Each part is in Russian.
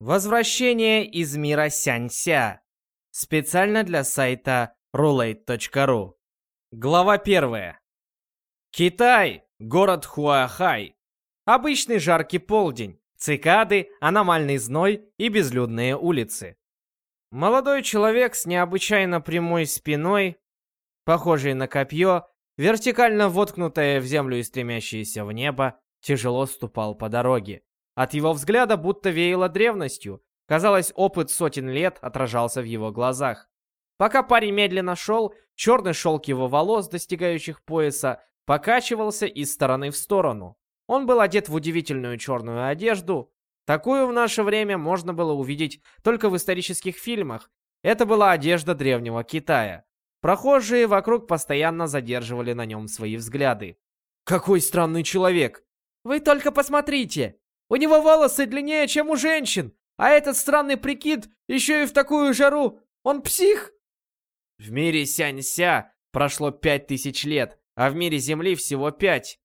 Возвращение из мира Сянься. Специально для сайта roulette.ru. Глава 1. Китай. Город Хуахай. Обычный жаркий полдень. Цикады, аномальный зной и безлюдные улицы. Молодой человек с необычайно прямой спиной, похожий на копье, вертикально воткнутое в землю и стремящееся в небо, тяжело ступал по дороге. От его взгляда будто веяло древностью. Казалось, опыт сотен лет отражался в его глазах. Пока парень медленно шел, черный шелк его волос, достигающих пояса, покачивался из стороны в сторону. Он был одет в удивительную черную одежду. Такую в наше время можно было увидеть только в исторических фильмах. Это была одежда древнего Китая. Прохожие вокруг постоянно задерживали на нем свои взгляды. «Какой странный человек!» «Вы только посмотрите! У него волосы длиннее, чем у женщин, а этот странный прикид еще и в такую жару. Он псих!» В мире Сянься прошло пять тысяч лет, а в мире Земли всего пять.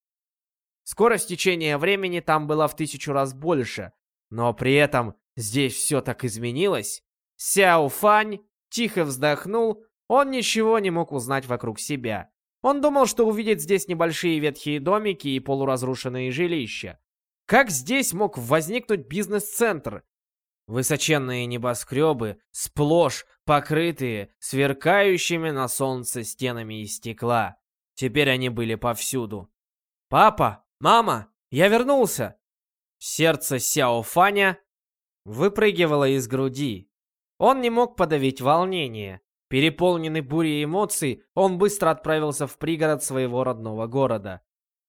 Скорость течения времени там была в тысячу раз больше, но при этом здесь все так изменилось. Сяо Фань тихо вздохнул, он ничего не мог узнать вокруг себя. Он думал, что увидит здесь небольшие ветхие домики и полуразрушенные жилища. Как здесь мог возникнуть бизнес-центр? Высоченные небоскребы, сплошь покрытые сверкающими на солнце стенами из стекла. Теперь они были повсюду. «Папа! Мама! Я вернулся!» Сердце Сяо Фаня выпрыгивало из груди. Он не мог подавить волнение. Переполненный бурей эмоций, он быстро отправился в пригород своего родного города.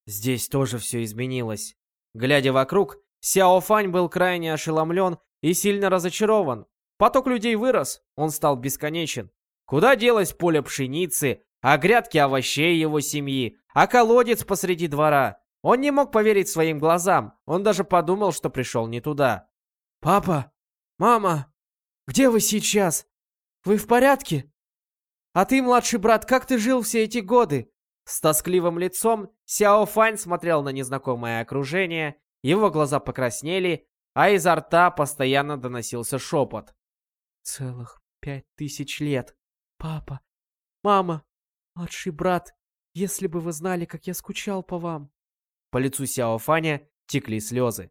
Здесь тоже все изменилось. Глядя вокруг, Сяо Фань был крайне ошеломлен и сильно разочарован. Поток людей вырос, он стал бесконечен. Куда делось поле пшеницы, а грядки овощей его семьи, а колодец посреди двора? Он не мог поверить своим глазам, он даже подумал, что пришел не туда. «Папа! Мама! Где вы сейчас? Вы в порядке? А ты, младший брат, как ты жил все эти годы? С тоскливым лицом Сяо Фань смотрел на незнакомое окружение, его глаза покраснели, а изо рта постоянно доносился шепот. «Целых пять тысяч лет. Папа, мама, младший брат, если бы вы знали, как я скучал по вам». По лицу Сяо Фаня текли слезы.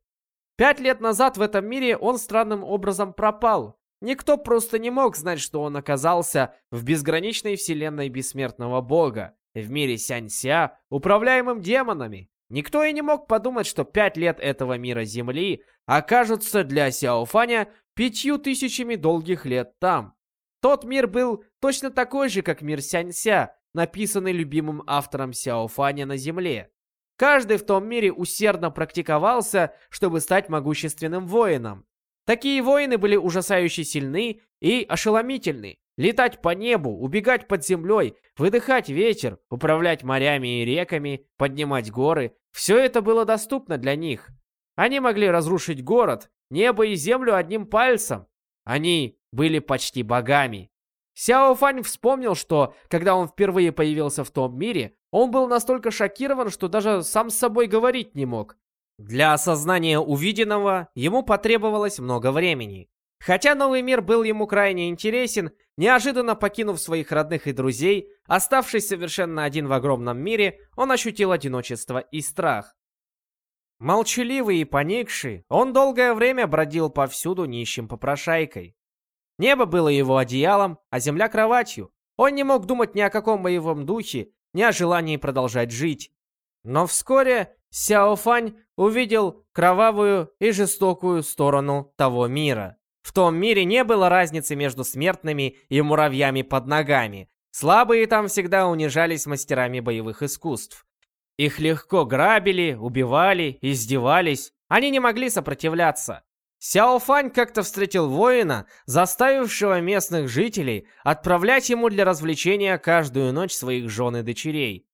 Пять лет назад в этом мире он странным образом пропал. Никто просто не мог знать, что он оказался в безграничной вселенной бессмертного бога в мире Сянься, управляемым демонами. Никто и не мог подумать, что пять лет этого мира Земли окажутся для Сяофаня пятью тысячами долгих лет там. Тот мир был точно такой же, как мир Сянься, написанный любимым автором Сяофаня на Земле. Каждый в том мире усердно практиковался, чтобы стать могущественным воином. Такие воины были ужасающе сильны и ошеломительны. Летать по небу, убегать под землей, выдыхать ветер, управлять морями и реками, поднимать горы – все это было доступно для них. Они могли разрушить город, небо и землю одним пальцем. Они были почти богами. Сяо Фань вспомнил, что, когда он впервые появился в том мире, он был настолько шокирован, что даже сам с собой говорить не мог. Для осознания увиденного ему потребовалось много времени. Хотя новый мир был ему крайне интересен, неожиданно покинув своих родных и друзей, оставшись совершенно один в огромном мире, он ощутил одиночество и страх. Молчаливый и поникший, он долгое время бродил повсюду нищим попрошайкой. Небо было его одеялом, а земля кроватью. Он не мог думать ни о каком боевом духе, ни о желании продолжать жить. Но вскоре Сяо Фань увидел кровавую и жестокую сторону того мира. В том мире не было разницы между смертными и муравьями под ногами. Слабые там всегда унижались мастерами боевых искусств. Их легко грабили, убивали, издевались. Они не могли сопротивляться. Сяо Фань как-то встретил воина, заставившего местных жителей отправлять ему для развлечения каждую ночь своих жен и дочерей.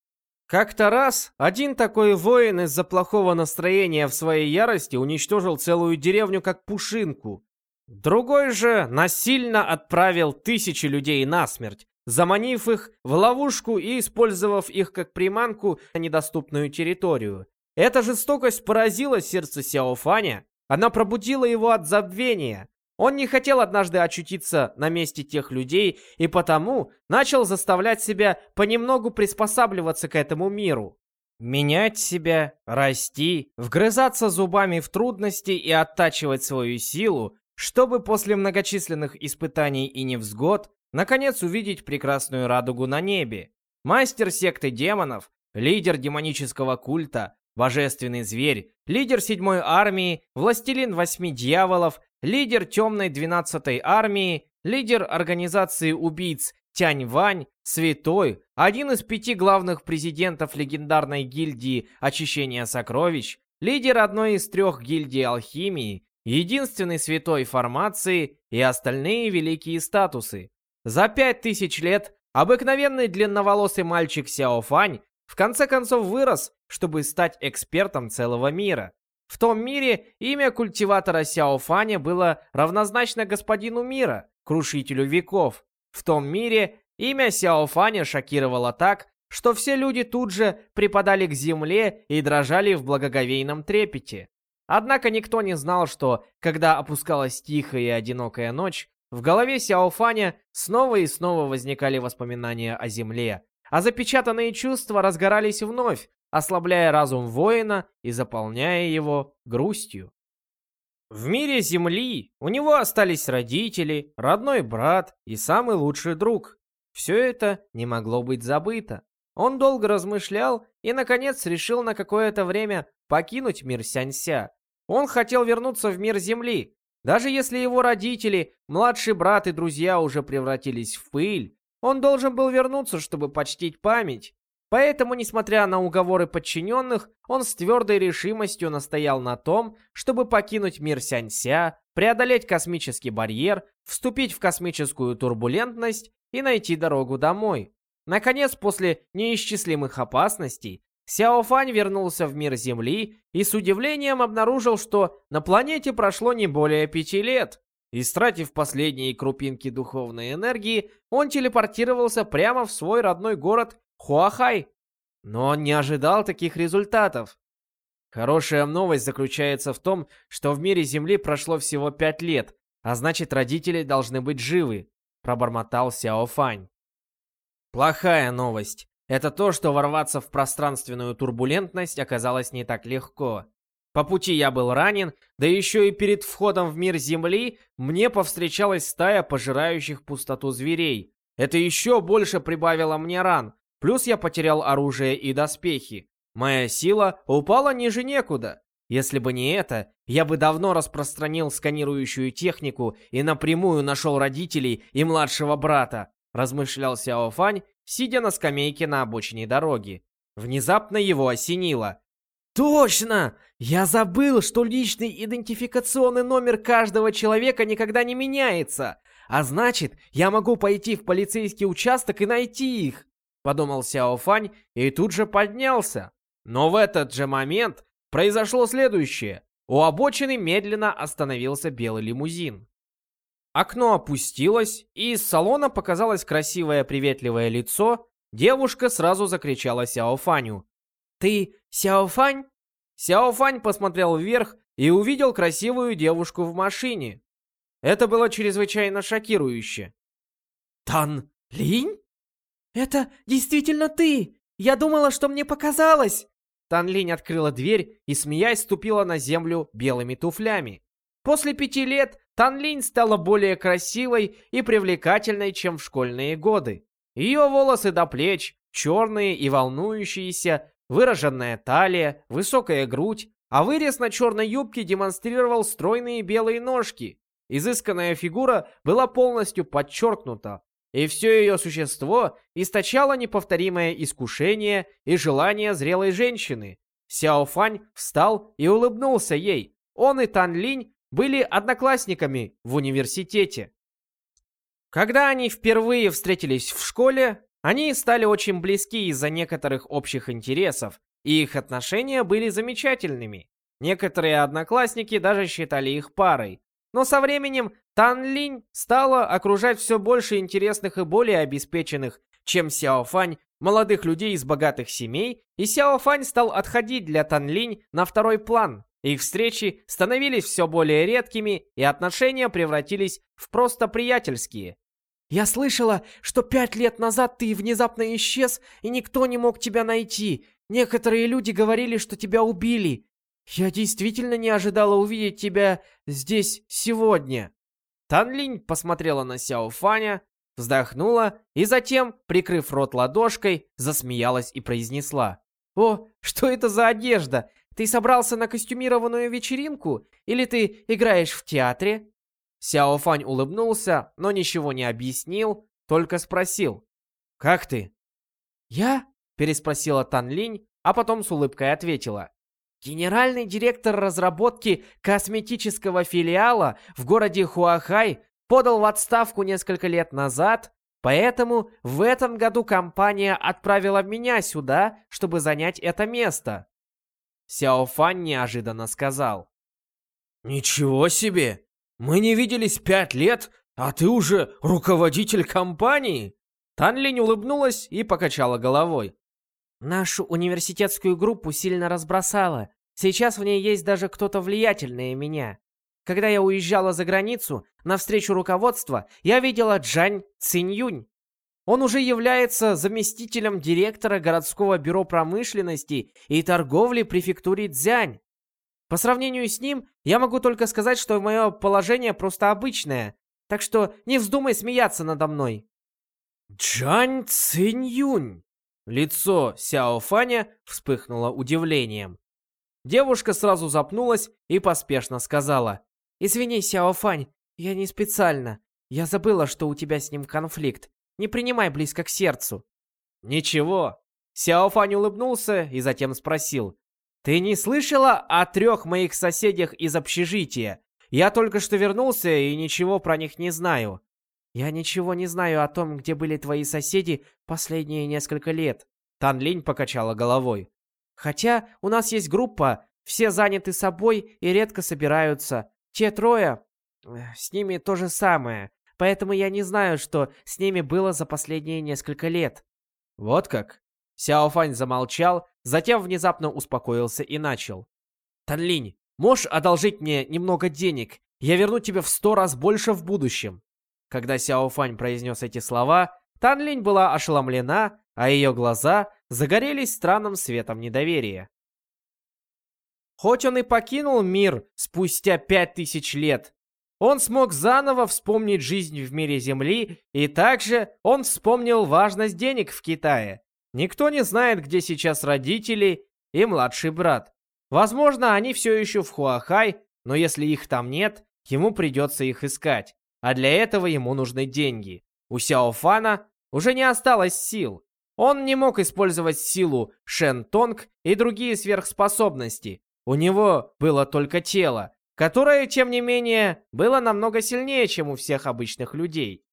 Как-то раз один такой воин из-за плохого настроения в своей ярости уничтожил целую деревню как пушинку. Другой же насильно отправил тысячи людей на смерть, заманив их в ловушку и использовав их как приманку на недоступную территорию. Эта жестокость поразила сердце Сяофаня. Она пробудила его от забвения. Он не хотел однажды очутиться на месте тех людей и потому начал заставлять себя понемногу приспосабливаться к этому миру. Менять себя, расти, вгрызаться зубами в трудности и оттачивать свою силу, чтобы после многочисленных испытаний и невзгод наконец увидеть прекрасную радугу на небе. Мастер секты демонов, лидер демонического культа, божественный зверь, лидер седьмой армии, властелин восьми дьяволов, лидер темной двенадцатой армии, лидер организации убийц Тянь-Вань, святой, один из пяти главных президентов легендарной гильдии очищения сокровищ, лидер одной из трех гильдий алхимии, единственный святой формации и остальные великие статусы. За пять тысяч лет обыкновенный длинноволосый мальчик Сяо Фань в конце концов вырос, чтобы стать экспертом целого мира. В том мире имя культиватора Сяо Фаня было равнозначно господину мира, крушителю веков. В том мире имя Сяо Фаня шокировало так, что все люди тут же припадали к земле и дрожали в благоговейном трепете. Однако никто не знал, что, когда опускалась тихая и одинокая ночь, в голове Сяо Фаня снова и снова возникали воспоминания о земле, а запечатанные чувства разгорались вновь, ослабляя разум воина и заполняя его грустью. В мире Земли у него остались родители, родной брат и самый лучший друг. Все это не могло быть забыто. Он долго размышлял и, наконец, решил на какое-то время покинуть мир Сянься. Он хотел вернуться в мир Земли. Даже если его родители, младший брат и друзья уже превратились в пыль, он должен был вернуться, чтобы почтить память. Поэтому, несмотря на уговоры подчиненных, он с твердой решимостью настоял на том, чтобы покинуть мир Сянься, преодолеть космический барьер, вступить в космическую турбулентность и найти дорогу домой. Наконец, после неисчислимых опасностей, Сяо Фань вернулся в мир Земли и с удивлением обнаружил, что на планете прошло не более пяти лет. Истратив последние крупинки духовной энергии, он телепортировался прямо в свой родной город Хуахай. Но он не ожидал таких результатов. Хорошая новость заключается в том, что в мире Земли прошло всего пять лет, а значит родители должны быть живы, пробормотал Сяо Фань. Плохая новость. Это то, что ворваться в пространственную турбулентность оказалось не так легко. По пути я был ранен, да еще и перед входом в мир Земли мне повстречалась стая пожирающих пустоту зверей. Это еще больше прибавило мне ран, Плюс я потерял оружие и доспехи. Моя сила упала ниже некуда. Если бы не это, я бы давно распространил сканирующую технику и напрямую нашел родителей и младшего брата, размышлял Сяо Фань, сидя на скамейке на обочине дороги. Внезапно его осенило. «Точно! Я забыл, что личный идентификационный номер каждого человека никогда не меняется. А значит, я могу пойти в полицейский участок и найти их. Подумал Сяо Фань и тут же поднялся. Но в этот же момент произошло следующее. У обочины медленно остановился белый лимузин. Окно опустилось, и из салона показалось красивое приветливое лицо. Девушка сразу закричала Сяо Фаню. «Ты Сяо Фань?» Сяо Фань посмотрел вверх и увидел красивую девушку в машине. Это было чрезвычайно шокирующе. «Тан Линь?» «Это действительно ты! Я думала, что мне показалось!» Танлинь открыла дверь и, смеясь, ступила на землю белыми туфлями. После пяти лет Танлинь стала более красивой и привлекательной, чем в школьные годы. Ее волосы до плеч, черные и волнующиеся, выраженная талия, высокая грудь, а вырез на черной юбке демонстрировал стройные белые ножки. Изысканная фигура была полностью подчеркнута, и все ее существо источало неповторимое искушение и желание зрелой женщины. Сяо Фань встал и улыбнулся ей. Он и Тан Линь были одноклассниками в университете. Когда они впервые встретились в школе, они стали очень близки из-за некоторых общих интересов, и их отношения были замечательными. Некоторые одноклассники даже считали их парой. Но со временем Тан Линь стала окружать все больше интересных и более обеспеченных, чем Сяо Фань, молодых людей из богатых семей, и Сяо Фань стал отходить для Тан Линь на второй план. Их встречи становились все более редкими, и отношения превратились в просто приятельские. «Я слышала, что пять лет назад ты внезапно исчез, и никто не мог тебя найти. Некоторые люди говорили, что тебя убили. Я действительно не ожидала увидеть тебя здесь сегодня». Тан Линь посмотрела на Сяо Фаня, вздохнула и затем, прикрыв рот ладошкой, засмеялась и произнесла. «О, что это за одежда? Ты собрался на костюмированную вечеринку? Или ты играешь в театре?» Сяо Фань улыбнулся, но ничего не объяснил, только спросил. «Как ты?» «Я?» — переспросила Тан Линь, а потом с улыбкой ответила. «Генеральный директор разработки косметического филиала в городе Хуахай подал в отставку несколько лет назад, поэтому в этом году компания отправила меня сюда, чтобы занять это место. Сяо Фан неожиданно сказал. «Ничего себе! Мы не виделись пять лет, а ты уже руководитель компании?» Тан Линь улыбнулась и покачала головой. «Нашу университетскую группу сильно разбросала. Сейчас в ней есть даже кто-то влиятельнее меня. Когда я уезжала за границу, на встречу руководства, я видела Джань Циньюнь. Он уже является заместителем директора городского бюро промышленности и торговли префектуре Цзянь. По сравнению с ним, я могу только сказать, что мое положение просто обычное, так что не вздумай смеяться надо мной. Джань Циньюнь. Лицо Сяо Фаня вспыхнуло удивлением. Девушка сразу запнулась и поспешно сказала. «Извини, Сяо Фань, я не специально. Я забыла, что у тебя с ним конфликт. Не принимай близко к сердцу». «Ничего». Сяофань улыбнулся и затем спросил. «Ты не слышала о трех моих соседях из общежития? Я только что вернулся и ничего про них не знаю». «Я ничего не знаю о том, где были твои соседи последние несколько лет», Тан Линь покачала головой. «Хотя у нас есть группа, все заняты собой и редко собираются. Те трое, с ними то же самое. Поэтому я не знаю, что с ними было за последние несколько лет. Вот как? Сяо Фань замолчал, затем внезапно успокоился и начал. Танлинь, можешь одолжить мне немного денег? Я верну тебе в сто раз больше в будущем. Когда Сяо Фань произнес эти слова, Танлинь была ошеломлена, а ее глаза загорелись странным светом недоверия. Хоть он и покинул мир спустя пять тысяч лет, он смог заново вспомнить жизнь в мире Земли, и также он вспомнил важность денег в Китае. Никто не знает, где сейчас родители и младший брат. Возможно, они все еще в Хуахай, но если их там нет, ему придется их искать. А для этого ему нужны деньги. У Сяо Фана уже не осталось сил. Он не мог использовать силу Шен Тонг и другие сверхспособности. У него было только тело, которое, тем не менее, было намного сильнее, чем у всех обычных людей.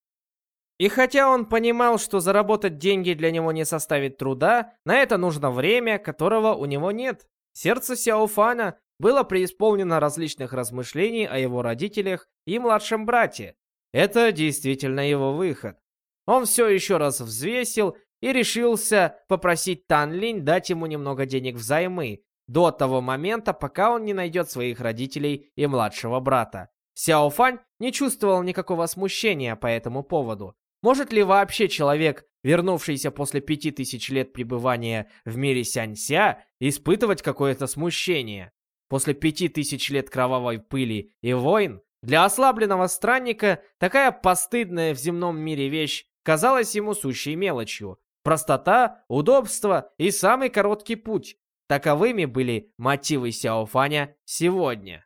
И хотя он понимал, что заработать деньги для него не составит труда, на это нужно время, которого у него нет. Сердце Сяофана было преисполнено различных размышлений о его родителях и младшем брате. Это действительно его выход. Он все еще раз взвесил и решился попросить Тан Линь дать ему немного денег взаймы, до того момента, пока он не найдет своих родителей и младшего брата. Сяо Фань не чувствовал никакого смущения по этому поводу. Может ли вообще человек, вернувшийся после пяти тысяч лет пребывания в мире Сянься, испытывать какое-то смущение? После пяти тысяч лет кровавой пыли и войн, для ослабленного странника такая постыдная в земном мире вещь казалась ему сущей мелочью. Простота, удобство и самый короткий путь. Таковыми были мотивы Сяофаня сегодня.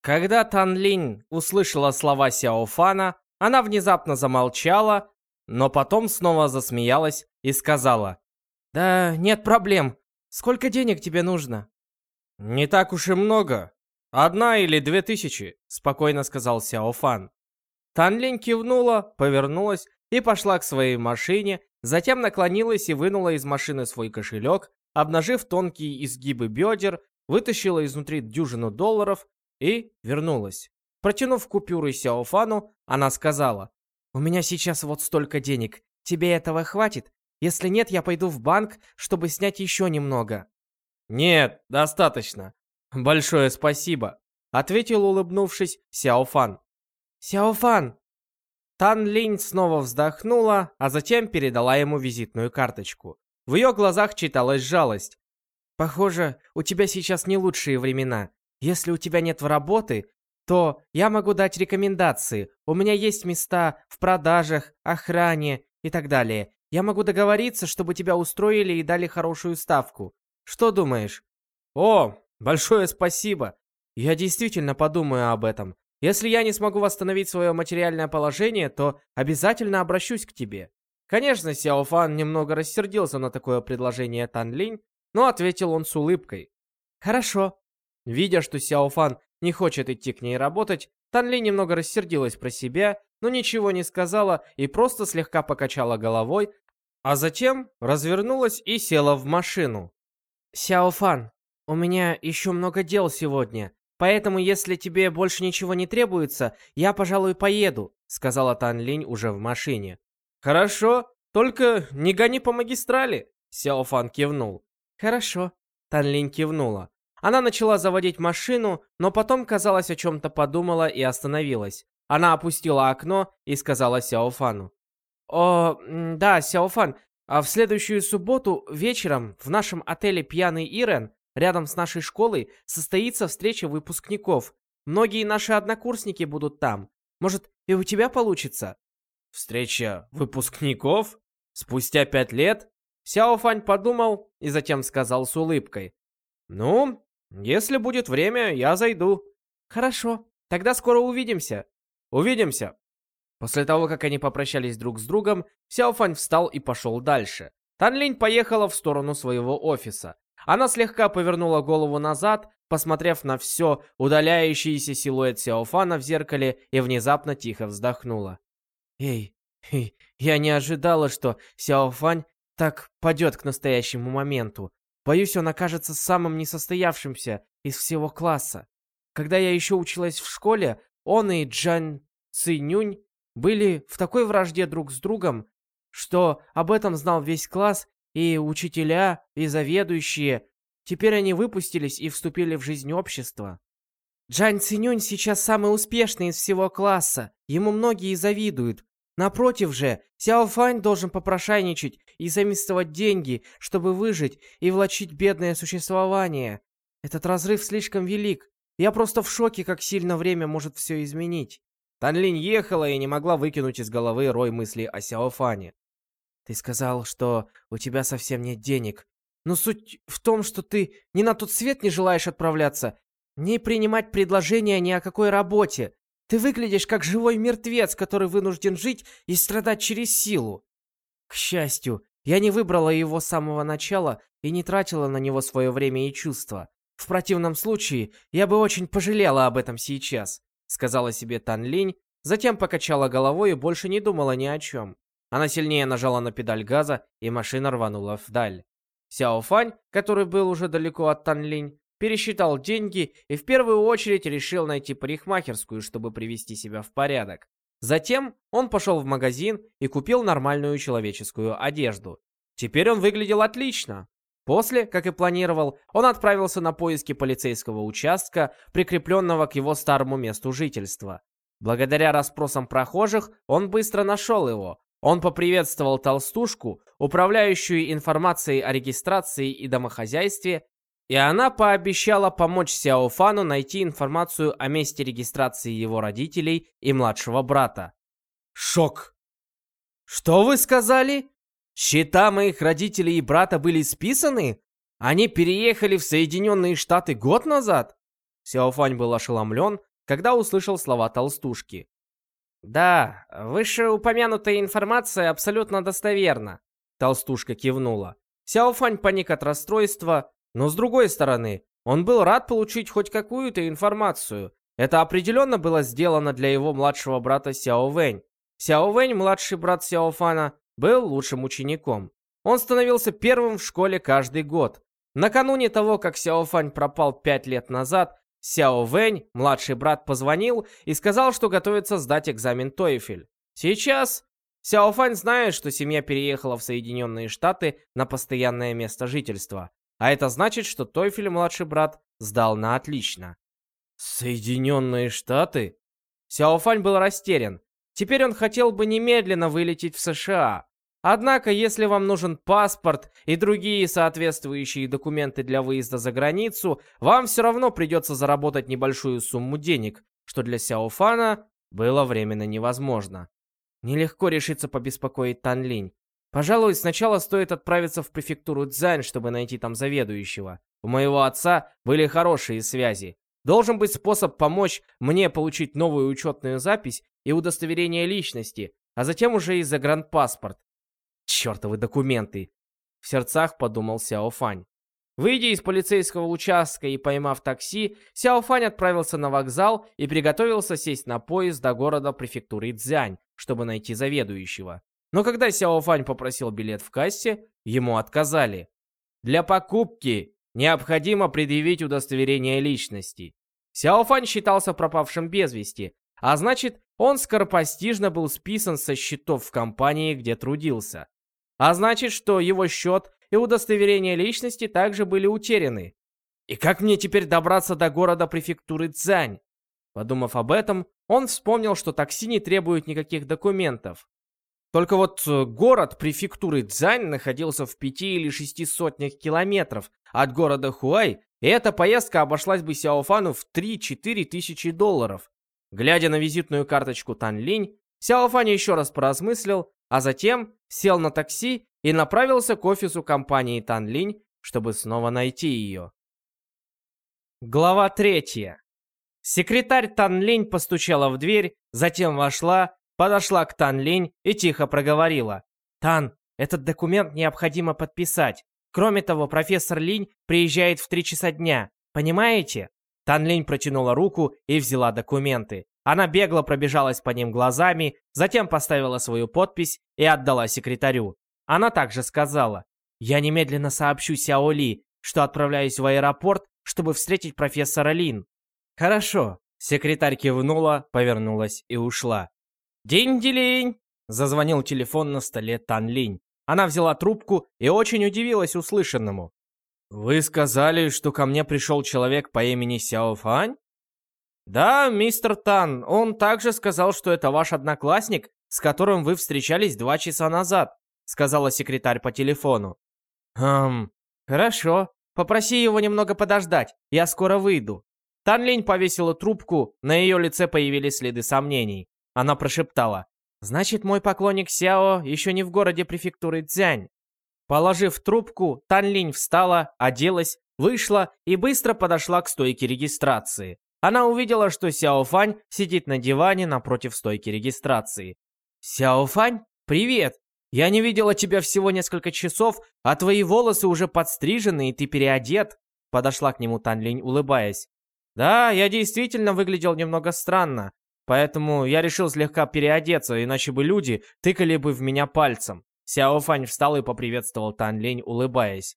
Когда Тан Линь услышала слова Сяофана, она внезапно замолчала, но потом снова засмеялась и сказала. «Да нет проблем. Сколько денег тебе нужно?» «Не так уж и много. Одна или две тысячи», — спокойно сказал Сяофан. Тан Линь кивнула, повернулась и пошла к своей машине, затем наклонилась и вынула из машины свой кошелек, обнажив тонкие изгибы бедер, вытащила изнутри дюжину долларов и вернулась. Протянув купюры Сяофану, она сказала, «У меня сейчас вот столько денег. Тебе этого хватит? Если нет, я пойду в банк, чтобы снять еще немного». «Нет, достаточно. Большое спасибо, ответил, улыбнувшись, Сяофан. Сяофан! Тан Линь снова вздохнула, а затем передала ему визитную карточку. В ее глазах читалась жалость. Похоже, у тебя сейчас не лучшие времена. Если у тебя нет работы, то я могу дать рекомендации. У меня есть места в продажах, охране и так далее. Я могу договориться, чтобы тебя устроили и дали хорошую ставку. Что думаешь? О, большое спасибо. Я действительно подумаю об этом. Если я не смогу восстановить свое материальное положение, то обязательно обращусь к тебе. Конечно, Сяо Фан немного рассердился на такое предложение Тан Линь, но ответил он с улыбкой. Хорошо. Видя, что Сяо Фан не хочет идти к ней работать, Тан Линь немного рассердилась про себя, но ничего не сказала и просто слегка покачала головой, а затем развернулась и села в машину. Сяо Фан, у меня еще много дел сегодня. Поэтому, если тебе больше ничего не требуется, я, пожалуй, поеду», — сказала Тан Линь уже в машине. «Хорошо, только не гони по магистрали», — Сяо Фан кивнул. «Хорошо», — Тан Линь кивнула. Она начала заводить машину, но потом, казалось, о чем-то подумала и остановилась. Она опустила окно и сказала Сяо Фану. «О, да, Сяо Фан, а в следующую субботу вечером в нашем отеле «Пьяный Ирен» Рядом с нашей школой состоится встреча выпускников. Многие наши однокурсники будут там. Может, и у тебя получится?» «Встреча выпускников? Спустя пять лет?» Сяо Фань подумал и затем сказал с улыбкой. «Ну, если будет время, я зайду». «Хорошо, тогда скоро увидимся». «Увидимся». После того, как они попрощались друг с другом, Сяо Фань встал и пошел дальше. Тан Линь поехала в сторону своего офиса. Она слегка повернула голову назад, посмотрев на все удаляющийся силуэт Сяофана в зеркале и внезапно тихо вздохнула. «Эй, я не ожидала, что Сяофань так падет к настоящему моменту. Боюсь, он окажется самым несостоявшимся из всего класса. Когда я еще училась в школе, он и Джан Цинюнь были в такой вражде друг с другом, что об этом знал весь класс и учителя, и заведующие. Теперь они выпустились и вступили в жизнь общества. Джань Цинюнь сейчас самый успешный из всего класса. Ему многие завидуют. Напротив же, Сяо Фань должен попрошайничать и заместовать деньги, чтобы выжить и влачить бедное существование. Этот разрыв слишком велик. Я просто в шоке, как сильно время может все изменить. Танлинь ехала и не могла выкинуть из головы рой мыслей о Сяо Фане. Ты сказал, что у тебя совсем нет денег. Но суть в том, что ты ни на тот свет не желаешь отправляться, не принимать предложения ни о какой работе. Ты выглядишь как живой мертвец, который вынужден жить и страдать через силу. К счастью, я не выбрала его с самого начала и не тратила на него свое время и чувства. В противном случае, я бы очень пожалела об этом сейчас, сказала себе Тан Линь, затем покачала головой и больше не думала ни о чем. Она сильнее нажала на педаль газа, и машина рванула вдаль. Сяо Фань, который был уже далеко от Танлинь, пересчитал деньги и в первую очередь решил найти парикмахерскую, чтобы привести себя в порядок. Затем он пошел в магазин и купил нормальную человеческую одежду. Теперь он выглядел отлично. После, как и планировал, он отправился на поиски полицейского участка, прикрепленного к его старому месту жительства. Благодаря расспросам прохожих, он быстро нашел его, он поприветствовал толстушку, управляющую информацией о регистрации и домохозяйстве, и она пообещала помочь Сяофану найти информацию о месте регистрации его родителей и младшего брата. Шок. Что вы сказали? Счета моих родителей и брата были списаны? Они переехали в Соединенные Штаты год назад? Сяофань был ошеломлен, когда услышал слова толстушки. «Да, вышеупомянутая информация абсолютно достоверна», — толстушка кивнула. Сяофань паник от расстройства, но с другой стороны, он был рад получить хоть какую-то информацию. Это определенно было сделано для его младшего брата Сяо Вэнь. Сяо Вэнь, младший брат Сяофана, был лучшим учеником. Он становился первым в школе каждый год. Накануне того, как Сяофань пропал пять лет назад, Сяо Вэнь, младший брат, позвонил и сказал, что готовится сдать экзамен TOEFL. Сейчас Сяо Фань знает, что семья переехала в Соединенные Штаты на постоянное место жительства. А это значит, что TOEFL младший брат сдал на отлично. Соединенные Штаты? Сяофань был растерян. Теперь он хотел бы немедленно вылететь в США. Однако, если вам нужен паспорт и другие соответствующие документы для выезда за границу, вам все равно придется заработать небольшую сумму денег, что для Сяофана было временно невозможно. Нелегко решиться побеспокоить Танлинь. Пожалуй, сначала стоит отправиться в префектуру Цзань, чтобы найти там заведующего. У моего отца были хорошие связи. Должен быть способ помочь мне получить новую учетную запись и удостоверение личности, а затем уже и загранпаспорт. Чёртовы документы! В сердцах подумал Сяо Фань. Выйдя из полицейского участка и поймав такси, Сяо Фань отправился на вокзал и приготовился сесть на поезд до города префектуры Цзянь, чтобы найти заведующего. Но когда Сяо Фань попросил билет в кассе, ему отказали. Для покупки необходимо предъявить удостоверение личности. Сяо Фань считался пропавшим без вести, а значит, он скоропостижно был списан со счетов в компании, где трудился. А значит, что его счет и удостоверение личности также были утеряны. И как мне теперь добраться до города префектуры Цзань? Подумав об этом, он вспомнил, что такси не требует никаких документов. Только вот э, город префектуры Цзань находился в пяти или шести сотнях километров от города Хуай, и эта поездка обошлась бы Сяофану в 3-4 тысячи долларов. Глядя на визитную карточку Тан Линь, Сяофан еще раз поразмыслил, а затем сел на такси и направился к офису компании Тан Линь, чтобы снова найти ее. Глава третья. Секретарь Тан Линь постучала в дверь, затем вошла, подошла к Тан Линь и тихо проговорила. «Тан, этот документ необходимо подписать. Кроме того, профессор Линь приезжает в три часа дня. Понимаете?» Тан Линь протянула руку и взяла документы. Она бегло пробежалась по ним глазами, затем поставила свою подпись и отдала секретарю. Она также сказала, «Я немедленно сообщу Сяо Ли, что отправляюсь в аэропорт, чтобы встретить профессора Лин». «Хорошо», — секретарь кивнула, повернулась и ушла. «Динь-делинь!» — зазвонил телефон на столе Тан Линь. Она взяла трубку и очень удивилась услышанному. «Вы сказали, что ко мне пришел человек по имени Сяо Фань?» «Да, мистер Тан, он также сказал, что это ваш одноклассник, с которым вы встречались два часа назад», сказала секретарь по телефону. «Хм, хорошо. Попроси его немного подождать, я скоро выйду». Тан Линь повесила трубку, на ее лице появились следы сомнений. Она прошептала. Значит, мой поклонник Сяо еще не в городе префектуры Цзянь. Положив трубку, Тан Линь встала, оделась, вышла и быстро подошла к стойке регистрации. Она увидела, что Сяо Фань сидит на диване напротив стойки регистрации. «Сяо Фань, привет! Я не видела тебя всего несколько часов, а твои волосы уже подстрижены и ты переодет!» Подошла к нему Тан Линь, улыбаясь. «Да, я действительно выглядел немного странно. Поэтому я решил слегка переодеться, иначе бы люди тыкали бы в меня пальцем. Сяо Фань встал и поприветствовал Тан Лень, улыбаясь.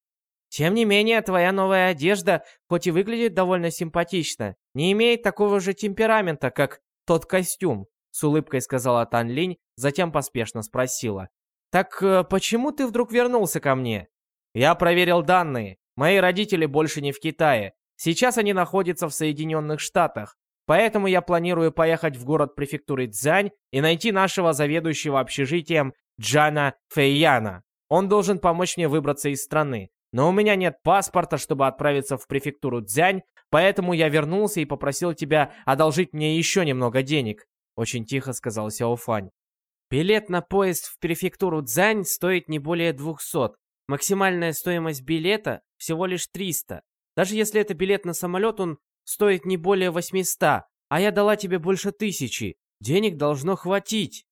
Тем не менее, твоя новая одежда, хоть и выглядит довольно симпатично, не имеет такого же темперамента, как тот костюм, с улыбкой сказала Тан Линь, затем поспешно спросила. Так э, почему ты вдруг вернулся ко мне? Я проверил данные. Мои родители больше не в Китае. Сейчас они находятся в Соединенных Штатах. Поэтому я планирую поехать в город префектуры Цзянь и найти нашего заведующего общежитием Джана Фэйяна. Он должен помочь мне выбраться из страны. Но у меня нет паспорта, чтобы отправиться в префектуру Цзянь, поэтому я вернулся и попросил тебя одолжить мне еще немного денег», — очень тихо сказал Сяофань. «Билет на поезд в префектуру Цзянь стоит не более 200. Максимальная стоимость билета всего лишь 300. Даже если это билет на самолет, он стоит не более 800, а я дала тебе больше тысячи. Денег должно хватить».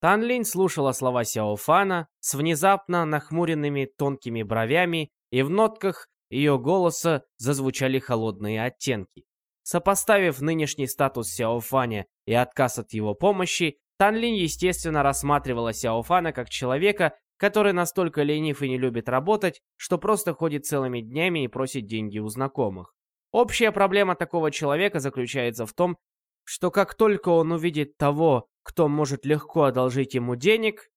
Тан Линь слушала слова Сяо Фана с внезапно нахмуренными тонкими бровями, и в нотках ее голоса зазвучали холодные оттенки. Сопоставив нынешний статус Сяо Фаня и отказ от его помощи, Тан Линь, естественно, рассматривала Сяо Фана как человека, который настолько ленив и не любит работать, что просто ходит целыми днями и просит деньги у знакомых. Общая проблема такого человека заключается в том, что как только он увидит того, кто может легко одолжить ему денег,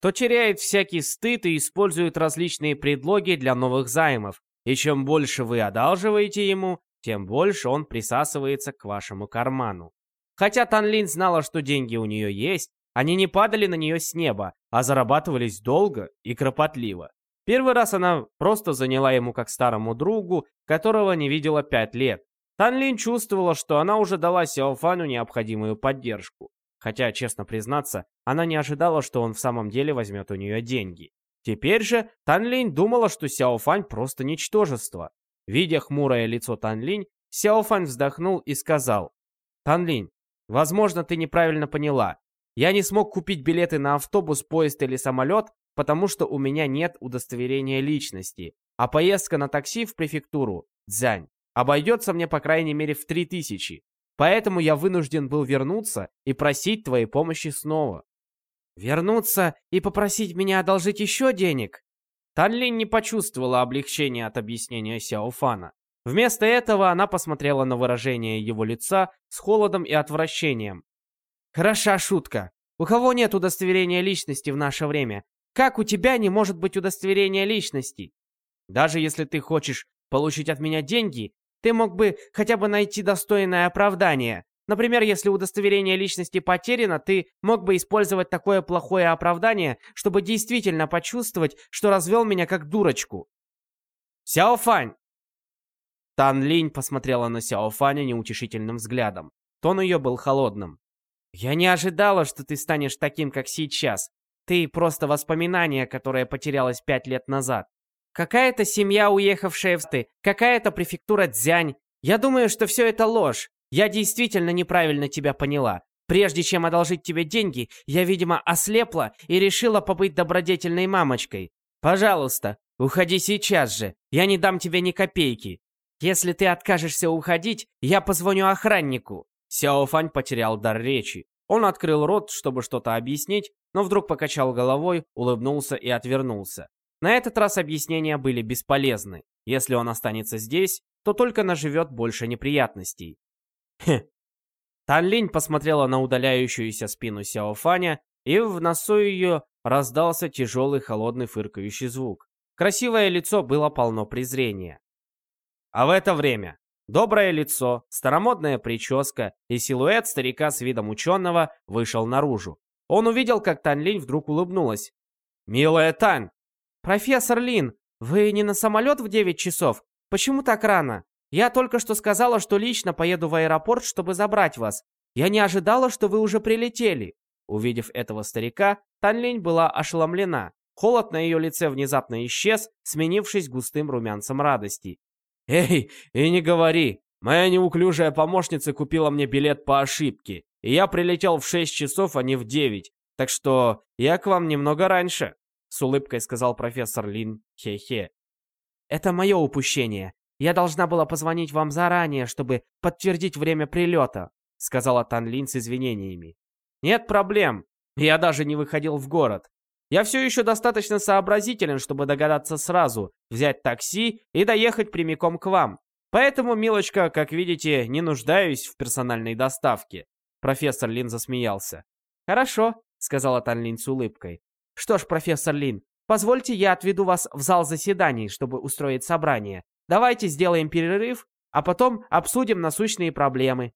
то теряет всякий стыд и использует различные предлоги для новых займов. И чем больше вы одалживаете ему, тем больше он присасывается к вашему карману. Хотя Танлин знала, что деньги у нее есть, они не падали на нее с неба, а зарабатывались долго и кропотливо. Первый раз она просто заняла ему как старому другу, которого не видела пять лет. Танлин чувствовала, что она уже дала Сяофану необходимую поддержку. Хотя, честно признаться, она не ожидала, что он в самом деле возьмет у нее деньги. Теперь же Танлинь думала, что Сяофань просто ничтожество. Видя хмурое лицо Танлинь, Сяофань вздохнул и сказал, «Танлинь, возможно, ты неправильно поняла. Я не смог купить билеты на автобус, поезд или самолет, потому что у меня нет удостоверения личности, а поездка на такси в префектуру, Цзянь, обойдется мне по крайней мере в 3000. Поэтому я вынужден был вернуться и просить твоей помощи снова. Вернуться и попросить меня одолжить еще денег? Танлин не почувствовала облегчения от объяснения Сяофана. Вместо этого она посмотрела на выражение его лица с холодом и отвращением. «Хороша шутка. У кого нет удостоверения личности в наше время? Как у тебя не может быть удостоверения личности? Даже если ты хочешь получить от меня деньги, ты мог бы хотя бы найти достойное оправдание. Например, если удостоверение личности потеряно, ты мог бы использовать такое плохое оправдание, чтобы действительно почувствовать, что развел меня как дурочку. Сяофань! Тан Линь посмотрела на Сяофаня неутешительным взглядом. Тон ее был холодным. «Я не ожидала, что ты станешь таким, как сейчас. Ты просто воспоминание, которое потерялось пять лет назад. Какая-то семья, уехавшая в ты, какая-то префектура Дзянь. Я думаю, что все это ложь. Я действительно неправильно тебя поняла. Прежде чем одолжить тебе деньги, я, видимо, ослепла и решила побыть добродетельной мамочкой. Пожалуйста, уходи сейчас же. Я не дам тебе ни копейки. Если ты откажешься уходить, я позвоню охраннику. Сяо Фань потерял дар речи. Он открыл рот, чтобы что-то объяснить, но вдруг покачал головой, улыбнулся и отвернулся. На этот раз объяснения были бесполезны. Если он останется здесь, то только наживет больше неприятностей. Хе. Танлинь посмотрела на удаляющуюся спину Сяофаня, и в носу ее раздался тяжелый холодный фыркающий звук. Красивое лицо было полно презрения. А в это время доброе лицо, старомодная прическа и силуэт старика с видом ученого вышел наружу. Он увидел, как Тан Линь вдруг улыбнулась. «Милая Тань!» «Профессор Лин, вы не на самолет в 9 часов? Почему так рано?» Я только что сказала, что лично поеду в аэропорт, чтобы забрать вас. Я не ожидала, что вы уже прилетели». Увидев этого старика, Танлинь была ошеломлена. Холод на ее лице внезапно исчез, сменившись густым румянцем радости. «Эй, и не говори! Моя неуклюжая помощница купила мне билет по ошибке, я прилетел в 6 часов, а не в 9, так что я к вам немного раньше», — с улыбкой сказал профессор Лин Хе-Хе. «Это мое упущение. «Я должна была позвонить вам заранее, чтобы подтвердить время прилета», сказала Тан Лин с извинениями. «Нет проблем. Я даже не выходил в город. Я все еще достаточно сообразителен, чтобы догадаться сразу, взять такси и доехать прямиком к вам. Поэтому, милочка, как видите, не нуждаюсь в персональной доставке». Профессор Лин засмеялся. «Хорошо», — сказала Тан Лин с улыбкой. «Что ж, профессор Лин, позвольте я отведу вас в зал заседаний, чтобы устроить собрание. Давайте сделаем перерыв, а потом обсудим насущные проблемы».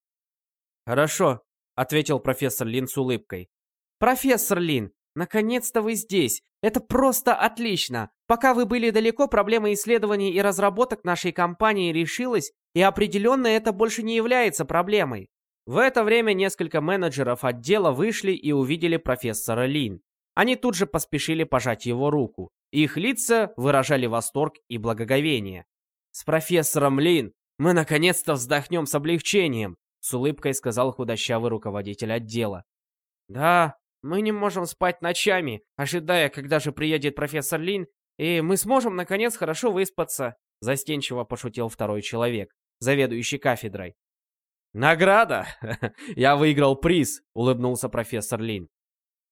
«Хорошо», — ответил профессор Лин с улыбкой. «Профессор Лин, наконец-то вы здесь. Это просто отлично. Пока вы были далеко, проблема исследований и разработок нашей компании решилась, и определенно это больше не является проблемой». В это время несколько менеджеров отдела вышли и увидели профессора Лин. Они тут же поспешили пожать его руку. Их лица выражали восторг и благоговение. «С профессором Лин мы наконец-то вздохнем с облегчением», с улыбкой сказал худощавый руководитель отдела. «Да, мы не можем спать ночами, ожидая, когда же приедет профессор Лин, и мы сможем, наконец, хорошо выспаться», застенчиво пошутил второй человек, заведующий кафедрой. «Награда! Я выиграл приз!» — улыбнулся профессор Лин.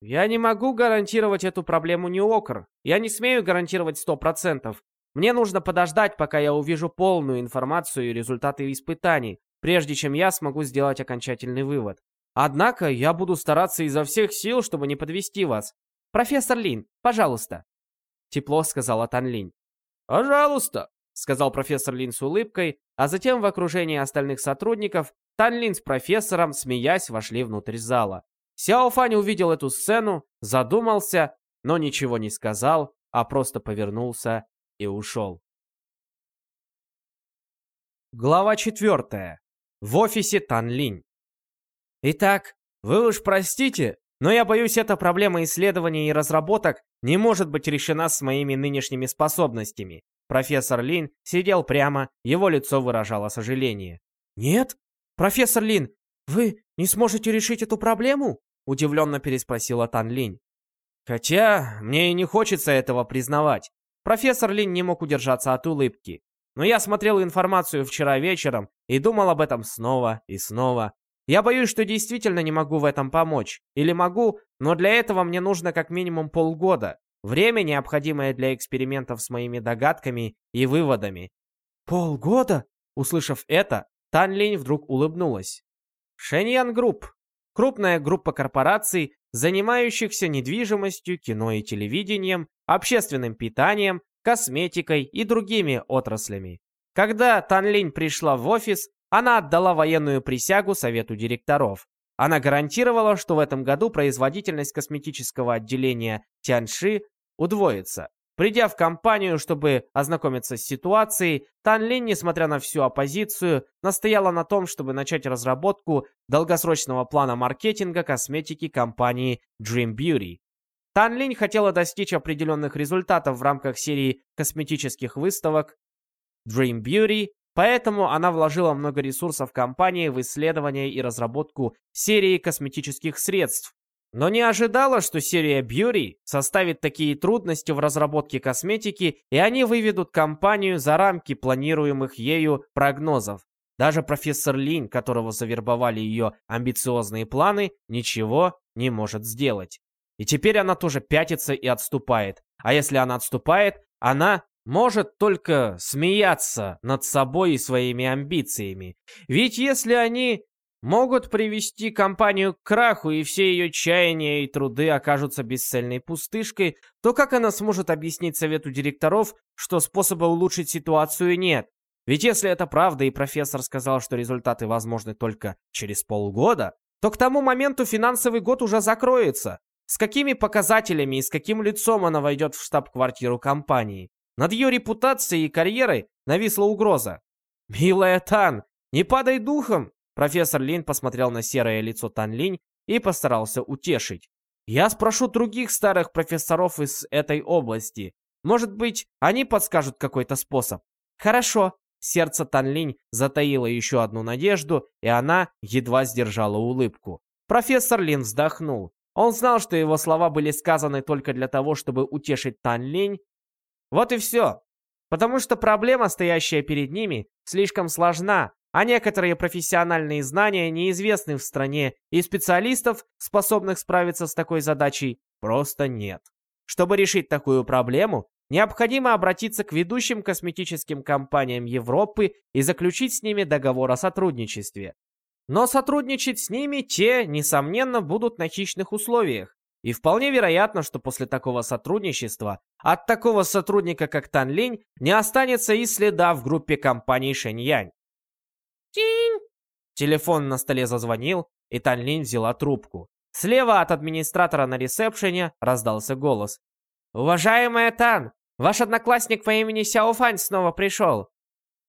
«Я не могу гарантировать эту проблему Ньюокер. Я не смею гарантировать сто процентов. Мне нужно подождать, пока я увижу полную информацию и результаты испытаний, прежде чем я смогу сделать окончательный вывод. Однако я буду стараться изо всех сил, чтобы не подвести вас. Профессор Лин, пожалуйста. Тепло сказала Тан Линь. Пожалуйста, сказал профессор Лин с улыбкой, а затем в окружении остальных сотрудников Тан Лин с профессором, смеясь, вошли внутрь зала. Сяо Фань увидел эту сцену, задумался, но ничего не сказал, а просто повернулся и ушел. Глава четвертая. В офисе Тан Линь. Итак, вы уж простите, но я боюсь, эта проблема исследований и разработок не может быть решена с моими нынешними способностями. Профессор Лин сидел прямо, его лицо выражало сожаление. «Нет? Профессор Лин, вы не сможете решить эту проблему?» Удивленно переспросила Тан Линь. Хотя, мне и не хочется этого признавать. Профессор Лин не мог удержаться от улыбки. Но я смотрел информацию вчера вечером и думал об этом снова и снова. Я боюсь, что действительно не могу в этом помочь. Или могу, но для этого мне нужно как минимум полгода. Время, необходимое для экспериментов с моими догадками и выводами. «Полгода?» Услышав это, Тан Линь вдруг улыбнулась. Шэньян Групп. Крупная группа корпораций, занимающихся недвижимостью, кино и телевидением, общественным питанием, косметикой и другими отраслями. Когда Тан Линь пришла в офис, она отдала военную присягу совету директоров. Она гарантировала, что в этом году производительность косметического отделения Тяньши удвоится. Придя в компанию, чтобы ознакомиться с ситуацией, Тан Лин, несмотря на всю оппозицию, настояла на том, чтобы начать разработку долгосрочного плана маркетинга косметики компании Dream Beauty. Тан Линь хотела достичь определенных результатов в рамках серии косметических выставок Dream Beauty, поэтому она вложила много ресурсов компании в исследование и разработку серии косметических средств. Но не ожидала, что серия Beauty составит такие трудности в разработке косметики, и они выведут компанию за рамки планируемых ею прогнозов. Даже профессор Линь, которого завербовали ее амбициозные планы, ничего не может сделать. И теперь она тоже пятится и отступает. А если она отступает, она может только смеяться над собой и своими амбициями. Ведь если они могут привести компанию к краху, и все ее чаяния и труды окажутся бесцельной пустышкой, то как она сможет объяснить совету директоров, что способа улучшить ситуацию нет? Ведь если это правда, и профессор сказал, что результаты возможны только через полгода, то к тому моменту финансовый год уже закроется. С какими показателями и с каким лицом она войдет в штаб-квартиру компании? Над ее репутацией и карьерой нависла угроза. «Милая Тан, не падай духом!» Профессор Лин посмотрел на серое лицо Тан Линь и постарался утешить. «Я спрошу других старых профессоров из этой области. Может быть, они подскажут какой-то способ?» «Хорошо». Сердце Тан Линь затаило еще одну надежду, и она едва сдержала улыбку. Профессор Лин вздохнул. Он знал, что его слова были сказаны только для того, чтобы утешить Тан Линь. Вот и все. Потому что проблема, стоящая перед ними, слишком сложна, а некоторые профессиональные знания неизвестны в стране, и специалистов, способных справиться с такой задачей, просто нет. Чтобы решить такую проблему, необходимо обратиться к ведущим косметическим компаниям Европы и заключить с ними договор о сотрудничестве. Но сотрудничать с ними те, несомненно, будут на хищных условиях. И вполне вероятно, что после такого сотрудничества от такого сотрудника, как Тан Линь, не останется и следа в группе компаний Шэньянь. Телефон на столе зазвонил, и Тан Линь взяла трубку. Слева от администратора на ресепшене раздался голос. «Уважаемая Тан, ваш одноклассник по имени Сяо Фань снова пришел.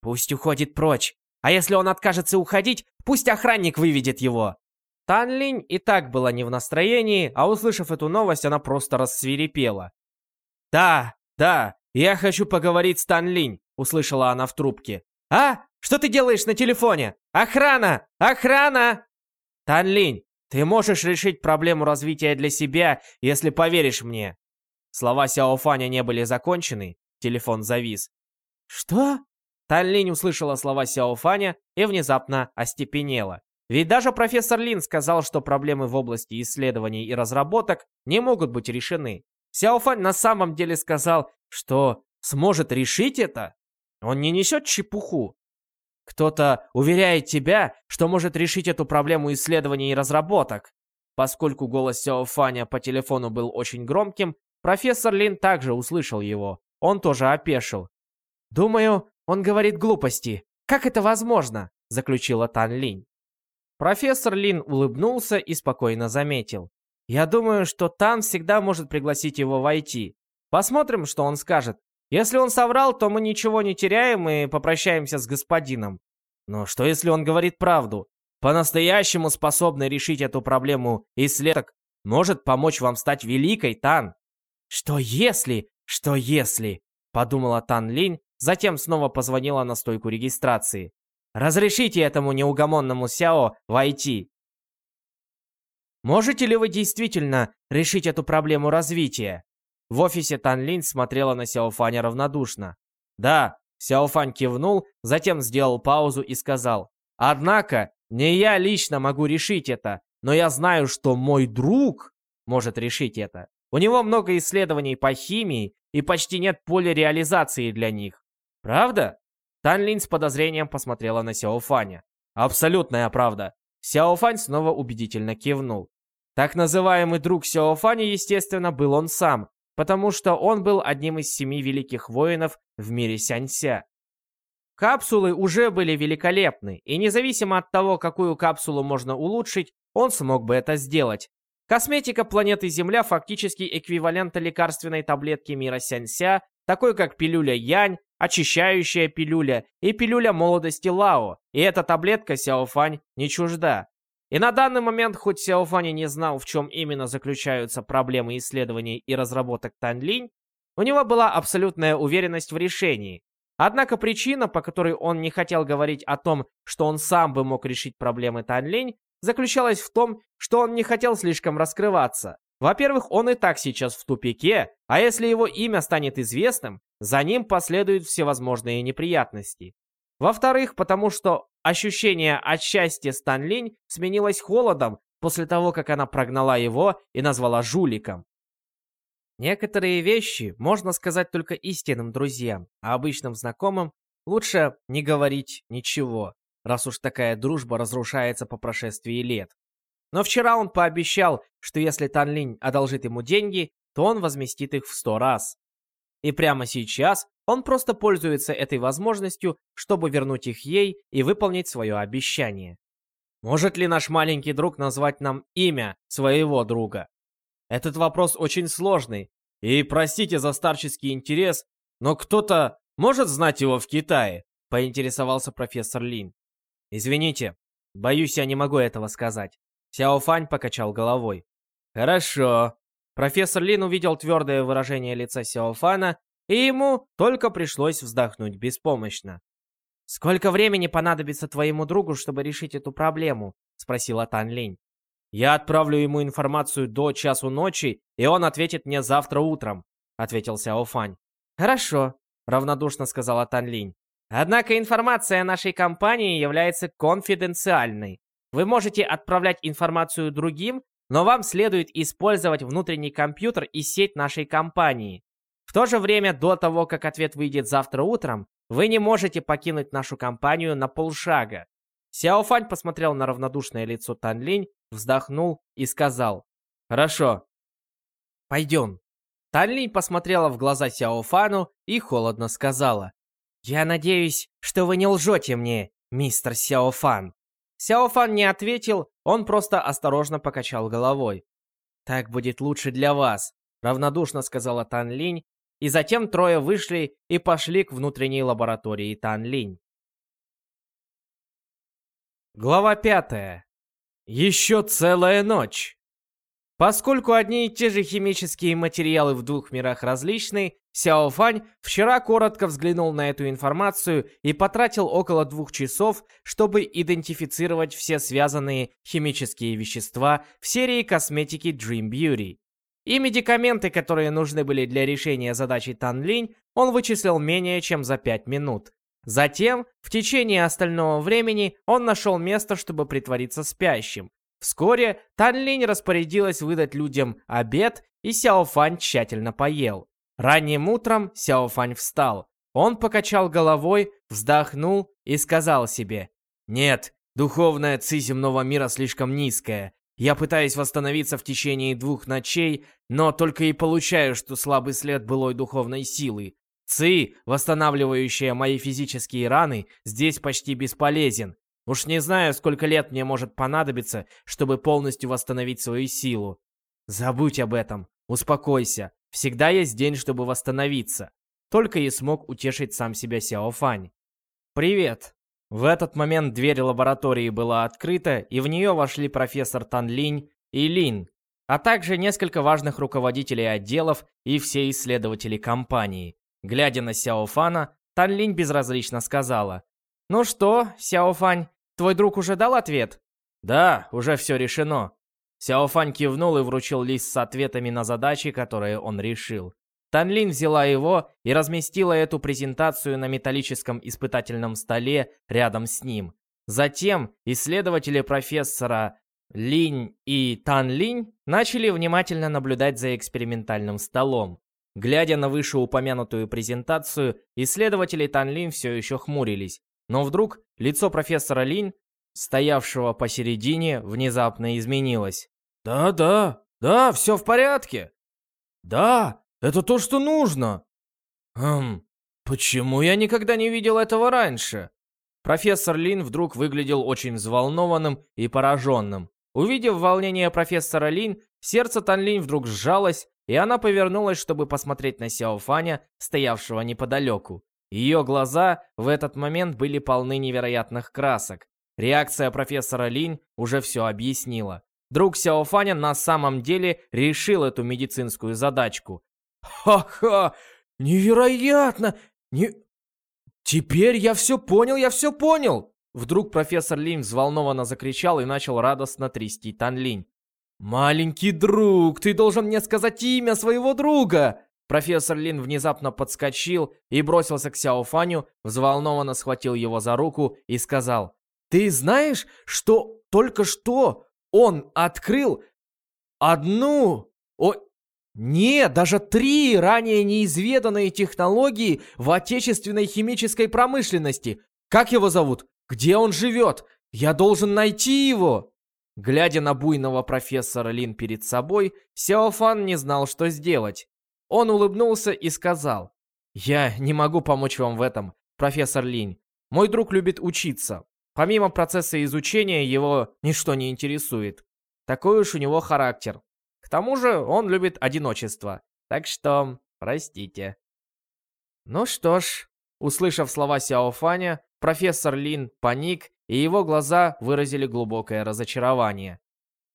Пусть уходит прочь, а если он откажется уходить, пусть охранник выведет его». Тан Линь и так была не в настроении, а услышав эту новость, она просто рассвирепела. «Да, да, я хочу поговорить с Тан Линь», — услышала она в трубке. «А? Что ты делаешь на телефоне? Охрана! Охрана!» «Тан Линь, ты можешь решить проблему развития для себя, если поверишь мне». Слова Сяо Фаня не были закончены, телефон завис. «Что?» Тан Линь услышала слова Сяо Фаня и внезапно остепенела. Ведь даже профессор Лин сказал, что проблемы в области исследований и разработок не могут быть решены. Сяо Фань на самом деле сказал, что сможет решить это? Он не несет чепуху. Кто-то уверяет тебя, что может решить эту проблему исследований и разработок. Поскольку голос Сяо Фаня по телефону был очень громким, профессор Лин также услышал его. Он тоже опешил. «Думаю, он говорит глупости. Как это возможно? Заключила Тан Линь. Профессор Лин улыбнулся и спокойно заметил. Я думаю, что Тан всегда может пригласить его войти. Посмотрим, что он скажет. Если он соврал, то мы ничего не теряем и попрощаемся с господином. Но что если он говорит правду? По-настоящему способный решить эту проблему исследок может помочь вам стать великой, Тан. Что если? Что если? Подумала Тан Линь, затем снова позвонила на стойку регистрации. Разрешите этому неугомонному Сяо войти. Можете ли вы действительно решить эту проблему развития? В офисе Тан Линь смотрела на Сяофаня равнодушно. Да, Сяофань кивнул, затем сделал паузу и сказал. Однако, не я лично могу решить это, но я знаю, что мой друг может решить это. У него много исследований по химии и почти нет поля реализации для них. Правда? Тан Линь с подозрением посмотрела на Сяофаня. Абсолютная правда. Сяофань снова убедительно кивнул. Так называемый друг Сяофаня, естественно, был он сам, потому что он был одним из семи великих воинов в мире Сянься. Капсулы уже были великолепны, и независимо от того, какую капсулу можно улучшить, он смог бы это сделать. Косметика планеты Земля фактически эквивалента лекарственной таблетки мира Сянься, такой как пилюля Янь, очищающая пилюля и пилюля молодости Лао, и эта таблетка Сяофань не чужда. И на данный момент, хоть Сяофани не знал, в чем именно заключаются проблемы исследований и разработок Танлинь, у него была абсолютная уверенность в решении. Однако причина, по которой он не хотел говорить о том, что он сам бы мог решить проблемы Танлинь, заключалась в том, что он не хотел слишком раскрываться. Во-первых, он и так сейчас в тупике, а если его имя станет известным, за ним последуют всевозможные неприятности. Во-вторых, потому что ощущение от счастья Стан Линь сменилось холодом после того, как она прогнала его и назвала жуликом. Некоторые вещи можно сказать только истинным друзьям, а обычным знакомым лучше не говорить ничего, раз уж такая дружба разрушается по прошествии лет. Но вчера он пообещал, что если Тан Линь одолжит ему деньги, то он возместит их в сто раз. И прямо сейчас он просто пользуется этой возможностью, чтобы вернуть их ей и выполнить свое обещание. Может ли наш маленький друг назвать нам имя своего друга? Этот вопрос очень сложный. И простите за старческий интерес, но кто-то может знать его в Китае? Поинтересовался профессор Лин. Извините, боюсь, я не могу этого сказать. Сяо Фань покачал головой. Хорошо. Профессор Лин увидел твердое выражение лица Сяо Фана и ему только пришлось вздохнуть беспомощно. «Сколько времени понадобится твоему другу, чтобы решить эту проблему?» — спросила Тан Линь. «Я отправлю ему информацию до часу ночи, и он ответит мне завтра утром», — ответил Сяо Фань. «Хорошо», — равнодушно сказала Тан Линь. «Однако информация о нашей компании является конфиденциальной. Вы можете отправлять информацию другим, но вам следует использовать внутренний компьютер и сеть нашей компании. В то же время, до того, как ответ выйдет завтра утром, вы не можете покинуть нашу компанию на полшага. Сяофань посмотрел на равнодушное лицо Танлинь, вздохнул и сказал «Хорошо, пойдем». Танлинь посмотрела в глаза Сяофану и холодно сказала «Я надеюсь, что вы не лжете мне, мистер Сяофан». Сяофан не ответил, он просто осторожно покачал головой. «Так будет лучше для вас», — равнодушно сказала Танлинь и затем трое вышли и пошли к внутренней лаборатории Танлинь. Глава пятая. Еще целая ночь. Поскольку одни и те же химические материалы в двух мирах различны, Сяо Фань вчера коротко взглянул на эту информацию и потратил около двух часов, чтобы идентифицировать все связанные химические вещества в серии косметики Dream Beauty. И медикаменты, которые нужны были для решения задачи Танлинь, он вычислил менее чем за 5 минут. Затем, в течение остального времени, он нашел место, чтобы притвориться спящим. Вскоре Танлинь распорядилась выдать людям обед, и Сяофань тщательно поел. Ранним утром Сяофань встал. Он покачал головой, вздохнул и сказал себе, «Нет, духовная ци земного мира слишком низкая. Я пытаюсь восстановиться в течение двух ночей, но только и получаю, что слабый след былой духовной силы. Ци, восстанавливающая мои физические раны, здесь почти бесполезен. Уж не знаю, сколько лет мне может понадобиться, чтобы полностью восстановить свою силу. Забудь об этом, успокойся. Всегда есть день, чтобы восстановиться. Только и смог утешить сам себя Сяо Фань. «Привет!» В этот момент дверь лаборатории была открыта, и в нее вошли профессор Тан Линь и Лин, а также несколько важных руководителей отделов и все исследователи компании. Глядя на Сяо Фана, Тан Линь безразлично сказала. «Ну что, Сяо Фань, твой друг уже дал ответ?» «Да, уже все решено». Сяо Фань кивнул и вручил лист с ответами на задачи, которые он решил. Тан Линь взяла его и разместила эту презентацию на металлическом испытательном столе рядом с ним. Затем исследователи профессора Линь и Тан Линь начали внимательно наблюдать за экспериментальным столом. Глядя на вышеупомянутую презентацию, исследователи Тан Линь все еще хмурились. Но вдруг лицо профессора Линь, стоявшего посередине, внезапно изменилось. «Да-да, да, все в порядке. Да, это то, что нужно. Хм, почему я никогда не видел этого раньше?» Профессор Лин вдруг выглядел очень взволнованным и пораженным. Увидев волнение профессора Лин, сердце Тан Линь вдруг сжалось, и она повернулась, чтобы посмотреть на Сяо Фаня, стоявшего неподалеку. Ее глаза в этот момент были полны невероятных красок. Реакция профессора Линь уже все объяснила. Друг Сяо Фаня на самом деле решил эту медицинскую задачку. «Ха-ха! Невероятно! Не... Теперь я все понял, я все понял!» Вдруг профессор Линь взволнованно закричал и начал радостно трясти Тан Линь. «Маленький друг, ты должен мне сказать имя своего друга!» Профессор Лин внезапно подскочил и бросился к Сяо Фаню, взволнованно схватил его за руку и сказал, «Ты знаешь, что только что он открыл одну... О, нет, даже три ранее неизведанные технологии в отечественной химической промышленности. Как его зовут? Где он живет? Я должен найти его!» Глядя на буйного профессора Лин перед собой, Сяофан не знал, что сделать. Он улыбнулся и сказал, «Я не могу помочь вам в этом, профессор Линь. Мой друг любит учиться. Помимо процесса изучения, его ничто не интересует. Такой уж у него характер. К тому же он любит одиночество. Так что, простите». Ну что ж, услышав слова Сяофаня, профессор Лин паник и его глаза выразили глубокое разочарование.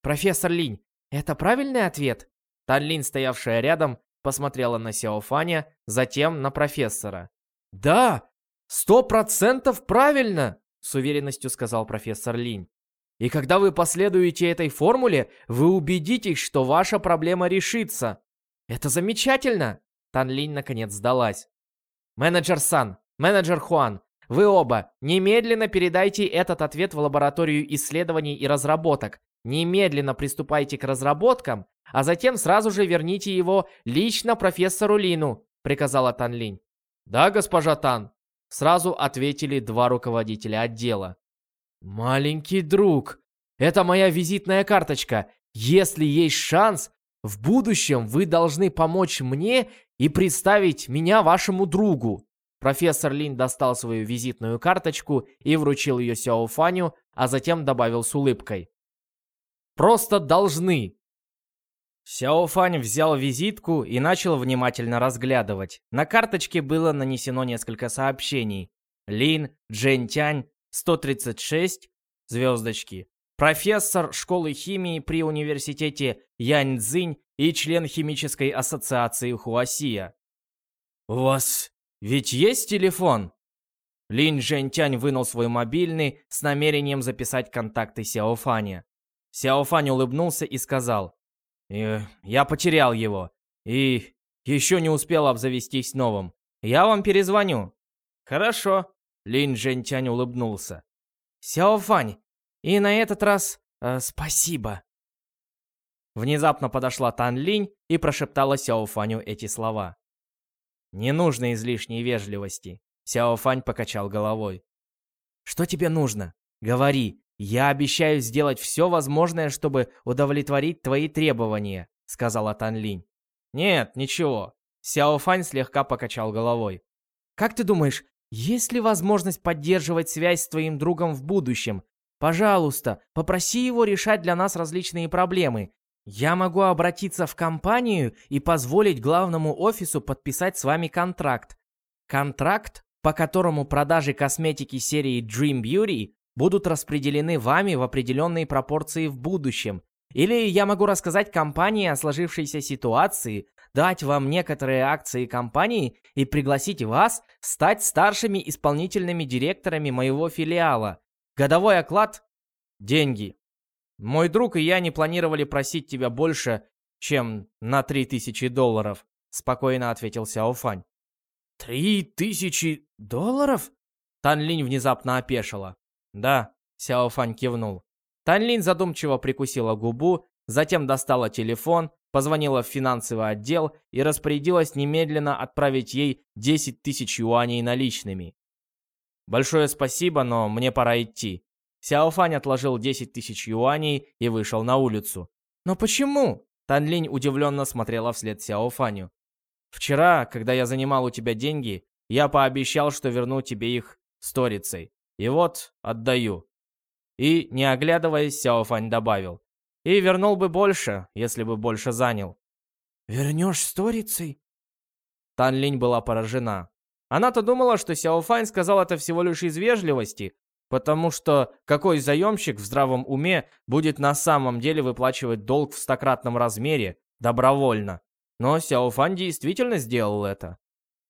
«Профессор Линь, это правильный ответ?» Тан Линь, стоявшая рядом, посмотрела на Сяофаня, затем на профессора. «Да, сто процентов правильно!» С уверенностью сказал профессор Линь. «И когда вы последуете этой формуле, вы убедитесь, что ваша проблема решится. Это замечательно!» Тан Линь наконец сдалась. «Менеджер Сан, менеджер Хуан, вы оба немедленно передайте этот ответ в лабораторию исследований и разработок. Немедленно приступайте к разработкам, а затем сразу же верните его лично профессору Лину, приказала Тан Линь. Да, госпожа Тан, сразу ответили два руководителя отдела. Маленький друг, это моя визитная карточка. Если есть шанс, в будущем вы должны помочь мне и представить меня вашему другу. Профессор Лин достал свою визитную карточку и вручил ее Сяо Фаню, а затем добавил с улыбкой. «Просто должны!» Сяо Фань взял визитку и начал внимательно разглядывать. На карточке было нанесено несколько сообщений. Лин, Джен Тянь, 136, звездочки. Профессор школы химии при университете Янь Цзинь и член химической ассоциации Хуасия. «У вас ведь есть телефон?» Лин Жэньтянь вынул свой мобильный с намерением записать контакты Сяофаня. Сяофань улыбнулся и сказал, «Э, «Я потерял его и еще не успел обзавестись новым. Я вам перезвоню». «Хорошо», — Лин Жэньтянь улыбнулся. «Сяофань, и на этот раз э, спасибо». Внезапно подошла Тан Линь и прошептала Сяофаню эти слова. «Не нужно излишней вежливости», — Сяо Фань покачал головой. «Что тебе нужно? Говори. Я обещаю сделать все возможное, чтобы удовлетворить твои требования», — сказала Тан Линь. «Нет, ничего». Сяо Фань слегка покачал головой. Как ты думаешь, есть ли возможность поддерживать связь с твоим другом в будущем? Пожалуйста, попроси его решать для нас различные проблемы. Я могу обратиться в компанию и позволить главному офису подписать с вами контракт. Контракт, по которому продажи косметики серии Dream Beauty будут распределены вами в определенные пропорции в будущем. Или я могу рассказать компании о сложившейся ситуации, дать вам некоторые акции компании и пригласить вас стать старшими исполнительными директорами моего филиала. Годовой оклад – деньги. Мой друг и я не планировали просить тебя больше, чем на 3000 долларов, спокойно ответил Сяо Фань. Три тысячи долларов? Тан Линь внезапно опешила. Да, Сяо Фань кивнул. Тан Линь задумчиво прикусила губу, затем достала телефон, позвонила в финансовый отдел и распорядилась немедленно отправить ей 10 тысяч юаней наличными. «Большое спасибо, но мне пора идти». Сяофань отложил 10 тысяч юаней и вышел на улицу. «Но почему?» Танлинь удивленно смотрела вслед Сяофаню. «Вчера, когда я занимал у тебя деньги, я пообещал, что верну тебе их сторицей. И вот, отдаю». И, не оглядываясь, Сяофань добавил. И вернул бы больше, если бы больше занял. «Вернешь сторицей?» Тан Линь была поражена. Она-то думала, что Сяо Фань сказал это всего лишь из вежливости, потому что какой заемщик в здравом уме будет на самом деле выплачивать долг в стократном размере, добровольно. Но Сяо Фань действительно сделал это.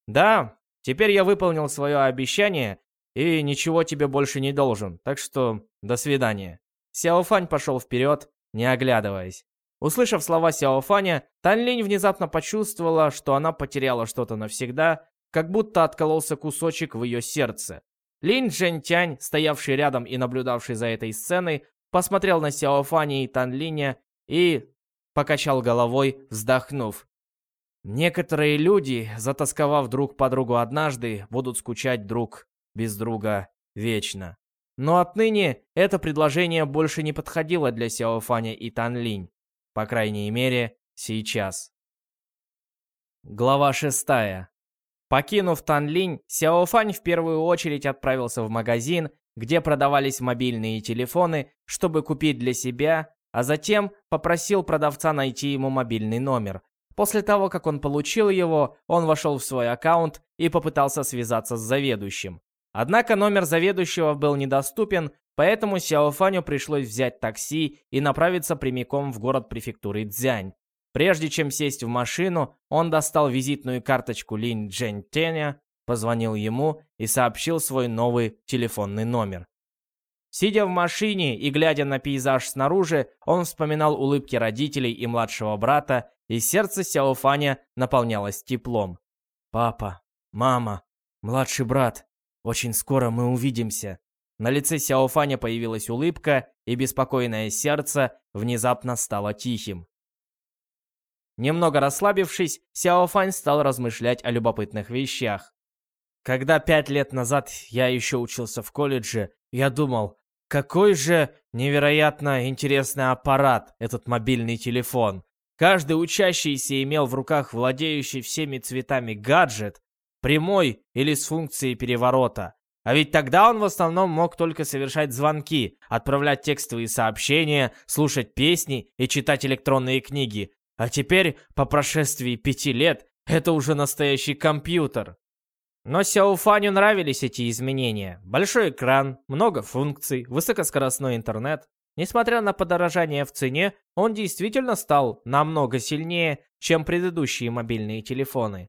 Да, теперь я выполнил свое обещание и ничего тебе больше не должен, так что до свидания. Сяо Фань пошел вперед, не оглядываясь. Услышав слова Сяофаня, Танлинь внезапно почувствовала, что она потеряла что-то навсегда, как будто откололся кусочек в ее сердце. Линь Джентянь, стоявший рядом и наблюдавший за этой сценой, посмотрел на Сяофаня и Танлиня и покачал головой, вздохнув. Некоторые люди, затасковав друг по другу однажды, будут скучать друг без друга вечно. Но отныне это предложение больше не подходило для Сяофаня и Танлинь. По крайней мере, сейчас. Глава шестая. Покинув Танлинь, Сяофань в первую очередь отправился в магазин, где продавались мобильные телефоны, чтобы купить для себя, а затем попросил продавца найти ему мобильный номер. После того, как он получил его, он вошел в свой аккаунт и попытался связаться с заведующим. Однако номер заведующего был недоступен, поэтому Сяофаню пришлось взять такси и направиться прямиком в город префектуры Цзянь. Прежде чем сесть в машину, он достал визитную карточку Линь Джен Теня, позвонил ему и сообщил свой новый телефонный номер. Сидя в машине и глядя на пейзаж снаружи, он вспоминал улыбки родителей и младшего брата, и сердце Сяофаня наполнялось теплом. «Папа, мама, младший брат, очень скоро мы увидимся». На лице Сяофаня появилась улыбка, и беспокойное сердце внезапно стало тихим. Немного расслабившись, Сяофань стал размышлять о любопытных вещах. Когда пять лет назад я еще учился в колледже, я думал, какой же невероятно интересный аппарат этот мобильный телефон. Каждый учащийся имел в руках владеющий всеми цветами гаджет, прямой или с функцией переворота. А ведь тогда он в основном мог только совершать звонки, отправлять текстовые сообщения, слушать песни и читать электронные книги. А теперь, по прошествии пяти лет, это уже настоящий компьютер. Но Сяофаню нравились эти изменения. Большой экран, много функций, высокоскоростной интернет. Несмотря на подорожание в цене, он действительно стал намного сильнее, чем предыдущие мобильные телефоны.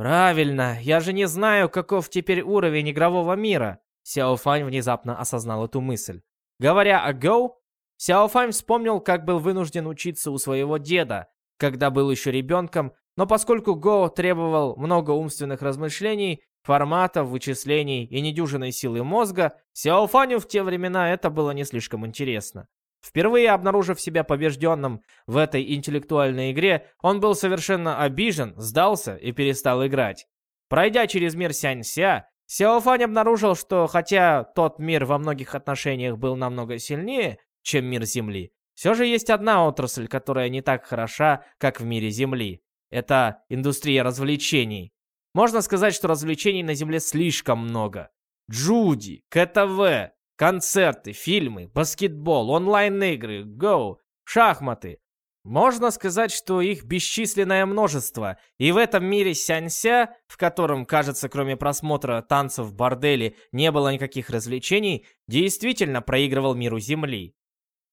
«Правильно, я же не знаю, каков теперь уровень игрового мира», Сяо Фань внезапно осознал эту мысль. Говоря о Go, Сяо Фань вспомнил, как был вынужден учиться у своего деда, когда был еще ребенком, но поскольку Go требовал много умственных размышлений, форматов, вычислений и недюжинной силы мозга, Сяо Фаню в те времена это было не слишком интересно. Впервые обнаружив себя побежденным в этой интеллектуальной игре, он был совершенно обижен, сдался и перестал играть. Пройдя через мир Сянься, Сяофань обнаружил, что хотя тот мир во многих отношениях был намного сильнее, чем мир Земли, все же есть одна отрасль, которая не так хороша, как в мире Земли. Это индустрия развлечений. Можно сказать, что развлечений на Земле слишком много. Джуди, КТВ, концерты, фильмы, баскетбол, онлайн-игры, гоу, шахматы. Можно сказать, что их бесчисленное множество, и в этом мире сянься, в котором, кажется, кроме просмотра танцев в борделе не было никаких развлечений, действительно проигрывал миру Земли.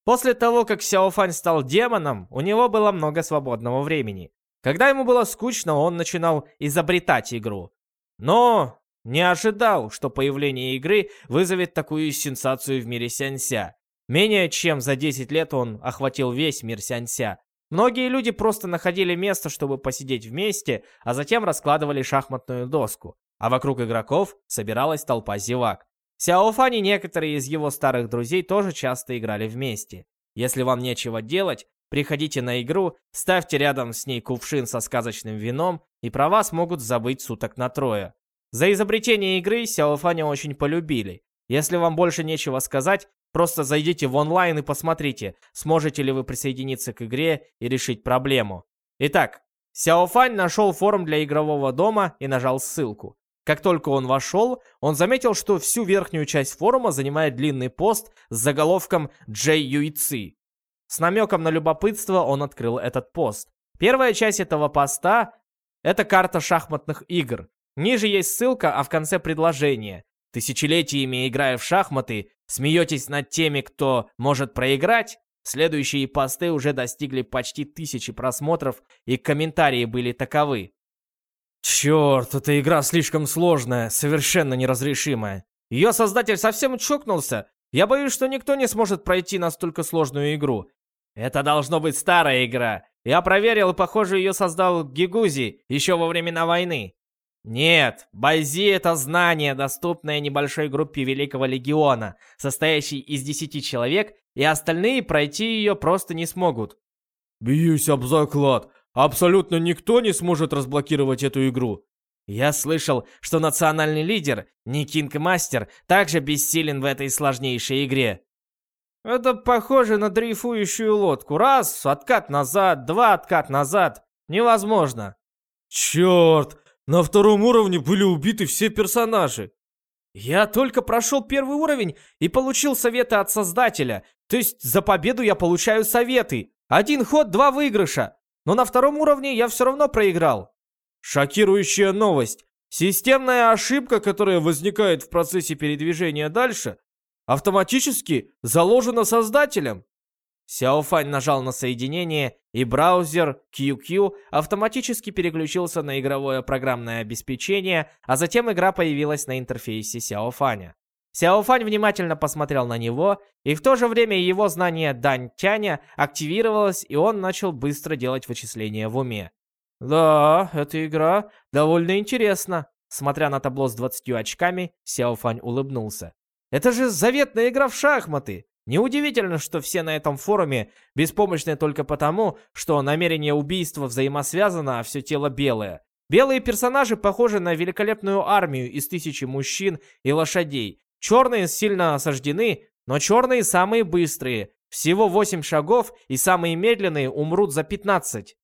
После того, как Сяофань стал демоном, у него было много свободного времени. Когда ему было скучно, он начинал изобретать игру. Но не ожидал, что появление игры вызовет такую сенсацию в мире Сянься. Менее чем за 10 лет он охватил весь мир Сянься. Многие люди просто находили место, чтобы посидеть вместе, а затем раскладывали шахматную доску. А вокруг игроков собиралась толпа зевак. Сяофань и некоторые из его старых друзей тоже часто играли вместе. Если вам нечего делать, приходите на игру, ставьте рядом с ней кувшин со сказочным вином, и про вас могут забыть суток на трое. За изобретение игры Сяофаня очень полюбили. Если вам больше нечего сказать, просто зайдите в онлайн и посмотрите, сможете ли вы присоединиться к игре и решить проблему. Итак, Сяофань нашел форум для игрового дома и нажал ссылку. Как только он вошел, он заметил, что всю верхнюю часть форума занимает длинный пост с заголовком «Джей Юйци». С намеком на любопытство он открыл этот пост. Первая часть этого поста — это карта шахматных игр. Ниже есть ссылка, а в конце предложение. Тысячелетиями играя в шахматы, смеетесь над теми, кто может проиграть? Следующие посты уже достигли почти тысячи просмотров, и комментарии были таковы. Черт, эта игра слишком сложная, совершенно неразрешимая. Ее создатель совсем чокнулся. Я боюсь, что никто не сможет пройти настолько сложную игру. Это должно быть старая игра. Я проверил, и, похоже, ее создал Гигузи еще во времена войны. Нет, Байзи — это знание, доступное небольшой группе Великого Легиона, состоящей из десяти человек, и остальные пройти ее просто не смогут. Бьюсь об заклад, абсолютно никто не сможет разблокировать эту игру. Я слышал, что национальный лидер, не Кинг Мастер, также бессилен в этой сложнейшей игре. Это похоже на дрейфующую лодку. Раз, откат назад, два, откат назад. Невозможно. Черт, на втором уровне были убиты все персонажи. Я только прошел первый уровень и получил советы от создателя. То есть за победу я получаю советы. Один ход, два выигрыша. Но на втором уровне я все равно проиграл. Шокирующая новость. Системная ошибка, которая возникает в процессе передвижения дальше, автоматически заложена создателем. Сяофань нажал на соединение, и браузер QQ автоматически переключился на игровое программное обеспечение, а затем игра появилась на интерфейсе Сяофаня. Сяофань внимательно посмотрел на него, и в то же время его знание Дань Тяня активировалось, и он начал быстро делать вычисления в уме. «Да, эта игра довольно интересна». Смотря на табло с 20 очками, Сяофань улыбнулся. «Это же заветная игра в шахматы! Неудивительно, что все на этом форуме беспомощны только потому, что намерение убийства взаимосвязано, а все тело белое. Белые персонажи похожи на великолепную армию из тысячи мужчин и лошадей. Черные сильно осаждены, но черные самые быстрые. Всего 8 шагов, и самые медленные умрут за 15.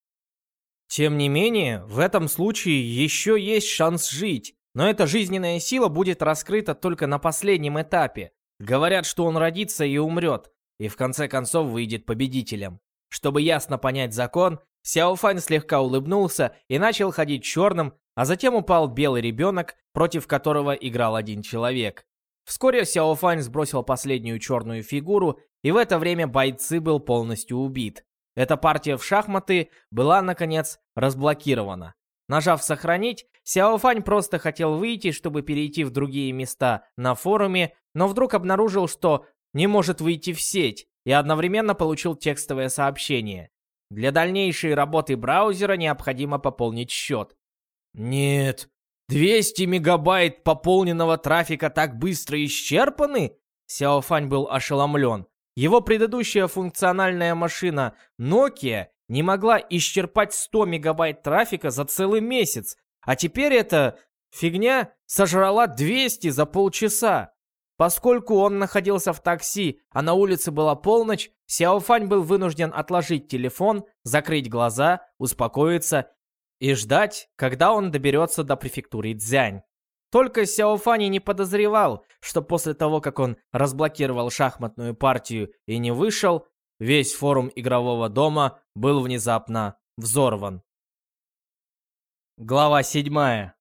Тем не менее, в этом случае еще есть шанс жить. Но эта жизненная сила будет раскрыта только на последнем этапе. Говорят, что он родится и умрет, и в конце концов выйдет победителем. Чтобы ясно понять закон, Сяофань слегка улыбнулся и начал ходить черным, а затем упал белый ребенок, против которого играл один человек. Вскоре Сяофань сбросил последнюю черную фигуру, и в это время бойцы был полностью убит. Эта партия в шахматы была, наконец, разблокирована. Нажав «Сохранить», Сяофань просто хотел выйти, чтобы перейти в другие места на форуме, но вдруг обнаружил, что не может выйти в сеть, и одновременно получил текстовое сообщение. Для дальнейшей работы браузера необходимо пополнить счет. Нет, 200 мегабайт пополненного трафика так быстро исчерпаны? Сяофань был ошеломлен. Его предыдущая функциональная машина Nokia не могла исчерпать 100 мегабайт трафика за целый месяц, а теперь эта фигня сожрала 200 за полчаса. Поскольку он находился в такси, а на улице была полночь, Сяофань был вынужден отложить телефон, закрыть глаза, успокоиться и ждать, когда он доберется до префектуры Цзянь. Только Сяофани не подозревал, что после того, как он разблокировал шахматную партию и не вышел, весь форум игрового дома был внезапно взорван. Глава 7.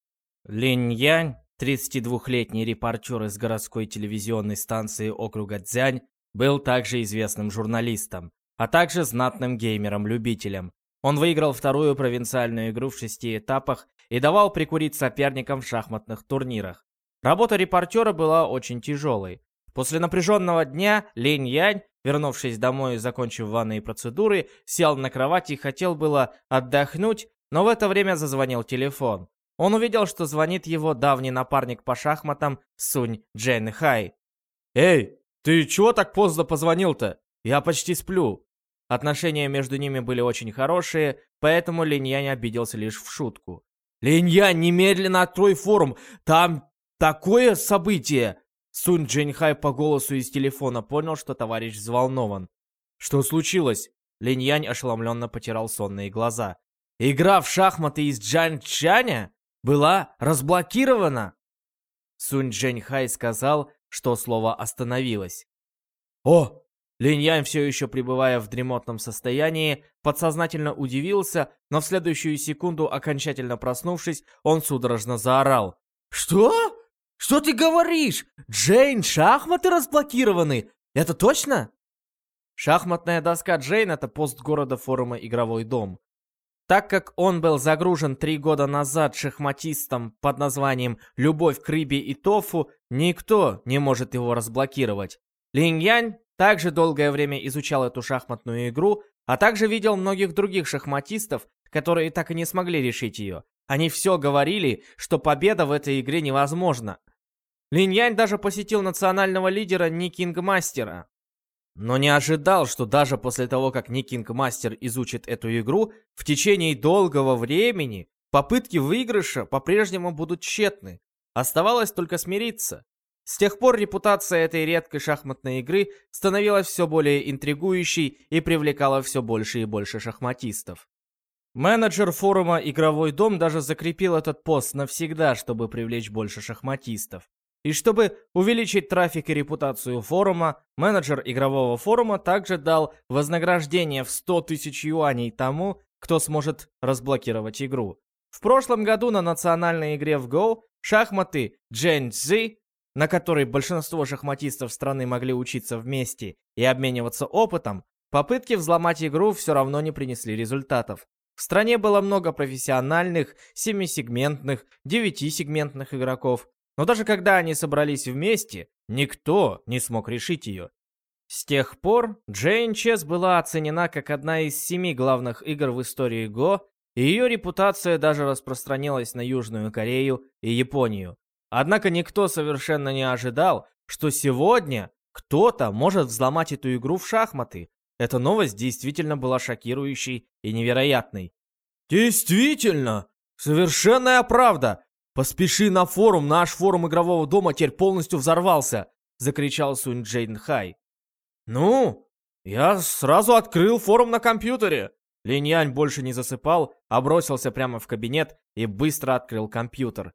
Линь Янь, 32-летний репортер из городской телевизионной станции округа Цзянь, был также известным журналистом, а также знатным геймером-любителем. Он выиграл вторую провинциальную игру в шести этапах и давал прикурить соперникам в шахматных турнирах. Работа репортера была очень тяжелой. После напряженного дня Лень Янь, вернувшись домой и закончив ванные процедуры, сел на кровати и хотел было отдохнуть, но в это время зазвонил телефон. Он увидел, что звонит его давний напарник по шахматам Сунь Джен Хай. «Эй, ты чего так поздно позвонил-то? Я почти сплю». Отношения между ними были очень хорошие, поэтому Линьянь обиделся лишь в шутку. «Линьянь, немедленно открой форум! Там такое событие!» Сунь Джинхай по голосу из телефона понял, что товарищ взволнован. «Что случилось?» Линьянь ошеломленно потирал сонные глаза. «Игра в шахматы из Джан Чаня была разблокирована!» Сунь Джинхай сказал, что слово остановилось. «О, Линьянь, все еще пребывая в дремотном состоянии, подсознательно удивился, но в следующую секунду, окончательно проснувшись, он судорожно заорал. «Что? Что ты говоришь? Джейн, шахматы разблокированы? Это точно?» Шахматная доска Джейн — это пост города форума «Игровой дом». Так как он был загружен три года назад шахматистом под названием «Любовь к рыбе и тофу», никто не может его разблокировать. Линь Янь также долгое время изучал эту шахматную игру, а также видел многих других шахматистов, которые так и не смогли решить ее. Они все говорили, что победа в этой игре невозможна. Линь Янь даже посетил национального лидера Никингмастера. Но не ожидал, что даже после того, как Никингмастер изучит эту игру, в течение долгого времени попытки выигрыша по-прежнему будут тщетны. Оставалось только смириться. С тех пор репутация этой редкой шахматной игры становилась все более интригующей и привлекала все больше и больше шахматистов. Менеджер форума «Игровой дом» даже закрепил этот пост навсегда, чтобы привлечь больше шахматистов. И чтобы увеличить трафик и репутацию форума, менеджер игрового форума также дал вознаграждение в 100 тысяч юаней тому, кто сможет разблокировать игру. В прошлом году на национальной игре в Go шахматы Джен Цзи на которой большинство шахматистов страны могли учиться вместе и обмениваться опытом, попытки взломать игру все равно не принесли результатов. В стране было много профессиональных, семисегментных, девятисегментных игроков, но даже когда они собрались вместе, никто не смог решить ее. С тех пор Джейн Чес была оценена как одна из семи главных игр в истории Го, и ее репутация даже распространилась на Южную Корею и Японию. Однако никто совершенно не ожидал, что сегодня кто-то может взломать эту игру в шахматы. Эта новость действительно была шокирующей и невероятной. «Действительно! Совершенная правда! Поспеши на форум, наш форум игрового дома теперь полностью взорвался!» Закричал Сунь Джейн Хай. «Ну, я сразу открыл форум на компьютере!» Линь больше не засыпал, а бросился прямо в кабинет и быстро открыл компьютер.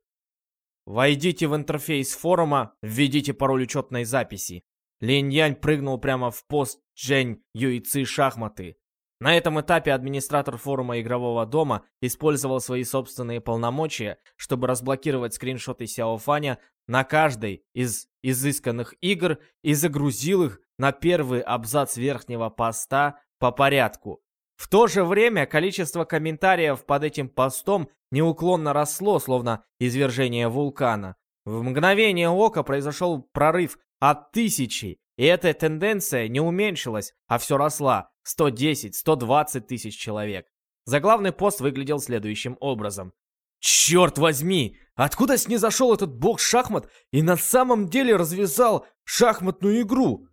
Войдите в интерфейс форума, введите пароль учетной записи. Линь Янь прыгнул прямо в пост Джень Юйци шахматы. На этом этапе администратор форума игрового дома использовал свои собственные полномочия, чтобы разблокировать скриншоты Сяофаня на каждой из изысканных игр и загрузил их на первый абзац верхнего поста по порядку. В то же время количество комментариев под этим постом неуклонно росло, словно извержение вулкана. В мгновение ока произошел прорыв от тысячи, и эта тенденция не уменьшилась, а все росла. 110-120 тысяч человек. Заглавный пост выглядел следующим образом. «Черт возьми! Откуда снизошел этот бог шахмат и на самом деле развязал шахматную игру?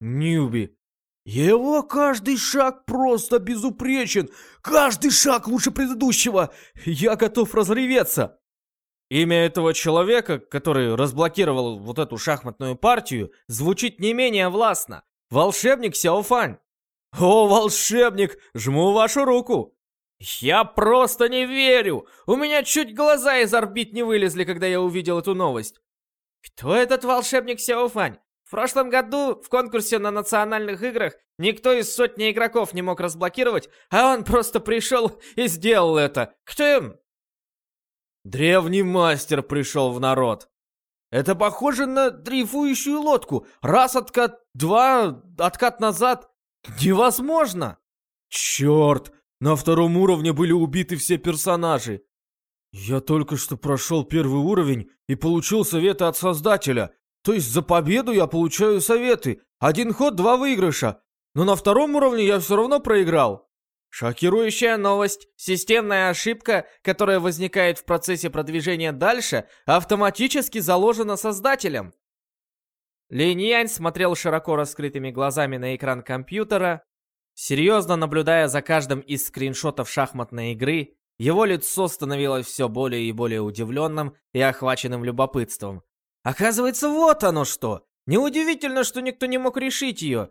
Ньюби, его каждый шаг просто безупречен. Каждый шаг лучше предыдущего. Я готов разреветься. Имя этого человека, который разблокировал вот эту шахматную партию, звучит не менее властно. Волшебник Сяофань. О, волшебник, жму вашу руку. Я просто не верю! У меня чуть глаза из орбит не вылезли, когда я увидел эту новость. Кто этот волшебник Сяофань? В прошлом году в конкурсе на национальных играх никто из сотни игроков не мог разблокировать, а он просто пришел и сделал это. Кто им? Древний мастер пришел в народ. Это похоже на дрейфующую лодку. Раз откат, два откат назад. Невозможно. Черт, на втором уровне были убиты все персонажи. Я только что прошел первый уровень и получил советы от создателя. То есть за победу я получаю советы. Один ход, два выигрыша. Но на втором уровне я все равно проиграл. Шокирующая новость. Системная ошибка, которая возникает в процессе продвижения дальше, автоматически заложена создателем. Линь Янь смотрел широко раскрытыми глазами на экран компьютера, серьезно наблюдая за каждым из скриншотов шахматной игры, его лицо становилось все более и более удивленным и охваченным любопытством. Оказывается, вот оно что! Неудивительно, что никто не мог решить ее,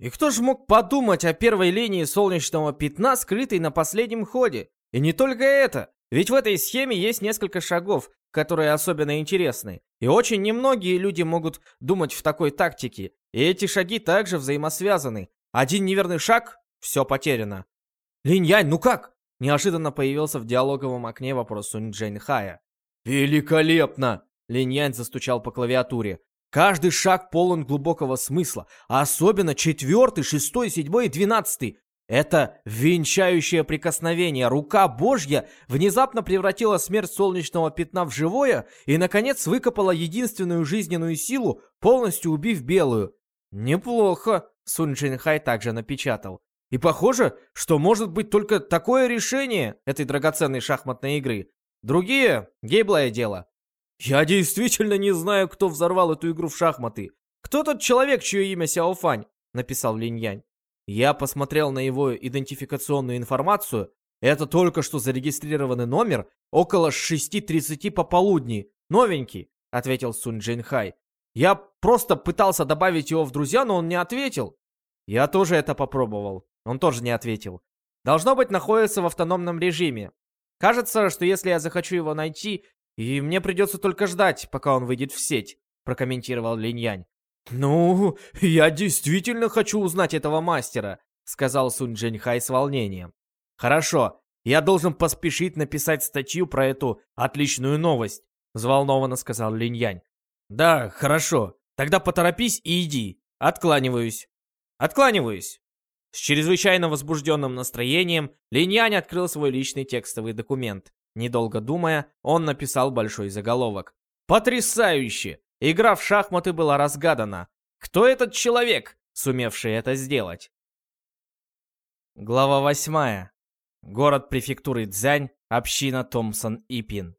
и кто же мог подумать о первой линии солнечного пятна, скрытой на последнем ходе? И не только это, ведь в этой схеме есть несколько шагов, которые особенно интересны. И очень немногие люди могут думать в такой тактике. И эти шаги также взаимосвязаны. Один неверный шаг — все потеряно. «Линь-Янь, ну как?» Неожиданно появился в диалоговом окне вопрос Сунь Джейн Хая. «Великолепно!» Линь-Янь застучал по клавиатуре. Каждый шаг полон глубокого смысла, а особенно четвертый, шестой, седьмой и двенадцатый. Это венчающее прикосновение. Рука Божья внезапно превратила смерть солнечного пятна в живое и, наконец, выкопала единственную жизненную силу, полностью убив белую. Неплохо, Сун Джинхай также напечатал. И похоже, что может быть только такое решение этой драгоценной шахматной игры. Другие — гейблое дело. «Я действительно не знаю, кто взорвал эту игру в шахматы. Кто тот человек, чье имя Сяофань?» — написал Линь-Янь. Я посмотрел на его идентификационную информацию. Это только что зарегистрированный номер около 6.30 пополудни. Новенький, — ответил Сун Джинхай. Я просто пытался добавить его в друзья, но он не ответил. Я тоже это попробовал. Он тоже не ответил. Должно быть, находится в автономном режиме. Кажется, что если я захочу его найти, и мне придется только ждать, пока он выйдет в сеть», — прокомментировал Линь-Янь. «Ну, я действительно хочу узнать этого мастера», — сказал Сунь Джинхай с волнением. «Хорошо, я должен поспешить написать статью про эту отличную новость», — взволнованно сказал Линь-Янь. «Да, хорошо. Тогда поторопись и иди. Откланиваюсь». «Откланиваюсь». С чрезвычайно возбужденным настроением Линь-Янь открыл свой личный текстовый документ. Недолго думая, он написал большой заголовок. «Потрясающе! Игра в шахматы была разгадана. Кто этот человек, сумевший это сделать?» Глава 8. Город префектуры Цзянь, община Томпсон-Ипин.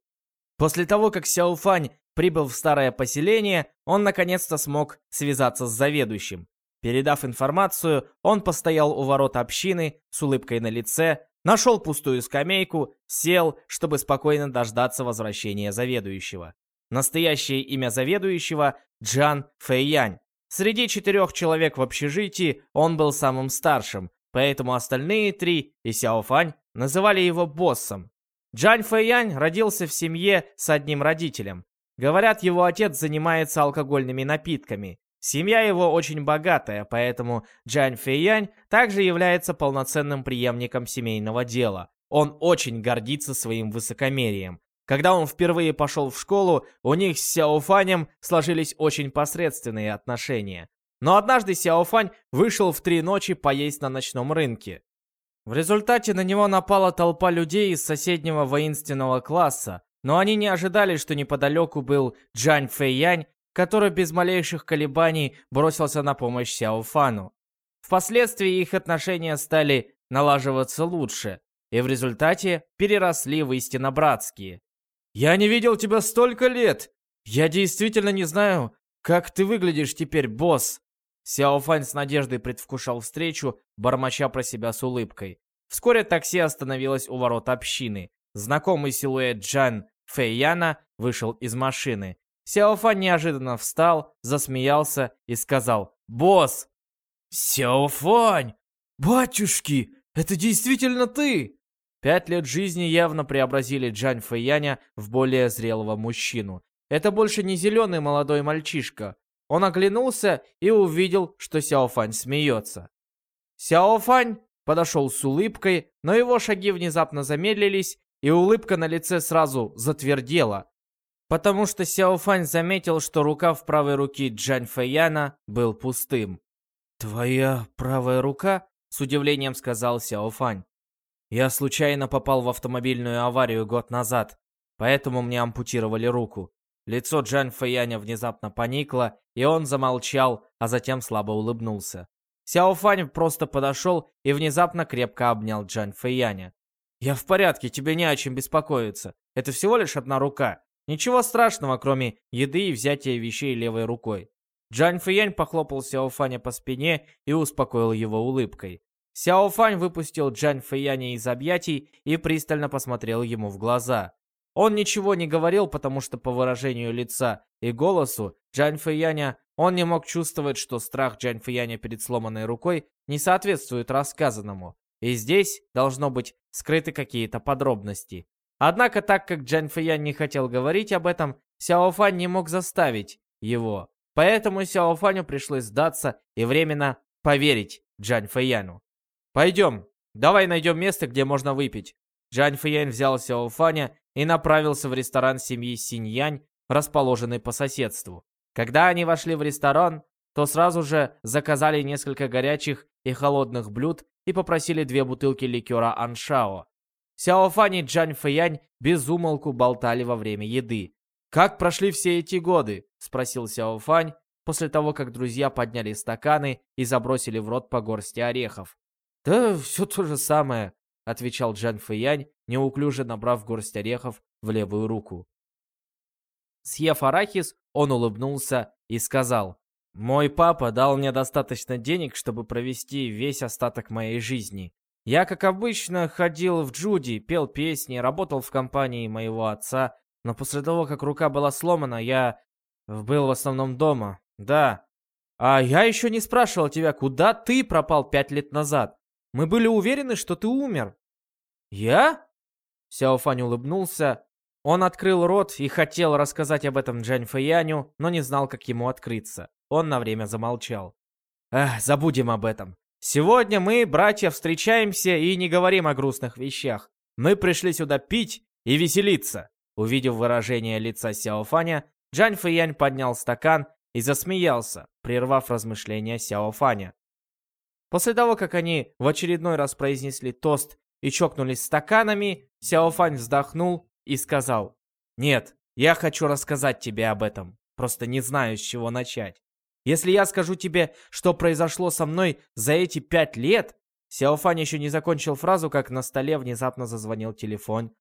После того, как Сяофань прибыл в старое поселение, он наконец-то смог связаться с заведующим. Передав информацию, он постоял у ворот общины с улыбкой на лице, Нашел пустую скамейку, сел, чтобы спокойно дождаться возвращения заведующего. Настоящее имя заведующего – Джан Фэйянь. Среди четырех человек в общежитии он был самым старшим, поэтому остальные три и Сяофань называли его боссом. Джан Фэйянь родился в семье с одним родителем. Говорят, его отец занимается алкогольными напитками. Семья его очень богатая, поэтому Джан Фэйянь также является полноценным преемником семейного дела. Он очень гордится своим высокомерием. Когда он впервые пошел в школу, у них с Сяофанем сложились очень посредственные отношения. Но однажды Сяофань вышел в три ночи поесть на ночном рынке. В результате на него напала толпа людей из соседнего воинственного класса, но они не ожидали, что неподалеку был Джан Фэйянь который без малейших колебаний бросился на помощь Сяо Фану. Впоследствии их отношения стали налаживаться лучше, и в результате переросли в истинно братские. «Я не видел тебя столько лет! Я действительно не знаю, как ты выглядишь теперь, босс!» Сяо Фань с надеждой предвкушал встречу, бормоча про себя с улыбкой. Вскоре такси остановилось у ворот общины. Знакомый силуэт Джан Фэйяна вышел из машины. Сяофань неожиданно встал, засмеялся и сказал «Босс!» «Сяофань! Батюшки, это действительно ты!» Пять лет жизни явно преобразили Джань Фэяня в более зрелого мужчину. Это больше не зеленый молодой мальчишка. Он оглянулся и увидел, что Сяофань смеется. Сяофань подошел с улыбкой, но его шаги внезапно замедлились, и улыбка на лице сразу затвердела, потому что Сяофань заметил, что рукав правой руки Джань Фэяна был пустым. «Твоя правая рука?» — с удивлением сказал Сяофань. «Я случайно попал в автомобильную аварию год назад, поэтому мне ампутировали руку». Лицо Джань Фэяня внезапно поникло, и он замолчал, а затем слабо улыбнулся. Сяофань просто подошел и внезапно крепко обнял Джань Фэяня. «Я в порядке, тебе не о чем беспокоиться. Это всего лишь одна рука. Ничего страшного, кроме еды и взятия вещей левой рукой». Джань Фэянь похлопал Сяофаня по спине и успокоил его улыбкой. Сяофань выпустил Джань Фэяня из объятий и пристально посмотрел ему в глаза. Он ничего не говорил, потому что по выражению лица и голосу Джань Фэяня он не мог чувствовать, что страх Джань Фэяня перед сломанной рукой не соответствует рассказанному. И здесь, должно быть, скрыты какие-то подробности. Однако, так как Джан Фэян не хотел говорить об этом, Сяо Фань не мог заставить его. Поэтому Сяо Фаню пришлось сдаться и временно поверить Джан Фэяну. «Пойдем, давай найдем место, где можно выпить». Джан Фэян взял Сяо Фаня и направился в ресторан семьи Синьянь, расположенный по соседству. Когда они вошли в ресторан, то сразу же заказали несколько горячих и холодных блюд и попросили две бутылки ликера Аншао. Сяофань и Джань Фэянь безумолку болтали во время еды. «Как прошли все эти годы?» — спросил Сяофань после того, как друзья подняли стаканы и забросили в рот по горсти орехов. «Да все то же самое», — отвечал Джан Фэянь, неуклюже набрав горсть орехов в левую руку. Съев арахис, он улыбнулся и сказал, мой папа дал мне достаточно денег, чтобы провести весь остаток моей жизни. Я, как обычно, ходил в джуди, пел песни, работал в компании моего отца, но после того, как рука была сломана, я был в основном дома. Да. А я еще не спрашивал тебя, куда ты пропал пять лет назад. Мы были уверены, что ты умер. Я? Сяофань улыбнулся. Он открыл рот и хотел рассказать об этом Джань Фэяню, но не знал, как ему открыться. Он на время замолчал. Эх, забудем об этом. Сегодня мы, братья, встречаемся и не говорим о грустных вещах. Мы пришли сюда пить и веселиться. Увидев выражение лица Сяофаня, Джань Фэянь поднял стакан и засмеялся, прервав размышления Сяофаня. После того, как они в очередной раз произнесли тост и чокнулись стаканами, Сяофань вздохнул и сказал, «Нет, я хочу рассказать тебе об этом, просто не знаю, с чего начать. Если я скажу тебе, что произошло со мной за эти пять лет...» Сяофань еще не закончил фразу, как на столе внезапно зазвонил телефон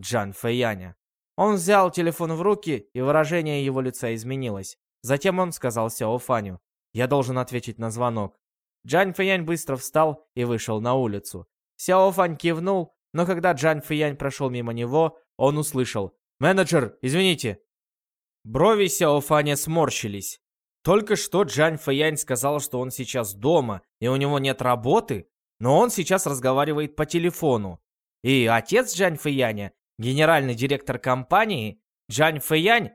Джан Фэяня. Он взял телефон в руки, и выражение его лица изменилось. Затем он сказал Сяофаню, «Я должен ответить на звонок». Джан Фэянь быстро встал и вышел на улицу. Сяофань кивнул, но когда Джан Фэянь прошел мимо него, он услышал, «Менеджер, извините». Брови Сяофаня сморщились. Только что Джань Фэянь сказал, что он сейчас дома, и у него нет работы, но он сейчас разговаривает по телефону. И отец Джань Фэяня, генеральный директор компании, Джань Фэянь,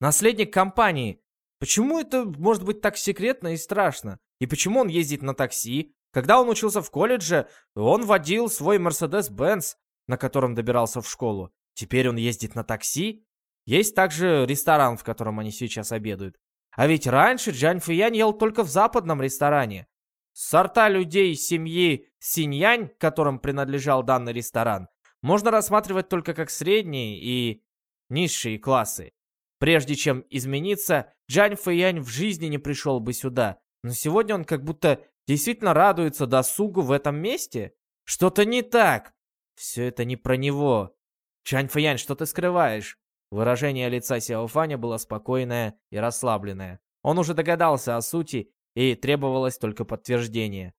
наследник компании. Почему это может быть так секретно и страшно? И почему он ездит на такси? Когда он учился в колледже, он водил свой Mercedes-Benz, на котором добирался в школу. Теперь он ездит на такси. Есть также ресторан, в котором они сейчас обедают. А ведь раньше Джань Фиянь ел только в западном ресторане. Сорта людей семьи Синьянь, которым принадлежал данный ресторан, можно рассматривать только как средние и низшие классы. Прежде чем измениться, Джань Фэянь в жизни не пришел бы сюда. Но сегодня он как будто действительно радуется досугу в этом месте. Что-то не так. Все это не про него. Джань Фэянь, что ты скрываешь? Выражение лица Сяофаня было спокойное и расслабленное. Он уже догадался о сути, и требовалось только подтверждение.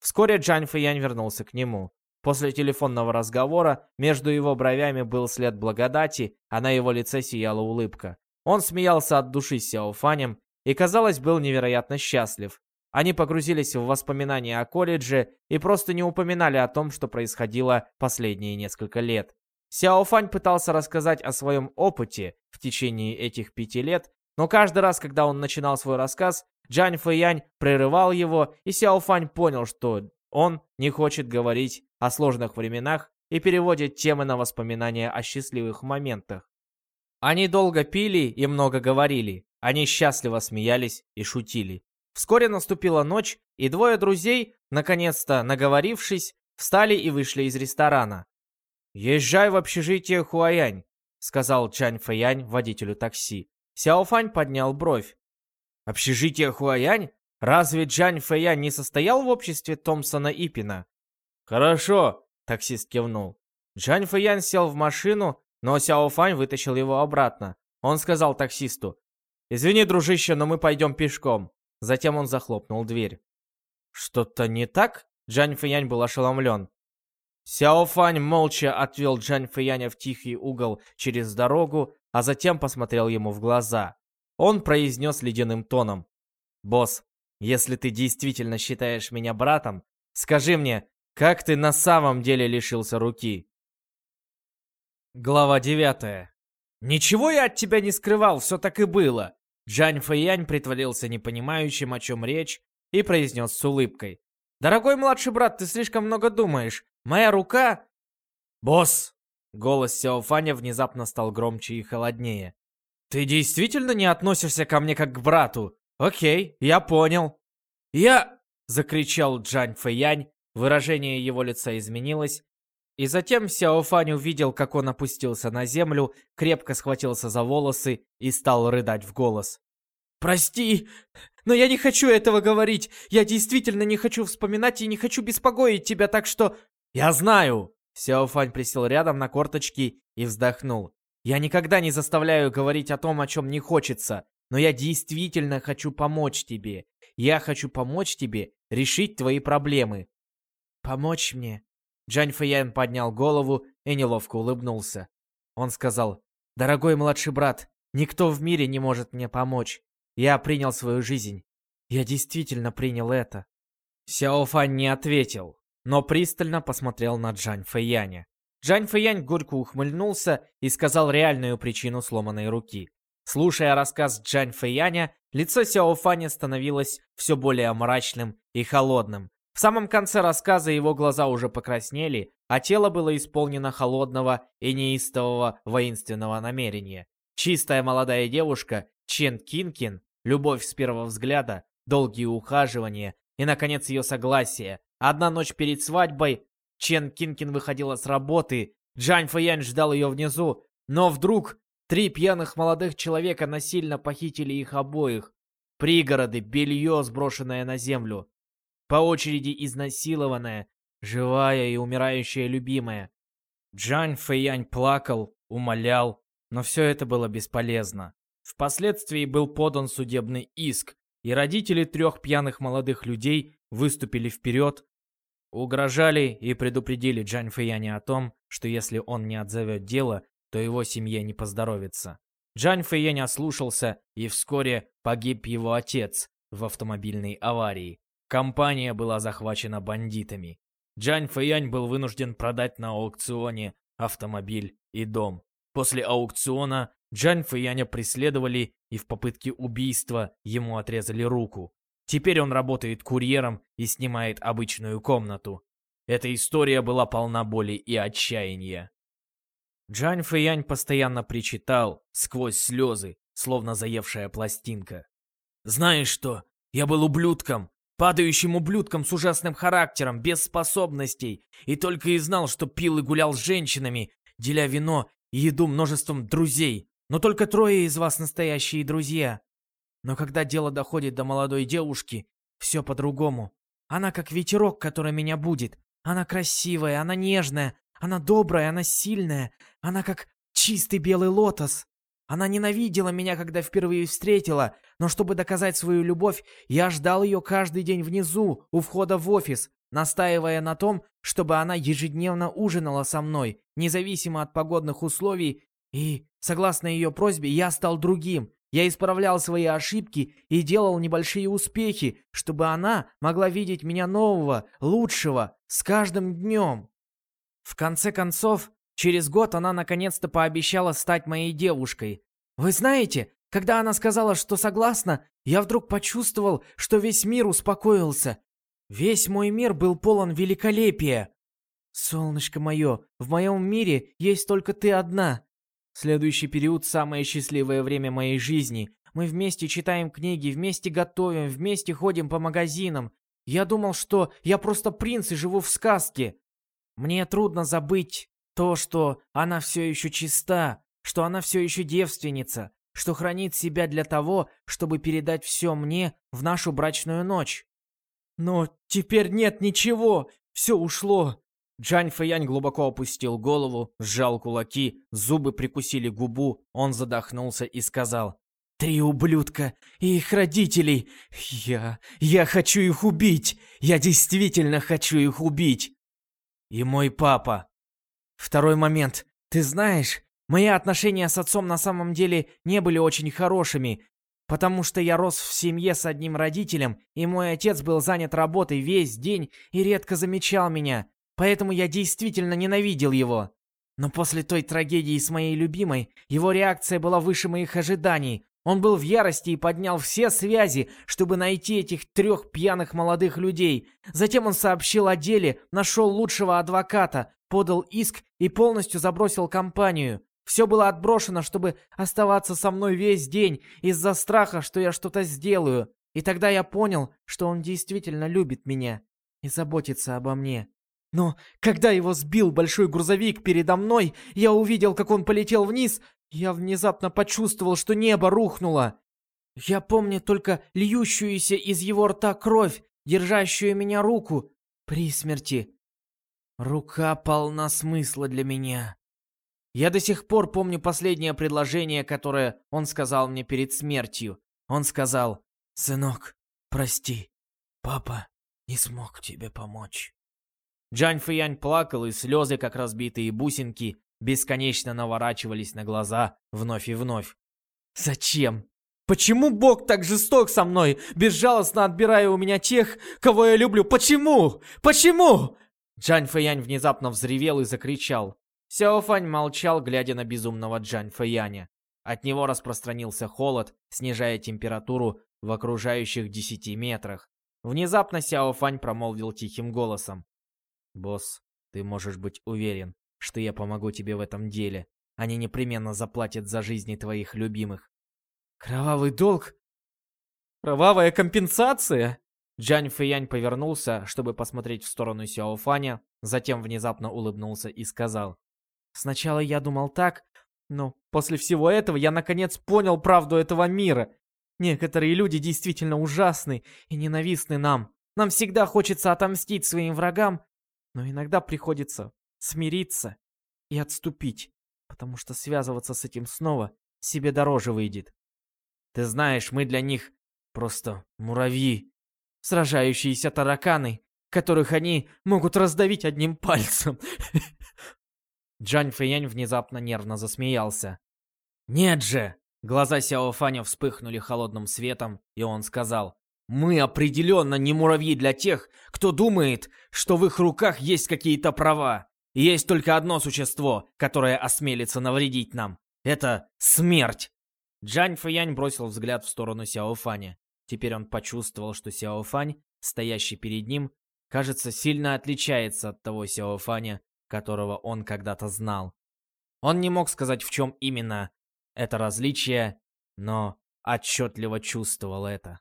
Вскоре Джань Фэянь вернулся к нему. После телефонного разговора между его бровями был след благодати, а на его лице сияла улыбка. Он смеялся от души с Сяофанем и, казалось, был невероятно счастлив. Они погрузились в воспоминания о колледже и просто не упоминали о том, что происходило последние несколько лет. Сяо Фань пытался рассказать о своем опыте в течение этих пяти лет, но каждый раз, когда он начинал свой рассказ, Джань Фэянь прерывал его, и Сяо Фань понял, что он не хочет говорить о сложных временах и переводит темы на воспоминания о счастливых моментах. Они долго пили и много говорили. Они счастливо смеялись и шутили. Вскоре наступила ночь, и двое друзей, наконец-то наговорившись, встали и вышли из ресторана. «Езжай в общежитие Хуаянь», — сказал Чань Фэянь водителю такси. Сяофань поднял бровь. «Общежитие Хуаянь? Разве Чань Фэянь не состоял в обществе Томпсона Ипина?» «Хорошо», — таксист кивнул. Чань Фэянь сел в машину, но Сяофань вытащил его обратно. Он сказал таксисту, «Извини, дружище, но мы пойдем пешком». Затем он захлопнул дверь. «Что-то не так?» Джань Фэянь был ошеломлен. Сяо Фань молча отвел Джань Фэяня в тихий угол через дорогу, а затем посмотрел ему в глаза. Он произнес ледяным тоном. «Босс, если ты действительно считаешь меня братом, скажи мне, как ты на самом деле лишился руки?» Глава девятая. «Ничего я от тебя не скрывал, все так и было. Джань Фэянь притворился непонимающим, о чем речь, и произнес с улыбкой. «Дорогой младший брат, ты слишком много думаешь. Моя рука...» «Босс!» Голос Сяофаня внезапно стал громче и холоднее. «Ты действительно не относишься ко мне как к брату? Окей, я понял». «Я...» — закричал Джань Фэянь. Выражение его лица изменилось, и затем Сяо Фань увидел, как он опустился на землю, крепко схватился за волосы и стал рыдать в голос. «Прости, но я не хочу этого говорить. Я действительно не хочу вспоминать и не хочу беспокоить тебя, так что...» «Я знаю!» Сяо Фань присел рядом на корточки и вздохнул. «Я никогда не заставляю говорить о том, о чем не хочется, но я действительно хочу помочь тебе. Я хочу помочь тебе решить твои проблемы». «Помочь мне?» Джань Фэян поднял голову и неловко улыбнулся. Он сказал, «Дорогой младший брат, никто в мире не может мне помочь. Я принял свою жизнь. Я действительно принял это». Сяо Фань не ответил, но пристально посмотрел на Джань Фэяня. Джань Фэянь горько ухмыльнулся и сказал реальную причину сломанной руки. Слушая рассказ Джань Фэяня, лицо Сяо Фаня становилось все более мрачным и холодным, в самом конце рассказа его глаза уже покраснели, а тело было исполнено холодного и неистового воинственного намерения. Чистая молодая девушка Чен Кинкин, любовь с первого взгляда, долгие ухаживания и, наконец, ее согласие. Одна ночь перед свадьбой Чен Кинкин выходила с работы, Джань Фэянь ждал ее внизу, но вдруг три пьяных молодых человека насильно похитили их обоих. Пригороды, белье, сброшенное на землю по очереди изнасилованная, живая и умирающая любимая. Джан Фэянь плакал, умолял, но все это было бесполезно. Впоследствии был подан судебный иск, и родители трех пьяных молодых людей выступили вперед, угрожали и предупредили Джан Фэяня о том, что если он не отзовет дело, то его семье не поздоровится. Джан Фэянь ослушался, и вскоре погиб его отец в автомобильной аварии. Компания была захвачена бандитами. Джань Фэянь был вынужден продать на аукционе автомобиль и дом. После аукциона Джань Фэяня преследовали и в попытке убийства ему отрезали руку. Теперь он работает курьером и снимает обычную комнату. Эта история была полна боли и отчаяния. Джань Фэянь постоянно причитал, сквозь слезы, словно заевшая пластинка. «Знаешь что? Я был ублюдком, падающим ублюдком с ужасным характером, без способностей, и только и знал, что пил и гулял с женщинами, деля вино и еду множеством друзей. Но только трое из вас настоящие друзья. Но когда дело доходит до молодой девушки, все по-другому. Она как ветерок, который меня будет. Она красивая, она нежная, она добрая, она сильная. Она как чистый белый лотос. Она ненавидела меня, когда впервые встретила, но чтобы доказать свою любовь, я ждал ее каждый день внизу, у входа в офис, настаивая на том, чтобы она ежедневно ужинала со мной, независимо от погодных условий, и, согласно ее просьбе, я стал другим. Я исправлял свои ошибки и делал небольшие успехи, чтобы она могла видеть меня нового, лучшего, с каждым днем. В конце концов, через год она наконец-то пообещала стать моей девушкой. Вы знаете, когда она сказала, что согласна, я вдруг почувствовал, что весь мир успокоился. Весь мой мир был полон великолепия. Солнышко мое, в моем мире есть только ты одна. Следующий период – самое счастливое время моей жизни. Мы вместе читаем книги, вместе готовим, вместе ходим по магазинам. Я думал, что я просто принц и живу в сказке. Мне трудно забыть то, что она все еще чиста, что она все еще девственница, что хранит себя для того, чтобы передать все мне в нашу брачную ночь. Но теперь нет ничего, все ушло. Джань Фэянь глубоко опустил голову, сжал кулаки, зубы прикусили губу, он задохнулся и сказал «Три ублюдка и их родителей! Я... я хочу их убить! Я действительно хочу их убить!» «И мой папа!» Второй момент. Ты знаешь, мои отношения с отцом на самом деле не были очень хорошими, потому что я рос в семье с одним родителем, и мой отец был занят работой весь день и редко замечал меня. Поэтому я действительно ненавидел его. Но после той трагедии с моей любимой, его реакция была выше моих ожиданий. Он был в ярости и поднял все связи, чтобы найти этих трех пьяных молодых людей. Затем он сообщил о деле, нашел лучшего адвоката, подал иск и полностью забросил компанию. Все было отброшено, чтобы оставаться со мной весь день из-за страха, что я что-то сделаю. И тогда я понял, что он действительно любит меня и заботится обо мне. Но когда его сбил большой грузовик передо мной, я увидел, как он полетел вниз, я внезапно почувствовал, что небо рухнуло. Я помню только льющуюся из его рта кровь, держащую меня руку при смерти. Рука полна смысла для меня. Я до сих пор помню последнее предложение, которое он сказал мне перед смертью. Он сказал, «Сынок, прости, папа не смог тебе помочь». Джань Фэянь плакал, и слезы, как разбитые бусинки, бесконечно наворачивались на глаза вновь и вновь. «Зачем? Почему Бог так жесток со мной, безжалостно отбирая у меня тех, кого я люблю? Почему? Почему?» Джань Фэянь внезапно взревел и закричал. Сяо Фань молчал, глядя на безумного Джань Фэяня. От него распространился холод, снижая температуру в окружающих десяти метрах. Внезапно Сяо Фань промолвил тихим голосом. «Босс, ты можешь быть уверен, что я помогу тебе в этом деле. Они непременно заплатят за жизни твоих любимых». «Кровавый долг? Кровавая компенсация?» Джань Фэянь повернулся, чтобы посмотреть в сторону Сяо Фаня, затем внезапно улыбнулся и сказал. «Сначала я думал так, но после всего этого я наконец понял правду этого мира. Некоторые люди действительно ужасны и ненавистны нам. Нам всегда хочется отомстить своим врагам, но иногда приходится смириться и отступить, потому что связываться с этим снова себе дороже выйдет. Ты знаешь, мы для них просто муравьи, сражающиеся тараканы, которых они могут раздавить одним пальцем. Джань Фэянь внезапно нервно засмеялся. «Нет же!» Глаза Сяо Фаня вспыхнули холодным светом, и он сказал, мы определенно не муравьи для тех, кто думает, что в их руках есть какие-то права. Есть только одно существо, которое осмелится навредить нам. Это смерть. Джань Фэянь бросил взгляд в сторону Сяо Фаня. Теперь он почувствовал, что Сяо Фань, стоящий перед ним, кажется, сильно отличается от того Сяо Фаня, которого он когда-то знал. Он не мог сказать, в чем именно это различие, но отчетливо чувствовал это.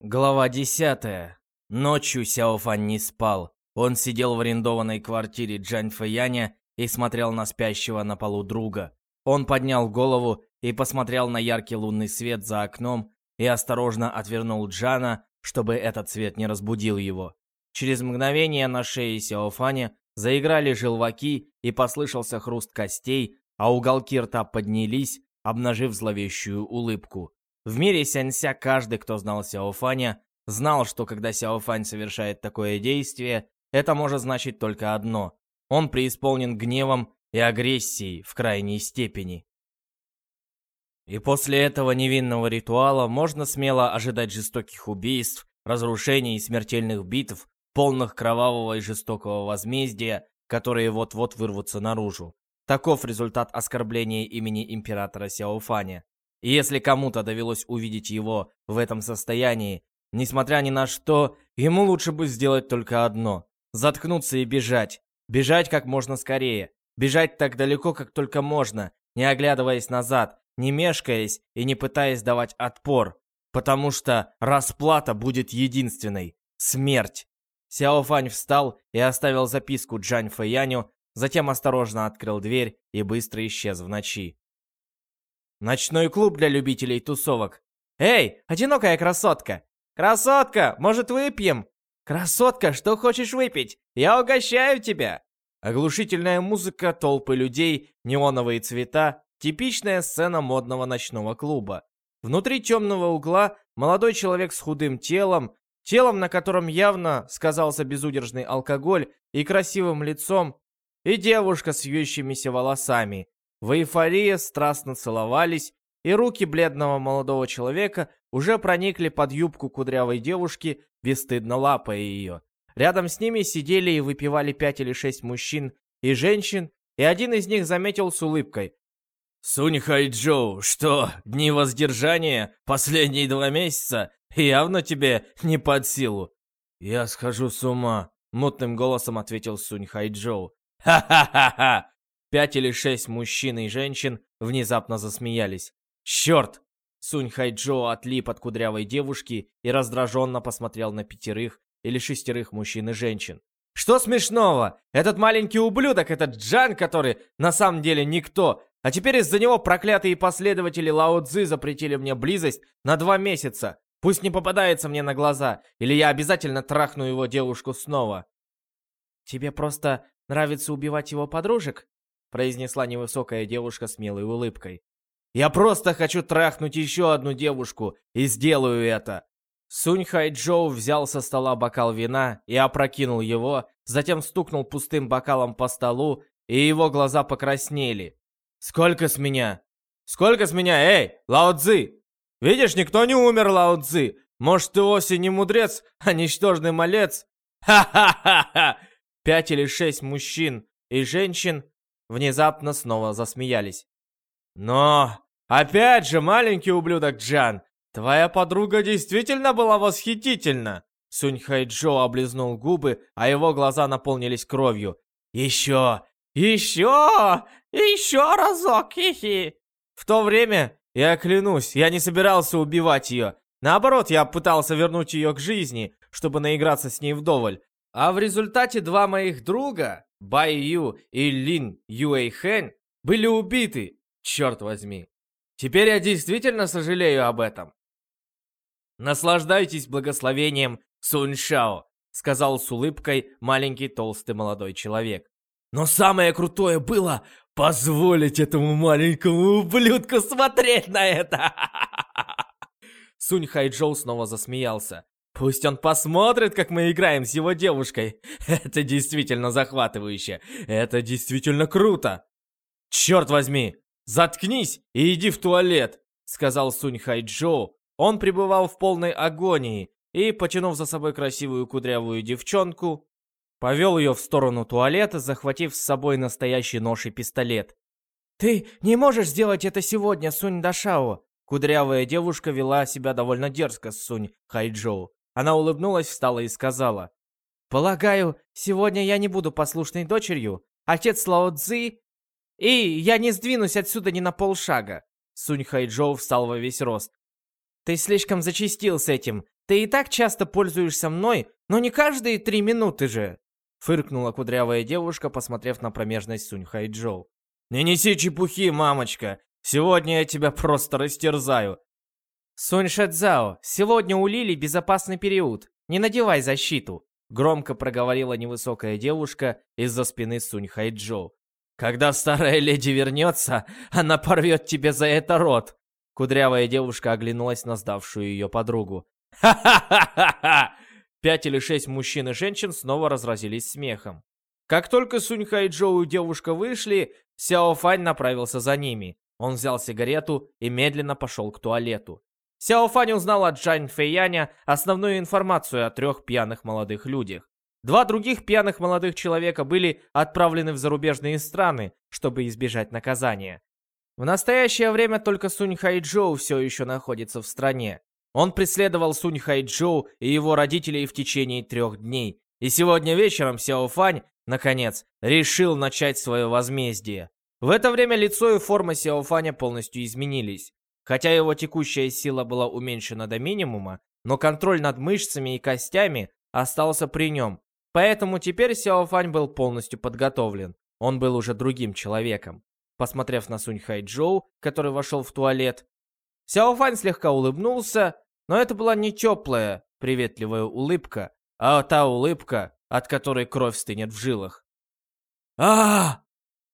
Глава 10. Ночью Сяофан не спал. Он сидел в арендованной квартире Джань Фэяня и смотрел на спящего на полу друга. Он поднял голову и посмотрел на яркий лунный свет за окном и осторожно отвернул Джана, чтобы этот свет не разбудил его. Через мгновение на шее Сяофаня заиграли желваки и послышался хруст костей, а уголки рта поднялись, обнажив зловещую улыбку. В мире Сянься каждый, кто знал Сяофаня, знал, что когда Сяофань совершает такое действие, это может значить только одно. Он преисполнен гневом и агрессией в крайней степени. И после этого невинного ритуала можно смело ожидать жестоких убийств, разрушений и смертельных битв, полных кровавого и жестокого возмездия, которые вот-вот вырвутся наружу. Таков результат оскорбления имени императора Сяофаня. И если кому-то довелось увидеть его в этом состоянии, несмотря ни на что, ему лучше бы сделать только одно — заткнуться и бежать. Бежать как можно скорее. Бежать так далеко, как только можно, не оглядываясь назад, не мешкаясь и не пытаясь давать отпор. Потому что расплата будет единственной — смерть. Сяо Фань встал и оставил записку Джань Фэяню, затем осторожно открыл дверь и быстро исчез в ночи. Ночной клуб для любителей тусовок. «Эй, одинокая красотка! Красотка, может выпьем? Красотка, что хочешь выпить? Я угощаю тебя!» Оглушительная музыка, толпы людей, неоновые цвета, типичная сцена модного ночного клуба. Внутри темного угла молодой человек с худым телом, телом, на котором явно сказался безудержный алкоголь, и красивым лицом, и девушка с вьющимися волосами. В эйфории страстно целовались, и руки бледного молодого человека уже проникли под юбку кудрявой девушки, бесстыдно лапая ее. Рядом с ними сидели и выпивали пять или шесть мужчин и женщин, и один из них заметил с улыбкой. «Сунь Хайджоу, что, дни воздержания последние два месяца явно тебе не под силу?» «Я схожу с ума», — мутным голосом ответил Сунь Хайджоу. «Ха-ха-ха-ха!» Пять или шесть мужчин и женщин внезапно засмеялись. «Черт!» Сунь Хайджоу отлип от кудрявой девушки и раздраженно посмотрел на пятерых, или шестерых мужчин и женщин. Что смешного? Этот маленький ублюдок, этот Джан, который на самом деле никто, а теперь из-за него проклятые последователи Лао Цзы запретили мне близость на два месяца. Пусть не попадается мне на глаза, или я обязательно трахну его девушку снова. «Тебе просто нравится убивать его подружек?» произнесла невысокая девушка с милой улыбкой. «Я просто хочу трахнуть еще одну девушку, и сделаю это. Сунь Хайчжоу взял со стола бокал вина и опрокинул его, затем стукнул пустым бокалом по столу, и его глаза покраснели. «Сколько с меня? Сколько с меня? Эй, Лао Цзы! Видишь, никто не умер, Лао Цзы! Может, ты вовсе не мудрец, а ничтожный малец? Ха-ха-ха-ха!» Пять или шесть мужчин и женщин внезапно снова засмеялись. «Но, опять же, маленький ублюдок Джан, «Твоя подруга действительно была восхитительна!» Сунь Хайджо облизнул губы, а его глаза наполнились кровью. «Еще! Еще! Еще разок, хихи!» В то время, я клянусь, я не собирался убивать ее. Наоборот, я пытался вернуть ее к жизни, чтобы наиграться с ней вдоволь. А в результате два моих друга, Бай Ю и Лин Юэйхэн, были убиты, черт возьми. Теперь я действительно сожалею об этом. «Наслаждайтесь благословением Суньшао», — сказал с улыбкой маленький толстый молодой человек. «Но самое крутое было позволить этому маленькому ублюдку смотреть на это!» Сунь Хайчжоу снова засмеялся. «Пусть он посмотрит, как мы играем с его девушкой. Это действительно захватывающе. Это действительно круто!» «Черт возьми! Заткнись и иди в туалет!» Сказал Сунь Хайчжоу, он пребывал в полной агонии и, потянув за собой красивую кудрявую девчонку, повел ее в сторону туалета, захватив с собой настоящий нож и пистолет. «Ты не можешь сделать это сегодня, Сунь Дашао!» Кудрявая девушка вела себя довольно дерзко с Сунь Хайчжоу. Она улыбнулась, встала и сказала. «Полагаю, сегодня я не буду послушной дочерью, отец Лао Цзи, и я не сдвинусь отсюда ни на полшага». Сунь Хайчжоу встал во весь рост. Ты слишком зачастил с этим. Ты и так часто пользуешься мной, но не каждые три минуты же!» Фыркнула кудрявая девушка, посмотрев на промежность Сунь Хайчжоу. «Не неси чепухи, мамочка! Сегодня я тебя просто растерзаю!» «Сунь Шэцзао, сегодня у Лили безопасный период. Не надевай защиту!» Громко проговорила невысокая девушка из-за спины Сунь Хайчжоу. «Когда старая леди вернется, она порвет тебе за это рот!» Кудрявая девушка оглянулась на сдавшую ее подругу. «Ха-ха-ха-ха-ха!» Пять или шесть мужчин и женщин снова разразились смехом. Как только Сунь Хайчжоу и девушка вышли, Сяо Фань направился за ними. Он взял сигарету и медленно пошел к туалету. Сяо Фань узнал от Джань Фэяня основную информацию о трех пьяных молодых людях. Два других пьяных молодых человека были отправлены в зарубежные страны, чтобы избежать наказания. В настоящее время только Сунь Хайчжоу все еще находится в стране. Он преследовал Сунь Хайчжоу и его родителей в течение трех дней. И сегодня вечером Сяо Фань, наконец, решил начать свое возмездие. В это время лицо и форма Сяо Фаня полностью изменились. Хотя его текущая сила была уменьшена до минимума, но контроль над мышцами и костями остался при нем. Поэтому теперь Сяо Фань был полностью подготовлен. Он был уже другим человеком. Посмотрев на Сунь Хай Джоу, который вошел в туалет, Сяо Фань слегка улыбнулся, но это была не теплая, приветливая улыбка, а та улыбка, от которой кровь стынет в жилах. а,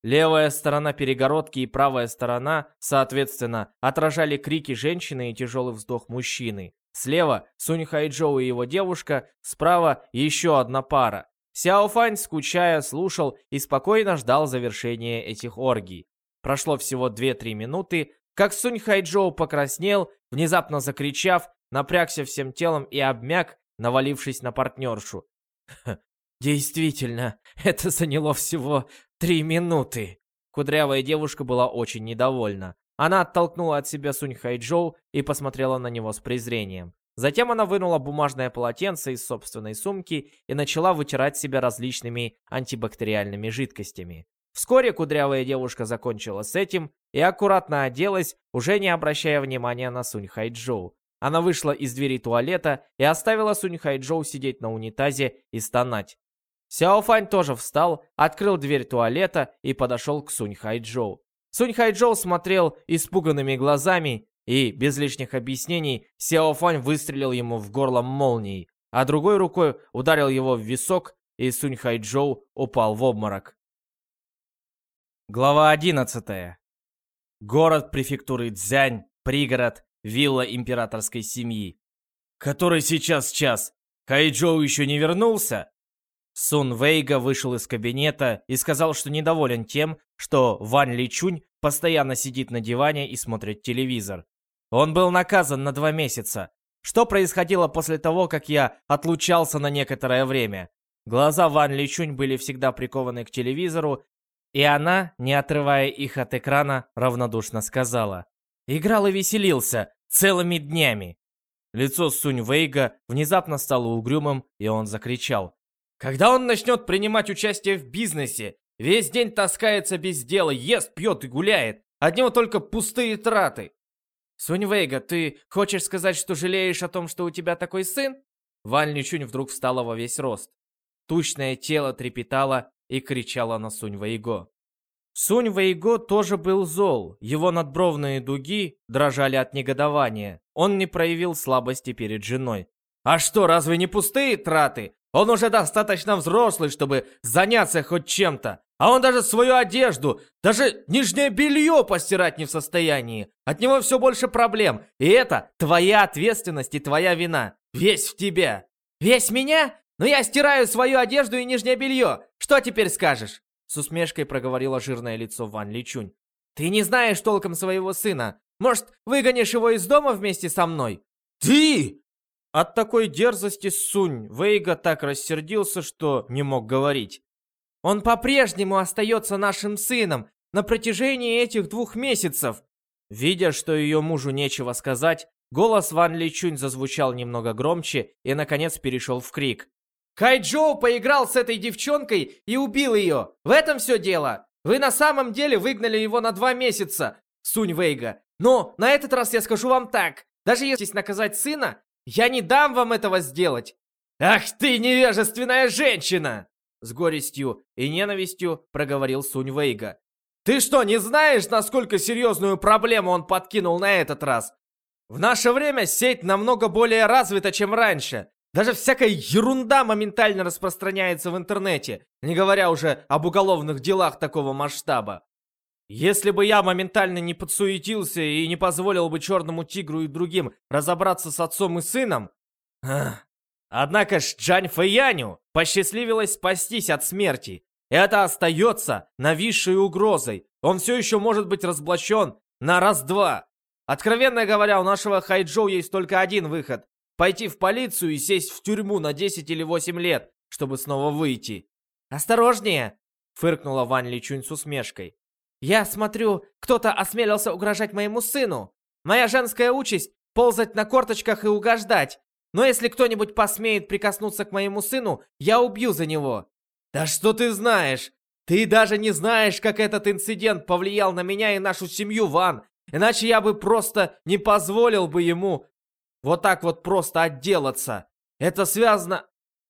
Левая сторона перегородки и правая сторона, соответственно, отражали крики женщины и тяжелый вздох мужчины. Слева Сунь Хайчжоу и его девушка, справа еще одна пара. Сяо Фань, скучая, слушал и спокойно ждал завершения этих оргий. Прошло всего 2-3 минуты, как Сунь Хайчжоу покраснел, внезапно закричав, напрягся всем телом и обмяк, навалившись на партнершу. Действительно, это заняло всего Три минуты!» Кудрявая девушка была очень недовольна. Она оттолкнула от себя Сунь Хайчжоу и посмотрела на него с презрением. Затем она вынула бумажное полотенце из собственной сумки и начала вытирать себя различными антибактериальными жидкостями. Вскоре кудрявая девушка закончила с этим и аккуратно оделась, уже не обращая внимания на Сунь Хайчжоу. Она вышла из двери туалета и оставила Сунь Хайчжоу сидеть на унитазе и стонать. Сяофань тоже встал, открыл дверь туалета и подошел к Сунь Хайчжоу. Сунь Хайчжоу смотрел испуганными глазами, и, без лишних объяснений, Сяофань выстрелил ему в горло молнией, а другой рукой ударил его в висок, и Сунь Хайчжоу упал в обморок. Глава 11. Город префектуры Цзянь, пригород, вилла императорской семьи. Который сейчас час? Хайчжоу еще не вернулся? Сун Вейга вышел из кабинета и сказал, что недоволен тем, что Ван Личунь постоянно сидит на диване и смотрит телевизор. Он был наказан на два месяца. Что происходило после того, как я отлучался на некоторое время? Глаза Ван Личунь были всегда прикованы к телевизору, и она, не отрывая их от экрана, равнодушно сказала. «Играл и веселился целыми днями». Лицо Сунь Вейга внезапно стало угрюмым, и он закричал. Когда он начнет принимать участие в бизнесе, весь день таскается без дела, ест, пьет и гуляет. От него только пустые траты. Сунь Вейга, ты хочешь сказать, что жалеешь о том, что у тебя такой сын? Ван Личунь вдруг встала во весь рост. Тучное тело трепетало и кричало на Сунь Вейго. Сунь Вейго тоже был зол. Его надбровные дуги дрожали от негодования. Он не проявил слабости перед женой. «А что, разве не пустые траты? Он уже достаточно взрослый, чтобы заняться хоть чем-то. А он даже свою одежду, даже нижнее белье постирать не в состоянии. От него все больше проблем. И это твоя ответственность и твоя вина. Весь в тебе. Весь меня? Ну я стираю свою одежду и нижнее белье. Что теперь скажешь? С усмешкой проговорило жирное лицо Ван Личунь. Ты не знаешь толком своего сына. Может, выгонишь его из дома вместе со мной? Ты! От такой дерзости Сунь Вейга так рассердился, что не мог говорить. «Он по-прежнему остается нашим сыном на протяжении этих двух месяцев!» Видя, что ее мужу нечего сказать, голос Ван Личунь зазвучал немного громче и, наконец, перешел в крик. «Кай Джоу поиграл с этой девчонкой и убил ее! В этом все дело! Вы на самом деле выгнали его на два месяца, Сунь Вейга! Но на этот раз я скажу вам так! Даже если наказать сына, я не дам вам этого сделать! Ах ты, невежественная женщина!» С горестью и ненавистью проговорил Сунь Вейга. «Ты что, не знаешь, насколько серьезную проблему он подкинул на этот раз? В наше время сеть намного более развита, чем раньше. Даже всякая ерунда моментально распространяется в интернете, не говоря уже об уголовных делах такого масштаба. Если бы я моментально не подсуетился и не позволил бы Черному Тигру и другим разобраться с отцом и сыном... Однако ж Джань Фэяню посчастливилось спастись от смерти. Это остается нависшей угрозой. Он все еще может быть разоблачен На раз-два. Откровенно говоря, у нашего Хайджоу есть только один выход. Пойти в полицию и сесть в тюрьму на 10 или 8 лет, чтобы снова выйти. «Осторожнее!» — фыркнула Ван Личунь с усмешкой. «Я смотрю, кто-то осмелился угрожать моему сыну. Моя женская участь — ползать на корточках и угождать. Но если кто-нибудь посмеет прикоснуться к моему сыну, я убью за него». «Да что ты знаешь? Ты даже не знаешь, как этот инцидент повлиял на меня и нашу семью, Ван. Иначе я бы просто не позволил бы ему вот так вот просто отделаться. Это связано...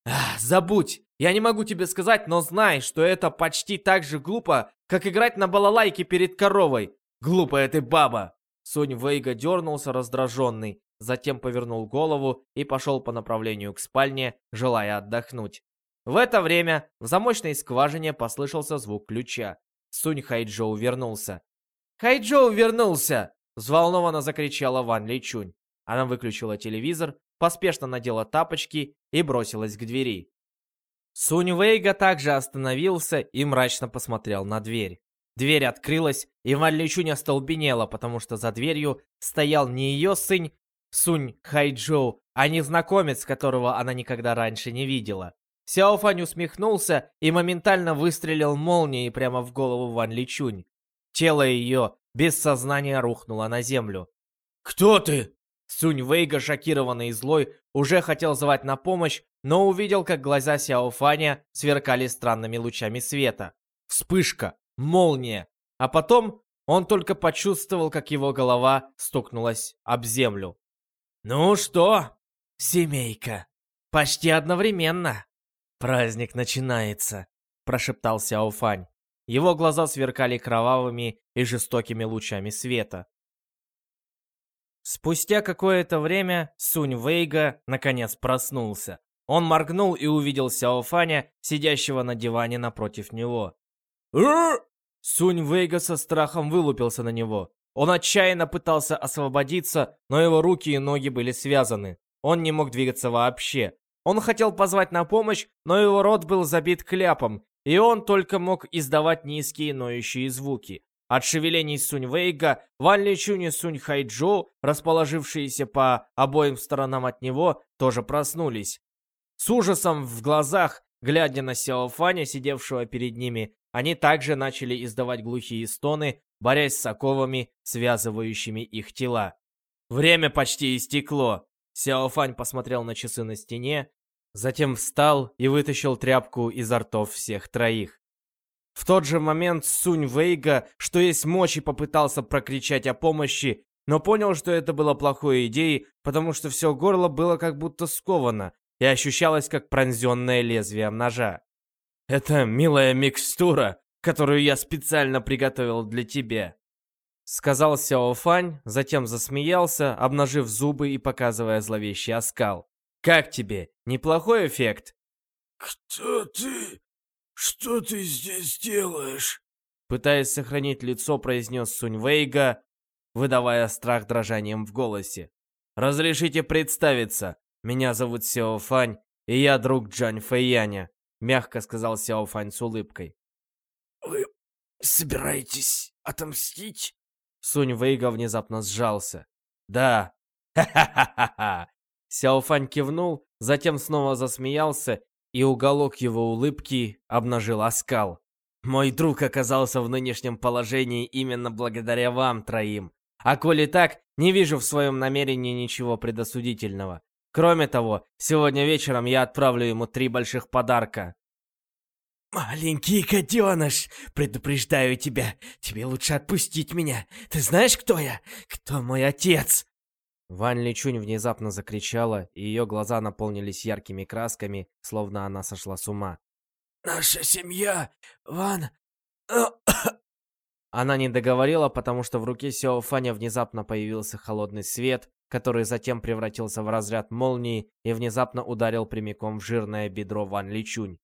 Ах, забудь. Я не могу тебе сказать, но знай, что это почти так же глупо, как играть на балалайке перед коровой. Глупая ты баба. Сунь Вейга дернулся раздраженный, затем повернул голову и пошел по направлению к спальне, желая отдохнуть. В это время в замочной скважине послышался звук ключа. Сунь Хайджоу вернулся. «Хайджоу вернулся!» — взволнованно закричала Ван Личунь. Она выключила телевизор, поспешно надела тапочки и бросилась к двери. Сунь Вейга также остановился и мрачно посмотрел на дверь. Дверь открылась, и Ван Личунь остолбенела, потому что за дверью стоял не ее сын Сунь Хайджоу, а незнакомец, которого она никогда раньше не видела. Сяо Фань усмехнулся и моментально выстрелил молнией прямо в голову Ван Личунь. Тело ее без сознания рухнуло на землю. «Кто ты?» Сунь Вейга, шокированный и злой, уже хотел звать на помощь, но увидел, как глаза Сяо Фаня сверкали странными лучами света. Вспышка, молния. А потом он только почувствовал, как его голова стукнулась об землю. «Ну что, семейка?» «Почти одновременно!» «Праздник начинается», — прошептал Сяо Фань. Его глаза сверкали кровавыми и жестокими лучами света. Спустя какое-то время Сунь Вейга наконец проснулся. Он моргнул и увидел Сяо Фаня, сидящего на диване напротив него. «Р!» Сунь Вейга со страхом вылупился на него. Он отчаянно пытался освободиться, но его руки и ноги были связаны. Он не мог двигаться вообще. Он хотел позвать на помощь, но его рот был забит кляпом, и он только мог издавать низкие ноющие звуки. От шевелений Сунь Вейга, Ван Личунь и Сунь Хайджо, расположившиеся по обоим сторонам от него, тоже проснулись. С ужасом в глазах, глядя на Сяо Фаня, сидевшего перед ними, они также начали издавать глухие стоны, борясь с оковами, связывающими их тела. Время почти истекло. Сяо Фань посмотрел на часы на стене, затем встал и вытащил тряпку изо ртов всех троих. В тот же момент Сунь Вейга, что есть мочи, попытался прокричать о помощи, но понял, что это было плохой идеей, потому что все горло было как будто сковано и ощущалось как пронзенное лезвием ножа. «Это милая микстура, которую я специально приготовил для тебя», сказал Сяо Фань, затем засмеялся, обнажив зубы и показывая зловещий оскал. «Как тебе? Неплохой эффект?» «Кто ты?» «Что ты здесь делаешь?» Пытаясь сохранить лицо, произнес Сунь Вейга, выдавая страх дрожанием в голосе. «Разрешите представиться. Меня зовут Сяо Фань, и я друг Джань Фэйяня», мягко сказал Сяо Фань с улыбкой. «Вы собираетесь отомстить?» Сунь Вейга внезапно сжался. «Да». «Ха-ха-ха-ха!» Сяо Фань кивнул, затем снова засмеялся и уголок его улыбки обнажил оскал. «Мой друг оказался в нынешнем положении именно благодаря вам троим. А коли так, не вижу в своем намерении ничего предосудительного. Кроме того, сегодня вечером я отправлю ему три больших подарка». «Маленький котеныш, предупреждаю тебя, тебе лучше отпустить меня. Ты знаешь, кто я? Кто мой отец?» Ван Личунь внезапно закричала, и ее глаза наполнились яркими красками, словно она сошла с ума. «Наша семья, Ван...» Она не договорила, потому что в руке Сяо Фаня внезапно появился холодный свет, который затем превратился в разряд молнии и внезапно ударил прямиком в жирное бедро Ван Личунь.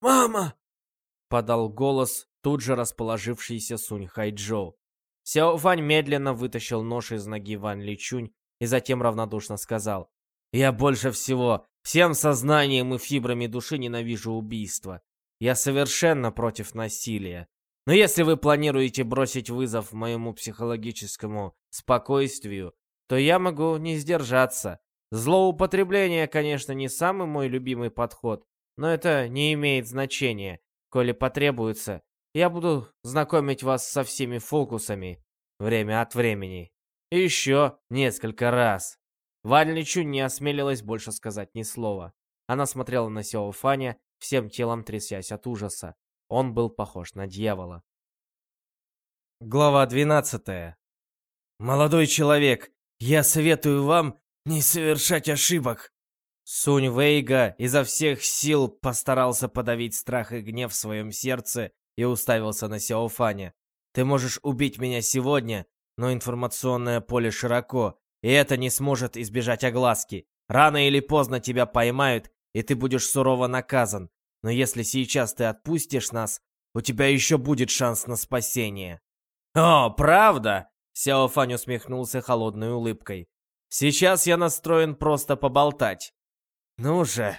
«Мама!» — подал голос тут же расположившийся Сунь Хайджоу. Сяо Фань медленно вытащил нож из ноги Ван Личунь и затем равнодушно сказал. «Я больше всего, всем сознанием и фибрами души ненавижу убийство. Я совершенно против насилия. Но если вы планируете бросить вызов моему психологическому спокойствию, то я могу не сдержаться. Злоупотребление, конечно, не самый мой любимый подход, но это не имеет значения. Коли потребуется, я буду знакомить вас со всеми фокусами время от времени. Еще несколько раз. Личунь не осмелилась больше сказать ни слова. Она смотрела на Сяо Фаня, всем телом трясясь от ужаса. Он был похож на дьявола. Глава 12. Молодой человек, я советую вам не совершать ошибок. Сунь Вейга изо всех сил постарался подавить страх и гнев в своем сердце и уставился на Сяофаня. Ты можешь убить меня сегодня, но информационное поле широко, и это не сможет избежать огласки. Рано или поздно тебя поймают, и ты будешь сурово наказан. Но если сейчас ты отпустишь нас, у тебя еще будет шанс на спасение». «О, правда?» Сяо Фань усмехнулся холодной улыбкой. «Сейчас я настроен просто поболтать». «Ну же!»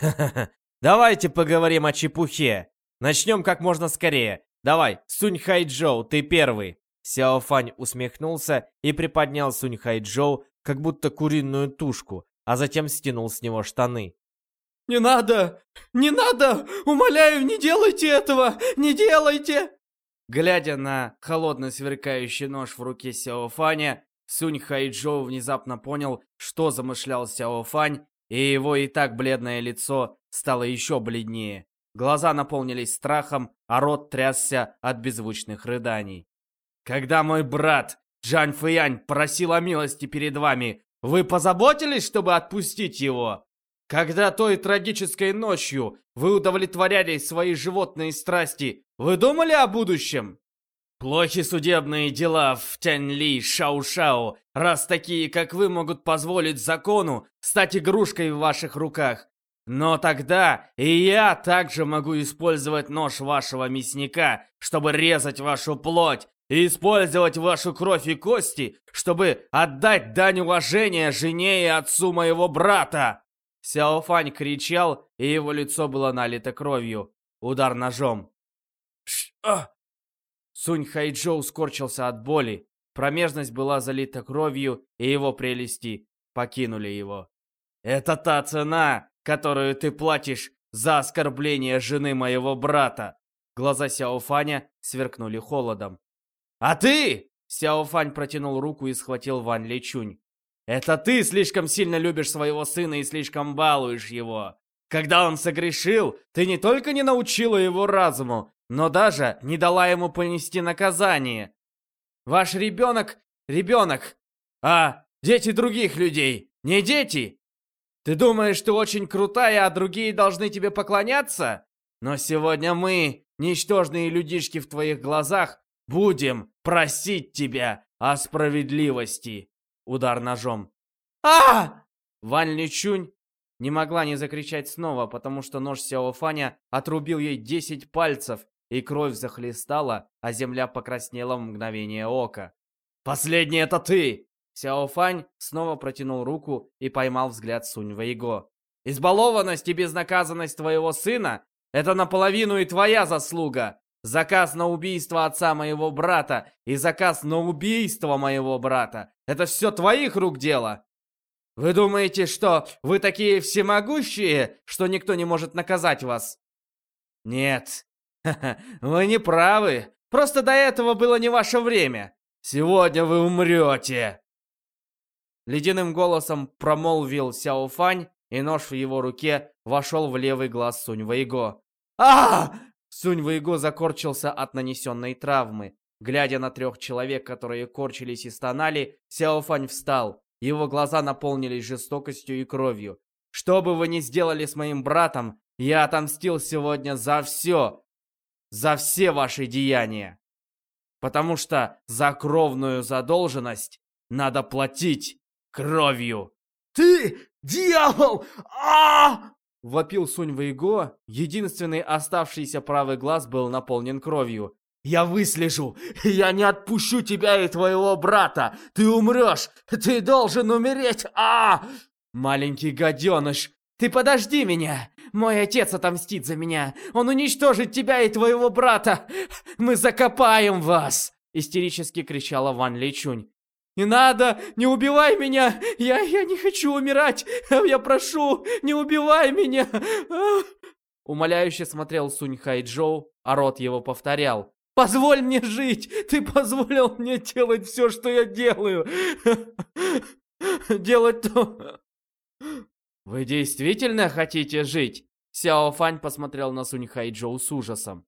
Давайте поговорим о чепухе. Начнем как можно скорее. Давай, Сунь Хай Джоу, ты первый. Сяо Фань усмехнулся и приподнял Сунь Хай Джоу, как будто куриную тушку, а затем стянул с него штаны. «Не надо! Не надо! Умоляю, не делайте этого! Не делайте!» Глядя на холодно сверкающий нож в руке Сяо Фаня, Сунь Хайчжоу внезапно понял, что замышлял Сяо Фань, и его и так бледное лицо стало еще бледнее. Глаза наполнились страхом, а рот трясся от беззвучных рыданий. «Когда мой брат Джан Фэянь просил о милости перед вами, вы позаботились, чтобы отпустить его?» Когда той трагической ночью вы удовлетворяли свои животные страсти, вы думали о будущем? Плохи судебные дела в Тяньли, Шау-Шау, раз такие, как вы, могут позволить закону стать игрушкой в ваших руках. Но тогда и я также могу использовать нож вашего мясника, чтобы резать вашу плоть, и использовать вашу кровь и кости, чтобы отдать дань уважения жене и отцу моего брата. Сяо Фань кричал, и его лицо было налито кровью. Удар ножом. А! Сунь Хайчжоу скорчился от боли. Промежность была залита кровью, и его прелести покинули его. «Это та цена, которую ты платишь за оскорбление жены моего брата!» Глаза Сяо Фаня сверкнули холодом. «А ты!» Сяо Фань протянул руку и схватил Ван Личунь. Это ты слишком сильно любишь своего сына и слишком балуешь его. Когда он согрешил, ты не только не научила его разуму, но даже не дала ему понести наказание. Ваш ребенок — ребенок, а дети других людей — не дети. Ты думаешь, ты очень крутая, а другие должны тебе поклоняться? Но сегодня мы, ничтожные людишки в твоих глазах, будем просить тебя о справедливости удар ножом. а Ван Личунь не могла не закричать снова, потому что нож Сяо Фаня отрубил ей 10 пальцев, и кровь захлестала, а земля покраснела в мгновение ока. «Последний это ты!» Сяо Фань снова протянул руку и поймал взгляд Сунь Вэйго. «Избалованность и безнаказанность твоего сына — это наполовину и твоя заслуга. Заказ на убийство отца моего брата и заказ на убийство моего брата — это все твоих рук дело. Вы думаете, что вы такие всемогущие, что никто не может наказать вас? Нет, вы не правы. Просто до этого было не ваше время. Сегодня вы умрете. Ледяным голосом промолвил Сяо Фань, и нож в его руке вошел в левый глаз Сунь Вэйго. а Сунь Вэйго закорчился от нанесенной травмы. Глядя на трех человек, которые корчились и стонали, Сяо Фань встал. Его глаза наполнились жестокостью и кровью. «Что бы вы ни сделали с моим братом, я отомстил сегодня за все, за все ваши деяния. Потому что за кровную задолженность надо платить кровью». «Ты дьявол! а Вопил Сунь Вэйго, единственный оставшийся правый глаз был наполнен кровью. «Я выслежу! Я не отпущу тебя и твоего брата! Ты умрешь! Ты должен умереть! а Маленький гаденыш! Ты подожди меня! Мой отец отомстит за меня! Он уничтожит тебя и твоего брата! Мы закопаем вас!» Истерически кричала Ван Личунь. «Не надо! Не убивай меня! Я, я не хочу умирать! Я прошу, не убивай меня!» Умоляюще смотрел Сунь Хайчжоу, а рот его повторял. «Позволь мне жить! Ты позволил мне делать все, что я делаю! Делать то...» «Вы действительно хотите жить?» Сяо Фань посмотрел на Сунь Хайчжоу с ужасом.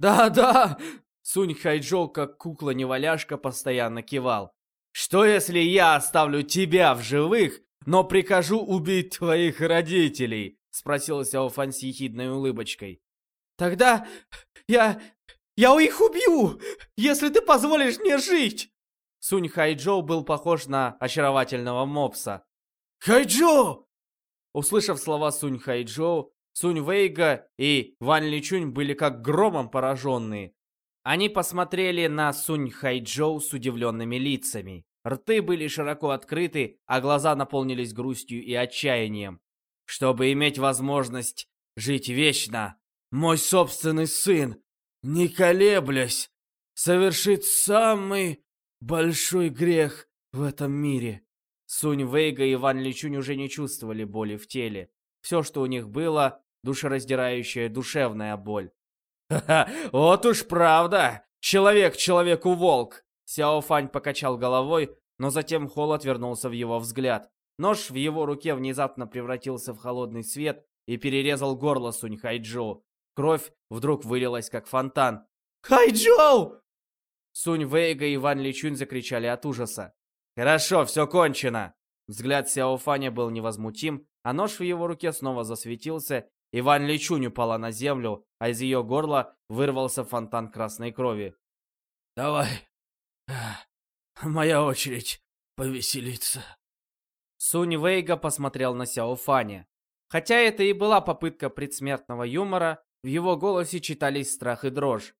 «Да, да!» Сунь Хайчжоу, как кукла-неваляшка, постоянно кивал. Что если я оставлю тебя в живых, но прикажу убить твоих родителей?» Спросил Сяофан с ехидной улыбочкой. «Тогда я... я их убью, если ты позволишь мне жить!» Сунь Хайджоу был похож на очаровательного мопса. «Хайджоу!» Услышав слова Сунь Хайджоу, Сунь Вейга и Ван Личунь были как громом пораженные. Они посмотрели на Сунь Хайчжоу с удивленными лицами. Рты были широко открыты, а глаза наполнились грустью и отчаянием. Чтобы иметь возможность жить вечно, мой собственный сын, не колеблясь, совершит самый большой грех в этом мире. Сунь Вейга и Ван Личунь уже не чувствовали боли в теле. Все, что у них было, душераздирающая душевная боль. «Ха-ха, вот уж правда! Человек человеку волк!» Сяо Фань покачал головой, но затем холод вернулся в его взгляд. Нож в его руке внезапно превратился в холодный свет и перерезал горло Сунь Хайджоу. Кровь вдруг вылилась как фонтан. «Хайджоу!» Сунь Вейга и Ван Личунь закричали от ужаса. «Хорошо, все кончено!» Взгляд Сяо Фаня был невозмутим, а нож в его руке снова засветился, и Ван Личунь упала на землю, а из ее горла вырвался фонтан красной крови. «Давай, моя очередь повеселиться». Сунь Вейга посмотрел на Сяо Фаня. Хотя это и была попытка предсмертного юмора, в его голосе читались страх и дрожь.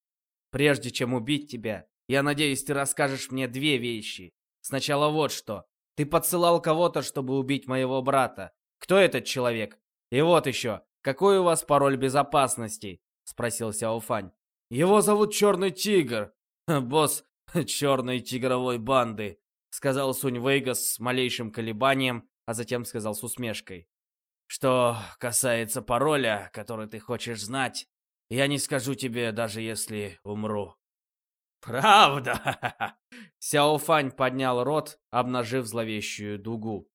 «Прежде чем убить тебя, я надеюсь, ты расскажешь мне две вещи. Сначала вот что. Ты подсылал кого-то, чтобы убить моего брата. Кто этот человек? И вот еще. «Какой у вас пароль безопасности?» — спросил Сяофань. «Его зовут Черный Тигр, босс Черной Тигровой банды», — сказал Сунь Вейга с малейшим колебанием, а затем сказал с усмешкой. «Что касается пароля, который ты хочешь знать, я не скажу тебе, даже если умру». «Правда?» Сяофань поднял рот, обнажив зловещую дугу.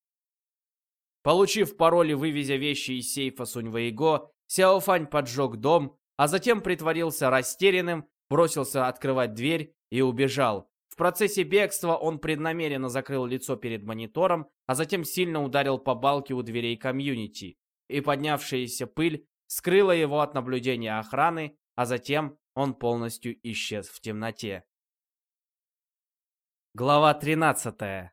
Получив пароль и вывезя вещи из сейфа Суньвейго, Сяофань поджег дом, а затем притворился растерянным, бросился открывать дверь и убежал. В процессе бегства он преднамеренно закрыл лицо перед монитором, а затем сильно ударил по балке у дверей комьюнити. И поднявшаяся пыль скрыла его от наблюдения охраны, а затем он полностью исчез в темноте. Глава 13.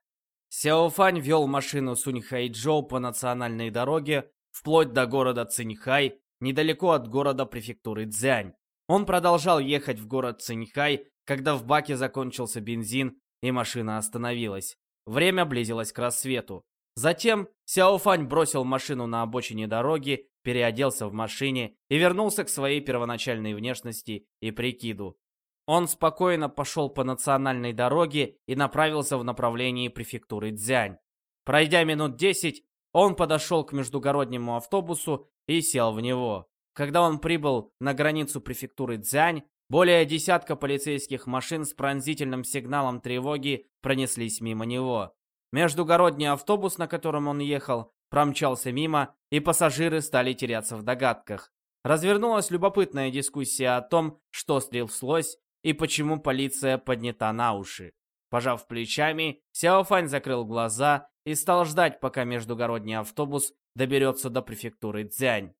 Сяофань вел машину Суньхайчжоу по национальной дороге вплоть до города Циньхай, недалеко от города префектуры Цзянь. Он продолжал ехать в город Циньхай, когда в баке закончился бензин и машина остановилась. Время близилось к рассвету. Затем Сяофань бросил машину на обочине дороги, переоделся в машине и вернулся к своей первоначальной внешности и прикиду. Он спокойно пошел по национальной дороге и направился в направлении префектуры Дзянь. Пройдя минут десять, он подошел к междугороднему автобусу и сел в него. Когда он прибыл на границу префектуры Дзянь, более десятка полицейских машин с пронзительным сигналом тревоги пронеслись мимо него. Междугородний автобус, на котором он ехал, промчался мимо, и пассажиры стали теряться в догадках. Развернулась любопытная дискуссия о том, что стряслось и почему полиция поднята на уши. Пожав плечами, Сяофань закрыл глаза и стал ждать, пока междугородний автобус доберется до префектуры Цзянь.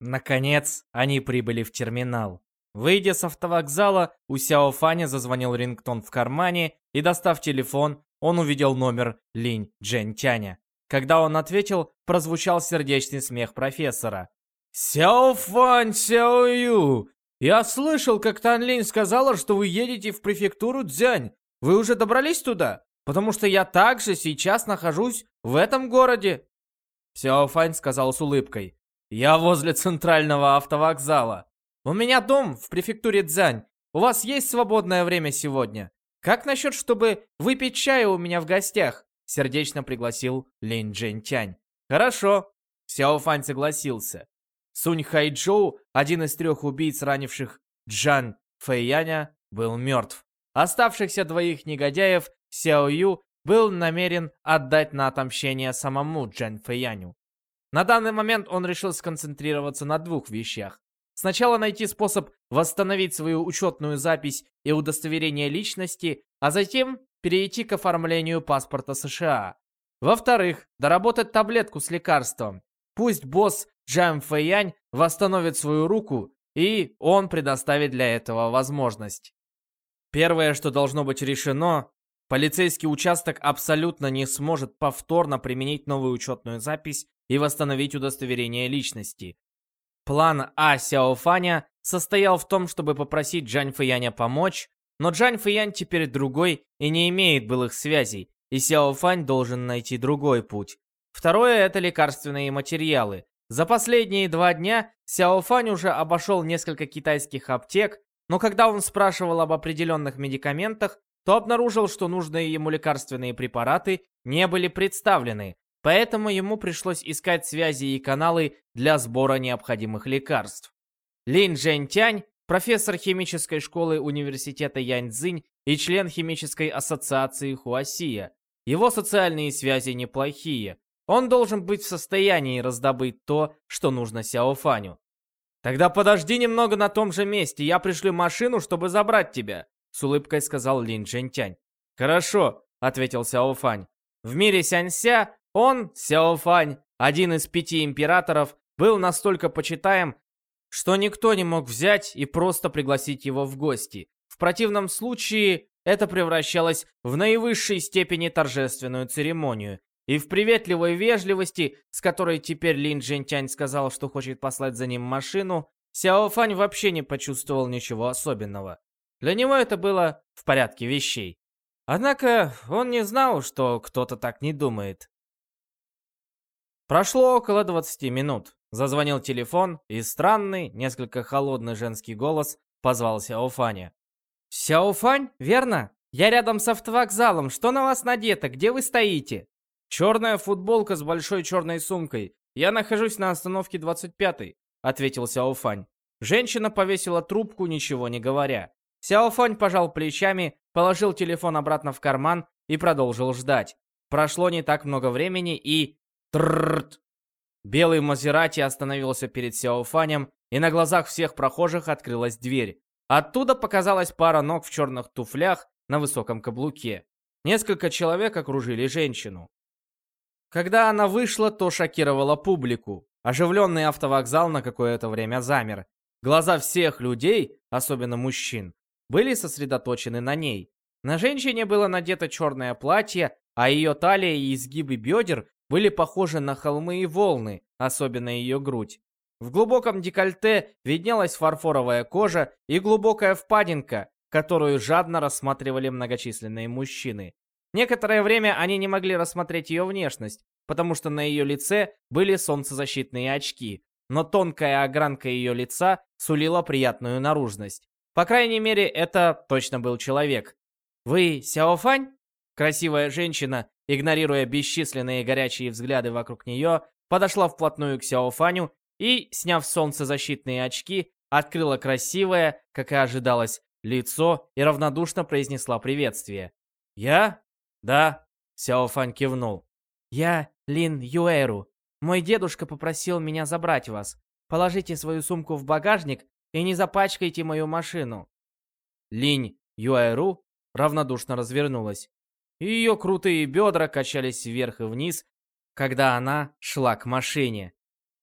Наконец, они прибыли в терминал. Выйдя с автовокзала, у Сяофаня зазвонил рингтон в кармане, и, достав телефон, он увидел номер Линь Джентяня. Когда он ответил, прозвучал сердечный смех профессора. «Сяофань Сяою, «Я слышал, как Танлинь сказала, что вы едете в префектуру Дзянь. Вы уже добрались туда? Потому что я также сейчас нахожусь в этом городе». Сяо Фань сказал с улыбкой. «Я возле центрального автовокзала. У меня дом в префектуре Цзань. У вас есть свободное время сегодня? Как насчет, чтобы выпить чаю у меня в гостях?» Сердечно пригласил Лин Джен Тянь. «Хорошо». Сяо Фань согласился. Сунь Хайчжоу, один из трех убийц, ранивших Джан Фэйяня, был мертв. Оставшихся двоих негодяев Сяо Ю был намерен отдать на отомщение самому Джан Фэяню. На данный момент он решил сконцентрироваться на двух вещах. Сначала найти способ восстановить свою учетную запись и удостоверение личности, а затем перейти к оформлению паспорта США. Во-вторых, доработать таблетку с лекарством. Пусть босс Джам Фэянь восстановит свою руку, и он предоставит для этого возможность. Первое, что должно быть решено, полицейский участок абсолютно не сможет повторно применить новую учетную запись и восстановить удостоверение личности. План А Сяофаня состоял в том, чтобы попросить Джань Фэяня помочь, но Джань Фэянь теперь другой и не имеет былых связей, и Сяофань должен найти другой путь. Второе — это лекарственные материалы. За последние два дня Сяофань уже обошел несколько китайских аптек, но когда он спрашивал об определенных медикаментах, то обнаружил, что нужные ему лекарственные препараты не были представлены, поэтому ему пришлось искать связи и каналы для сбора необходимых лекарств. Лин Джэньтянь, профессор химической школы университета Яньцзинь и член химической ассоциации Хуасия. Его социальные связи неплохие. Он должен быть в состоянии раздобыть то, что нужно Сяофаню. «Тогда подожди немного на том же месте, я пришлю машину, чтобы забрать тебя», с улыбкой сказал Лин Джэньтянь. «Хорошо», — ответил Сяофань. В мире Сянься он, Сяофань, один из пяти императоров, был настолько почитаем, что никто не мог взять и просто пригласить его в гости. В противном случае это превращалось в наивысшей степени торжественную церемонию. И в приветливой вежливости, с которой теперь Лин Джентянь сказал, что хочет послать за ним машину, Сяо Фань вообще не почувствовал ничего особенного. Для него это было в порядке вещей. Однако он не знал, что кто-то так не думает. Прошло около 20 минут. Зазвонил телефон, и странный, несколько холодный женский голос позвал Сяофаня. «Сяофань, верно? Я рядом с автовокзалом. Что на вас надето? Где вы стоите?» «Черная футболка с большой черной сумкой. Я нахожусь на остановке 25-й», — ответил Сяофань. Женщина повесила трубку, ничего не говоря. Сяофань пожал плечами, положил телефон обратно в карман и продолжил ждать. Прошло не так много времени, и Тррррт. Белый Мазерати остановился перед Сяофанем, и на глазах всех прохожих открылась дверь. Оттуда показалась пара ног в черных туфлях на высоком каблуке. Несколько человек окружили женщину. Когда она вышла, то шокировала публику. Оживленный автовокзал на какое-то время замер. Глаза всех людей, особенно мужчин, были сосредоточены на ней. На женщине было надето черное платье, а ее талия и изгибы бедер были похожи на холмы и волны, особенно ее грудь. В глубоком декольте виднелась фарфоровая кожа и глубокая впадинка, которую жадно рассматривали многочисленные мужчины. Некоторое время они не могли рассмотреть ее внешность, потому что на ее лице были солнцезащитные очки, но тонкая огранка ее лица сулила приятную наружность. По крайней мере, это точно был человек. «Вы Сяофань?» Красивая женщина игнорируя бесчисленные горячие взгляды вокруг нее, подошла вплотную к Сяофаню и, сняв солнцезащитные очки, открыла красивое, как и ожидалось, лицо и равнодушно произнесла приветствие. «Я?» «Да», — Сяофань кивнул. «Я Лин Юэру. Мой дедушка попросил меня забрать вас. Положите свою сумку в багажник и не запачкайте мою машину». Линь Юэру равнодушно развернулась ее крутые бедра качались вверх и вниз, когда она шла к машине.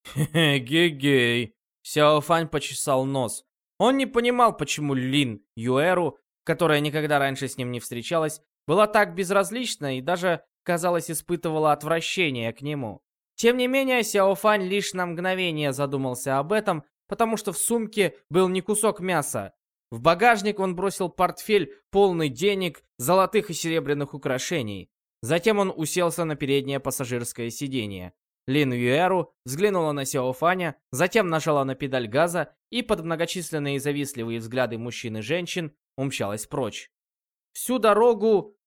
«Хе-хе, гей-гей!» Сяофань почесал нос. Он не понимал, почему Лин Юэру, которая никогда раньше с ним не встречалась, была так безразлична и даже, казалось, испытывала отвращение к нему. Тем не менее, Сяофань лишь на мгновение задумался об этом, потому что в сумке был не кусок мяса, в багажник он бросил портфель, полный денег, золотых и серебряных украшений. Затем он уселся на переднее пассажирское сиденье. Лин Юэру взглянула на Сяо Фаня, затем нажала на педаль газа и под многочисленные завистливые взгляды мужчин и женщин умчалась прочь. Всю дорогу...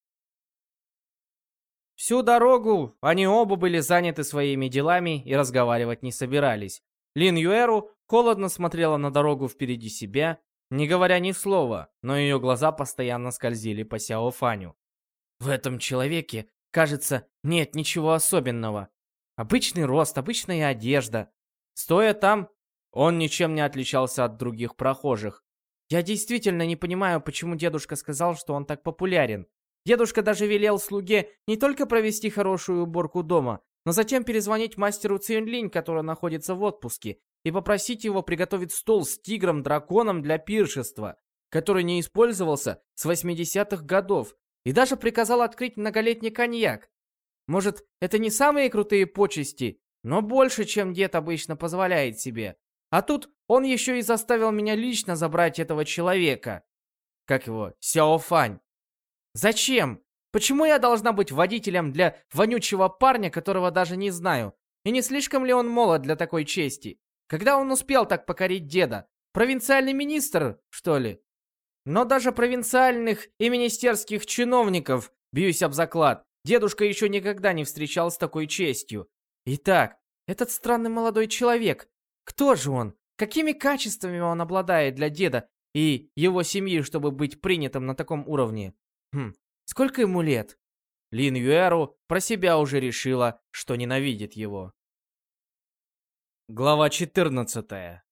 Всю дорогу они оба были заняты своими делами и разговаривать не собирались. Лин Юэру холодно смотрела на дорогу впереди себя, не говоря ни слова, но ее глаза постоянно скользили по Сяо Фаню. В этом человеке, кажется, нет ничего особенного. Обычный рост, обычная одежда. Стоя там, он ничем не отличался от других прохожих. Я действительно не понимаю, почему дедушка сказал, что он так популярен. Дедушка даже велел слуге не только провести хорошую уборку дома, но затем перезвонить мастеру Цинлинь, который находится в отпуске, и попросить его приготовить стол с тигром-драконом для пиршества, который не использовался с 80-х годов, и даже приказал открыть многолетний коньяк. Может, это не самые крутые почести, но больше, чем дед обычно позволяет себе. А тут он еще и заставил меня лично забрать этого человека. Как его? Сяо Фань. Зачем? Почему я должна быть водителем для вонючего парня, которого даже не знаю? И не слишком ли он молод для такой чести? Когда он успел так покорить деда? Провинциальный министр, что ли? Но даже провинциальных и министерских чиновников, бьюсь об заклад, Дедушка еще никогда не встречал с такой честью. Итак, этот странный молодой человек, кто же он? Какими качествами он обладает для деда и его семьи, чтобы быть принятым на таком уровне? Хм, сколько ему лет? Лин Юэру про себя уже решила, что ненавидит его. Глава 14.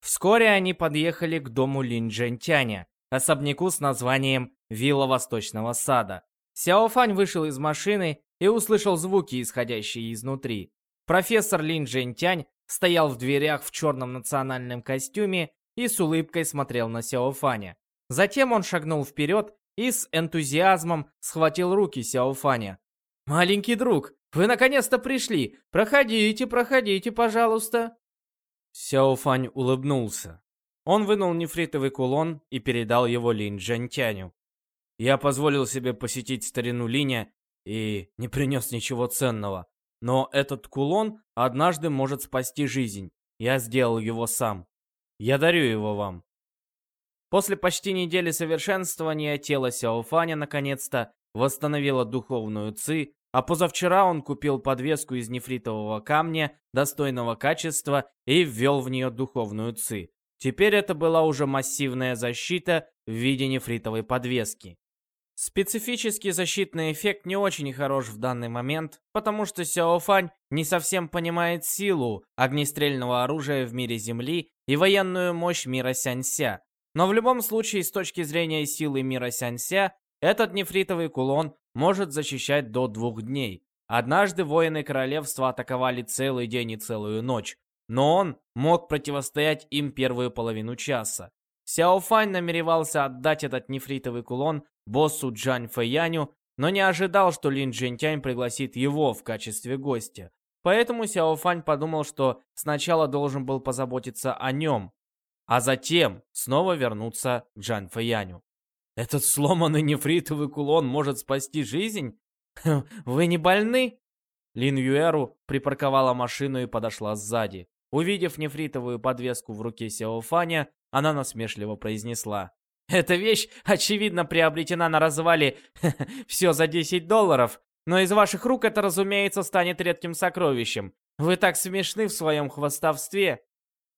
Вскоре они подъехали к дому Лин Джентяня, особняку с названием «Вилла Восточного сада». Сяофань вышел из машины и услышал звуки, исходящие изнутри. Профессор Лин Джентянь стоял в дверях в черном национальном костюме и с улыбкой смотрел на Сяофаня. Затем он шагнул вперед и с энтузиазмом схватил руки Сяофаня. «Маленький друг, вы наконец-то пришли! Проходите, проходите, пожалуйста!» Сяофань улыбнулся. Он вынул нефритовый кулон и передал его Лин Джентяню. Я позволил себе посетить старину Линя и не принес ничего ценного. Но этот кулон однажды может спасти жизнь. Я сделал его сам. Я дарю его вам. После почти недели совершенствования тело Сяофаня наконец-то восстановило духовную ци, а позавчера он купил подвеску из нефритового камня достойного качества и ввел в нее духовную ци. Теперь это была уже массивная защита в виде нефритовой подвески. Специфический защитный эффект не очень хорош в данный момент, потому что Сяо Фань не совсем понимает силу огнестрельного оружия в мире Земли и военную мощь мира Сянься. Но в любом случае, с точки зрения силы мира Сянься, этот нефритовый кулон может защищать до двух дней. Однажды воины королевства атаковали целый день и целую ночь, но он мог противостоять им первую половину часа. Сяо Фань намеревался отдать этот нефритовый кулон боссу Джань Фэяню, но не ожидал, что Лин Джентянь пригласит его в качестве гостя. Поэтому Сяо Фань подумал, что сначала должен был позаботиться о нем, а затем снова вернуться к Джан Фэяню. «Этот сломанный нефритовый кулон может спасти жизнь? Вы не больны?» Лин Юэру припарковала машину и подошла сзади. Увидев нефритовую подвеску в руке Сяо Фаня, она насмешливо произнесла. Эта вещь, очевидно, приобретена на развале все за 10 долларов, но из ваших рук это, разумеется, станет редким сокровищем. Вы так смешны в своем хвостовстве.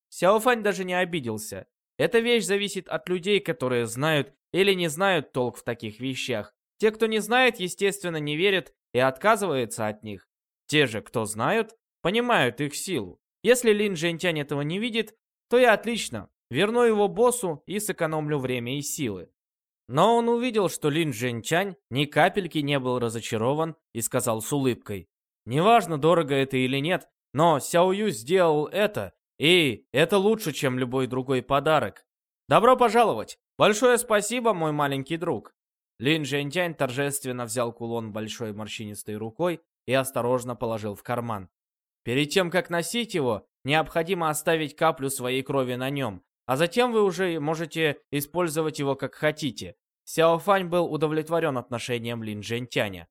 Сяофань даже не обиделся. Эта вещь зависит от людей, которые знают или не знают толк в таких вещах. Те, кто не знает, естественно, не верят и отказываются от них. Те же, кто знают, понимают их силу. Если Лин Джентянь этого не видит, то и отлично. Верну его боссу и сэкономлю время и силы. Но он увидел, что Лин Дженчань ни капельки не был разочарован и сказал с улыбкой. «Неважно, дорого это или нет, но Сяо Ю сделал это, и это лучше, чем любой другой подарок. Добро пожаловать! Большое спасибо, мой маленький друг!» Лин Джентянь торжественно взял кулон большой морщинистой рукой и осторожно положил в карман. Перед тем, как носить его, необходимо оставить каплю своей крови на нем, а затем вы уже можете использовать его как хотите. Сяо Фань был удовлетворен отношением Лин Джентяня.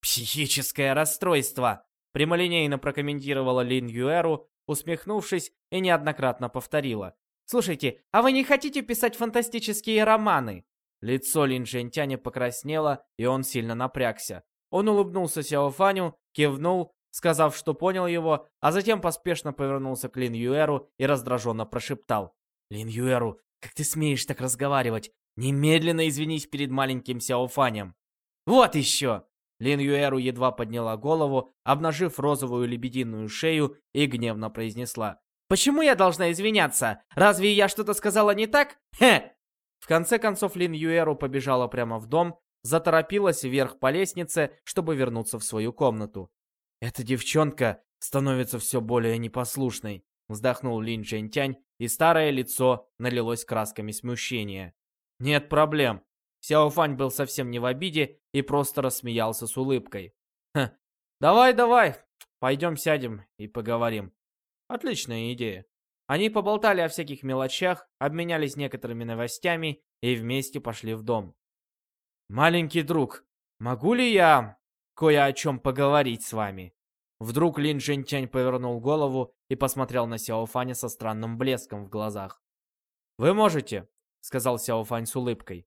«Психическое расстройство!» Прямолинейно прокомментировала Лин Юэру, усмехнувшись и неоднократно повторила. «Слушайте, а вы не хотите писать фантастические романы?» Лицо Лин Жентяня покраснело, и он сильно напрягся. Он улыбнулся Сяо Фаню, кивнул, сказав, что понял его, а затем поспешно повернулся к Лин Юэру и раздраженно прошептал. «Лин Юэру, как ты смеешь так разговаривать? Немедленно извинись перед маленьким Сяо Фанем!» «Вот еще!» Лин Юэру едва подняла голову, обнажив розовую лебединую шею и гневно произнесла. «Почему я должна извиняться? Разве я что-то сказала не так? Хе!» В конце концов Лин Юэру побежала прямо в дом, заторопилась вверх по лестнице, чтобы вернуться в свою комнату. «Эта девчонка становится все более непослушной», вздохнул Лин Джентянь, и старое лицо налилось красками смущения. «Нет проблем». Сяо Фань был совсем не в обиде и просто рассмеялся с улыбкой. «Ха, давай, давай, пойдем сядем и поговорим». Отличная идея. Они поболтали о всяких мелочах, обменялись некоторыми новостями и вместе пошли в дом. «Маленький друг, могу ли я кое о чем поговорить с вами?» Вдруг Лин Жентянь повернул голову и посмотрел на Сяо Фаня со странным блеском в глазах. «Вы можете», — сказал Сяо Фань с улыбкой.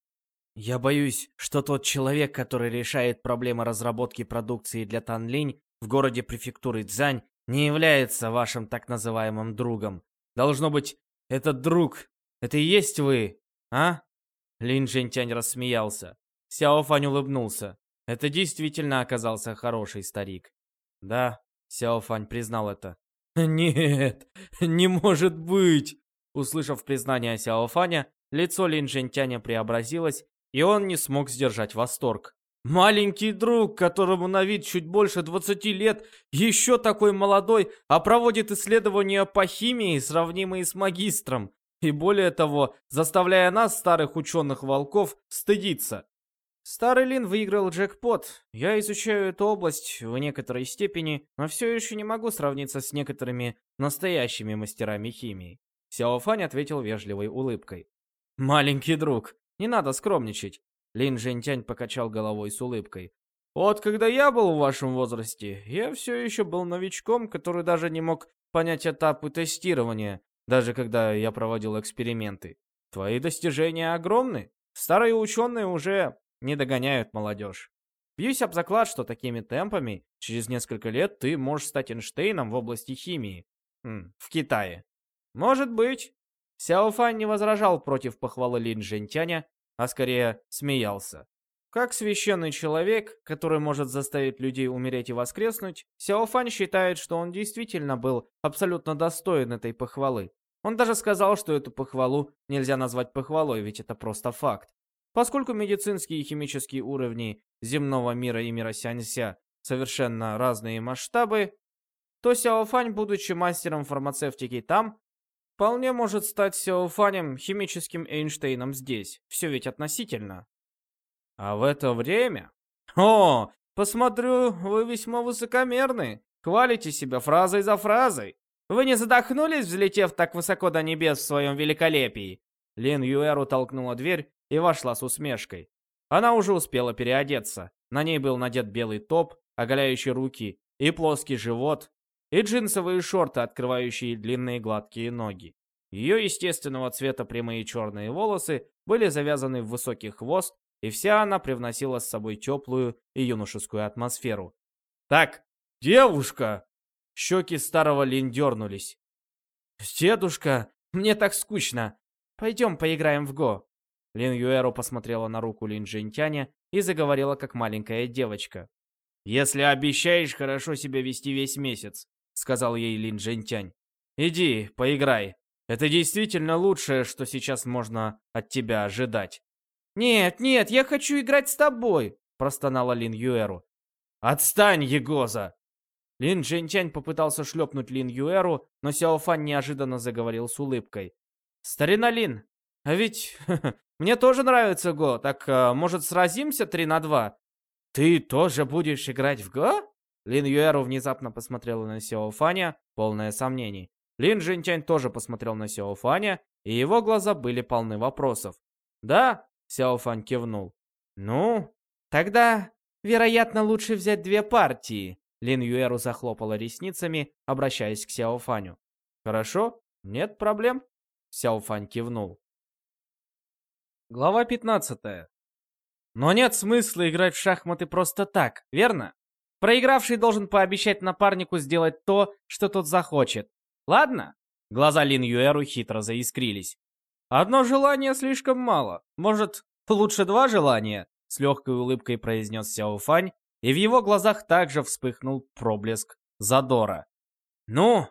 «Я боюсь, что тот человек, который решает проблемы разработки продукции для Танлинь в городе префектуры Цзань, не является вашим так называемым другом. Должно быть, этот друг, это и есть вы, а?» Лин Жентянь рассмеялся. Сяо Фань улыбнулся. Это действительно оказался хороший старик. Да, Сяо Фань признал это. «Нет, не может быть!» Услышав признание Сяо Фаня, лицо Лин Жентяня преобразилось, и он не смог сдержать восторг. Маленький друг, которому на вид чуть больше 20 лет, еще такой молодой, а проводит исследования по химии, сравнимые с магистром. И более того, заставляя нас, старых ученых-волков, стыдиться. Старый Лин выиграл джекпот. Я изучаю эту область в некоторой степени, но все еще не могу сравниться с некоторыми настоящими мастерами химии. Сяо Фань ответил вежливой улыбкой. «Маленький друг, не надо скромничать». Лин Жентянь покачал головой с улыбкой. «Вот когда я был в вашем возрасте, я все еще был новичком, который даже не мог понять этапы тестирования, даже когда я проводил эксперименты. Твои достижения огромны. Старые ученые уже не догоняют молодежь. Бьюсь об заклад, что такими темпами через несколько лет ты можешь стать Эйнштейном в области химии. Хм, в Китае. Может быть. Сяо Фань не возражал против похвалы Лин Жентяня, а скорее смеялся. Как священный человек, который может заставить людей умереть и воскреснуть, Сяо Фань считает, что он действительно был абсолютно достоин этой похвалы. Он даже сказал, что эту похвалу нельзя назвать похвалой, ведь это просто факт. Поскольку медицинские и химические уровни земного мира и мира Сянься совершенно разные масштабы, то Сяофань, будучи мастером фармацевтики там, вполне может стать Сяофанем химическим Эйнштейном здесь. Все ведь относительно. А в это время... О, посмотрю, вы весьма высокомерны. Хвалите себя фразой за фразой. Вы не задохнулись, взлетев так высоко до небес в своем великолепии? Лин Юэру толкнула дверь и вошла с усмешкой. Она уже успела переодеться. На ней был надет белый топ, оголяющий руки, и плоский живот, и джинсовые шорты, открывающие длинные гладкие ноги. Ее естественного цвета прямые черные волосы были завязаны в высокий хвост, и вся она привносила с собой теплую и юношескую атмосферу. «Так, девушка!» Щеки старого Лин дернулись. «Дедушка, мне так скучно. Пойдем поиграем в Го». Лин Юэру посмотрела на руку Лин Джентяня и заговорила как маленькая девочка. «Если обещаешь хорошо себя вести весь месяц», — сказал ей Лин Джентянь. «Иди, поиграй. Это действительно лучшее, что сейчас можно от тебя ожидать». «Нет, нет, я хочу играть с тобой», — простонала Лин Юэру. «Отстань, Егоза!» Лин Джентянь попытался шлепнуть Лин Юэру, но Сяофан неожиданно заговорил с улыбкой. «Старина Лин, а ведь мне тоже нравится Го, так а, может сразимся 3 на 2? Ты тоже будешь играть в Го? Лин Юэру внезапно посмотрела на Сяо Фаня, полное сомнений. Лин Жинтянь тоже посмотрел на Сяо Фаня, и его глаза были полны вопросов. «Да?» — Сяо Фань кивнул. «Ну, тогда, вероятно, лучше взять две партии. Лин Юэру захлопала ресницами, обращаясь к Сяо Фаню. «Хорошо, нет проблем», — Сяо Фань кивнул. Глава 15. Но нет смысла играть в шахматы просто так, верно? Проигравший должен пообещать напарнику сделать то, что тот захочет. Ладно? Глаза Лин Юэру хитро заискрились. Одно желание слишком мало. Может, лучше два желания? С легкой улыбкой произнес Сяо Фань, и в его глазах также вспыхнул проблеск задора. «Ну,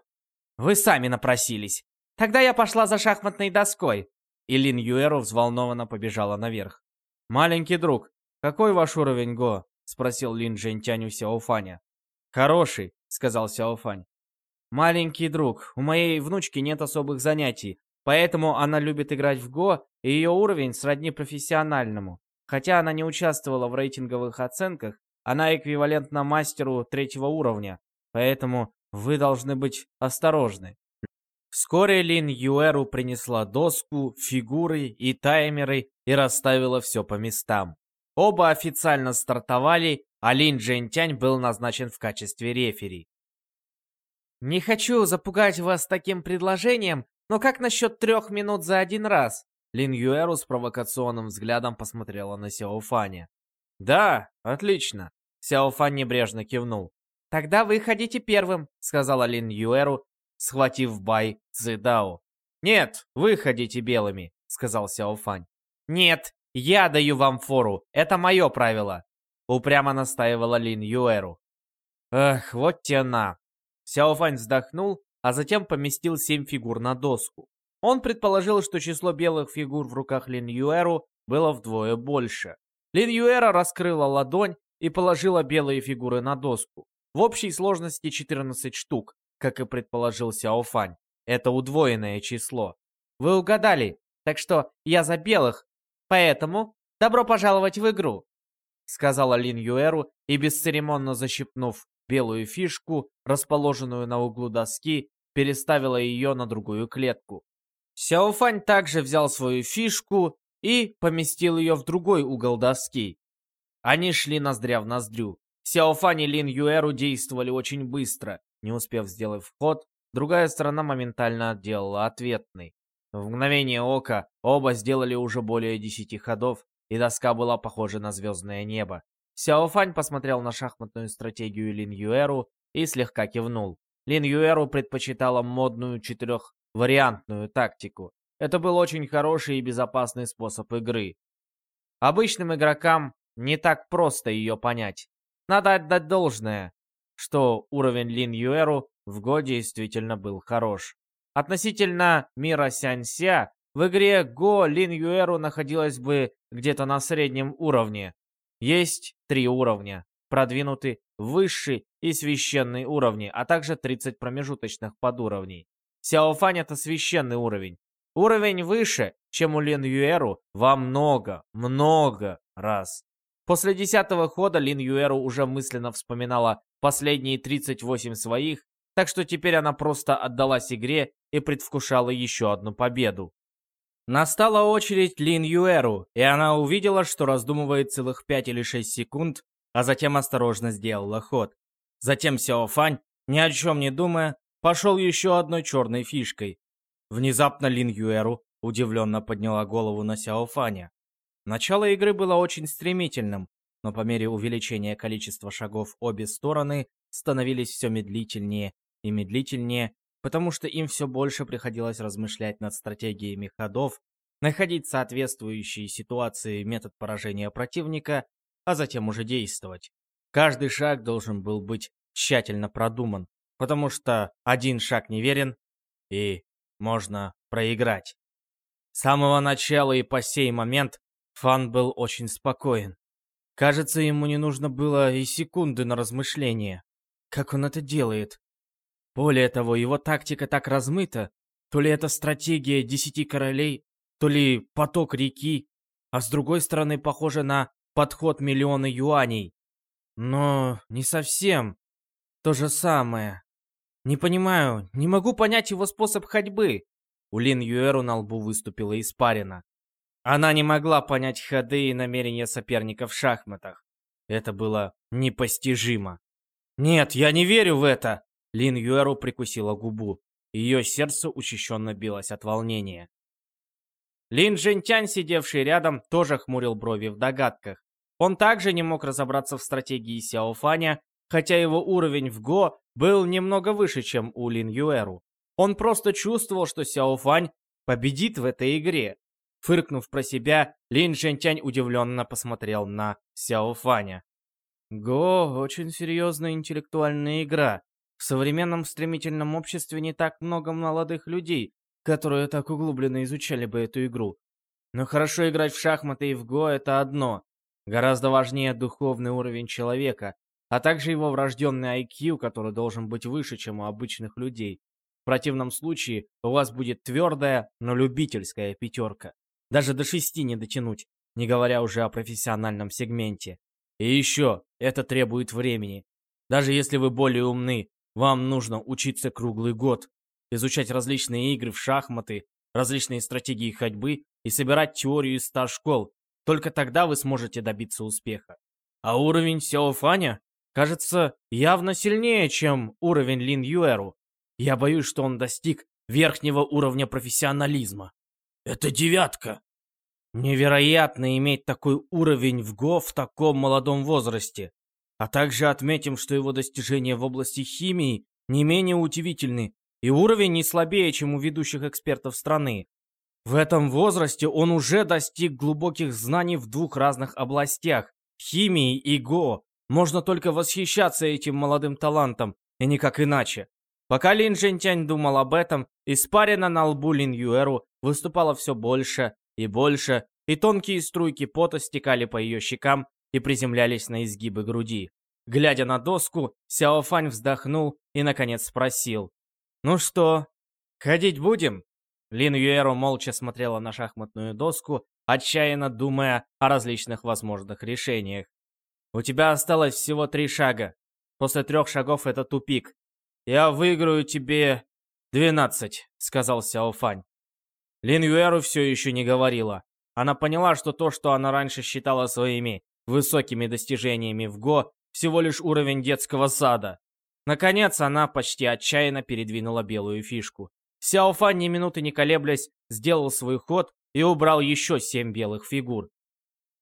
вы сами напросились. Тогда я пошла за шахматной доской». И Лин Юэру взволнованно побежала наверх. «Маленький друг, какой ваш уровень Го?» — спросил Лин Джентянь у Сяофаня. «Хороший», — сказал Сяофань. «Маленький друг, у моей внучки нет особых занятий, поэтому она любит играть в Го, и ее уровень сродни профессиональному. Хотя она не участвовала в рейтинговых оценках, она эквивалентна мастеру третьего уровня, поэтому вы должны быть осторожны. Вскоре Лин Юэру принесла доску, фигуры и таймеры и расставила все по местам. Оба официально стартовали, а Лин Джентянь был назначен в качестве рефери. «Не хочу запугать вас таким предложением, но как насчет трех минут за один раз?» Лин Юэру с провокационным взглядом посмотрела на Сяо Фаня. «Да, отлично!» Сяо Фан небрежно кивнул. «Тогда вы ходите первым», — сказала Лин Юэру, схватив Бай Цзэдао. «Нет, вы ходите белыми», — сказал Сяо Фань. «Нет, я даю вам фору, это мое правило», — упрямо настаивала Лин Юэру. «Эх, вот тена!» Сяо Фань вздохнул, а затем поместил семь фигур на доску. Он предположил, что число белых фигур в руках Лин Юэру было вдвое больше. Лин Юэра раскрыла ладонь и положила белые фигуры на доску. В общей сложности 14 штук, как и предположил Сяо Фань. Это удвоенное число. Вы угадали, так что я за белых, поэтому добро пожаловать в игру. Сказала Лин Юэру и, бесцеремонно защипнув белую фишку, расположенную на углу доски, переставила ее на другую клетку. Сяофань также взял свою фишку и поместил ее в другой угол доски. Они шли ноздря в ноздрю. Сяофань и Лин Юэру действовали очень быстро. Не успев сделать вход, другая сторона моментально делала ответный. В мгновение ока оба сделали уже более десяти ходов, и доска была похожа на звездное небо. Сяофань посмотрел на шахматную стратегию Лин Юэру и слегка кивнул. Лин Юэру предпочитала модную четырех вариантную тактику. Это был очень хороший и безопасный способ игры. Обычным игрокам не так просто ее понять. Надо отдать должное, что уровень Лин Юэру в Го действительно был хорош. Относительно мира Сянься, в игре Го Лин Юэру находилась бы где-то на среднем уровне. Есть три уровня. Продвинутый, высший и священный уровни, а также 30 промежуточных подуровней. Сяофань это священный уровень. Уровень выше, чем у Лин Юэру, во много, много раз. После десятого хода Лин Юэру уже мысленно вспоминала последние 38 своих, так что теперь она просто отдалась игре и предвкушала еще одну победу. Настала очередь Лин Юэру, и она увидела, что раздумывает целых 5 или 6 секунд, а затем осторожно сделала ход. Затем Сяо Фань, ни о чем не думая, пошел еще одной черной фишкой. Внезапно Лин Юэру удивленно подняла голову на Сяо Фаня. Начало игры было очень стремительным, но по мере увеличения количества шагов обе стороны становились все медлительнее и медлительнее, потому что им все больше приходилось размышлять над стратегиями ходов, находить соответствующие ситуации метод поражения противника, а затем уже действовать. Каждый шаг должен был быть тщательно продуман, потому что один шаг неверен, и можно проиграть. С самого начала и по сей момент Фан был очень спокоен. Кажется, ему не нужно было и секунды на размышление. Как он это делает? Более того, его тактика так размыта. То ли это стратегия десяти королей, то ли поток реки, а с другой стороны похоже на подход миллиона юаней. Но не совсем то же самое. Не понимаю, не могу понять его способ ходьбы. У Лин Юэру на лбу выступила испарина. Она не могла понять ходы и намерения соперника в шахматах. Это было непостижимо. Нет, я не верю в это. Лин Юэру прикусила губу. Ее сердце учащенно билось от волнения. Лин Джентянь, сидевший рядом, тоже хмурил брови в догадках. Он также не мог разобраться в стратегии Сяофаня, хотя его уровень в Го был немного выше, чем у Лин Юэру. Он просто чувствовал, что Сяофань победит в этой игре. Фыркнув про себя, Лин Джентянь удивленно посмотрел на Сяофаня. Го — очень серьезная интеллектуальная игра. В современном стремительном обществе не так много молодых людей, которые так углубленно изучали бы эту игру. Но хорошо играть в шахматы и в Го — это одно. Гораздо важнее духовный уровень человека, а также его врожденный IQ, который должен быть выше, чем у обычных людей. В противном случае у вас будет твердая, но любительская пятерка. Даже до шести не дотянуть, не говоря уже о профессиональном сегменте. И еще, это требует времени. Даже если вы более умны, вам нужно учиться круглый год, изучать различные игры в шахматы, различные стратегии ходьбы и собирать теорию из ста школ. Только тогда вы сможете добиться успеха. А уровень Сяо Фаня, кажется, явно сильнее, чем уровень Лин Юэру. Я боюсь, что он достиг верхнего уровня профессионализма. Это девятка. Невероятно иметь такой уровень в ГО в таком молодом возрасте. А также отметим, что его достижения в области химии не менее удивительны, и уровень не слабее, чем у ведущих экспертов страны. В этом возрасте он уже достиг глубоких знаний в двух разных областях – химии и ГО. Можно только восхищаться этим молодым талантом, и никак иначе. Пока Лин Жентянь думал об этом, испарина на лбу Лин Юэру выступала все больше и больше, и тонкие струйки пота стекали по ее щекам и приземлялись на изгибы груди. Глядя на доску, Сяо Фань вздохнул и, наконец, спросил. «Ну что, ходить будем?» Лин Юэру молча смотрела на шахматную доску, отчаянно думая о различных возможных решениях. «У тебя осталось всего три шага. После трех шагов это тупик. Я выиграю тебе двенадцать», — сказал Сяо Фань. Лин Юэру все еще не говорила. Она поняла, что то, что она раньше считала своими высокими достижениями в Го всего лишь уровень детского сада. Наконец, она почти отчаянно передвинула белую фишку. Сяофан, ни минуты не колеблясь, сделал свой ход и убрал еще семь белых фигур.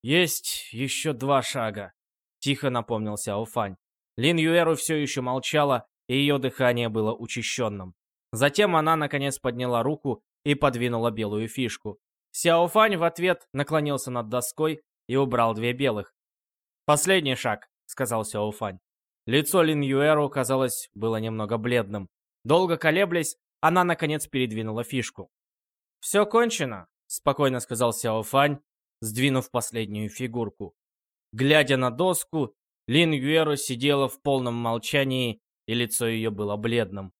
«Есть еще два шага», — тихо напомнил Сяофань. Лин Юэру все еще молчала, и ее дыхание было учащенным. Затем она, наконец, подняла руку и подвинула белую фишку. Сяофань в ответ наклонился над доской и убрал две белых. «Последний шаг», — сказал Сяофань. Лицо Лин Юэру, казалось, было немного бледным. Долго колеблясь, она, наконец, передвинула фишку. «Все кончено», — спокойно сказал Сяофань, сдвинув последнюю фигурку. Глядя на доску, Лин Юэру сидела в полном молчании, и лицо ее было бледным.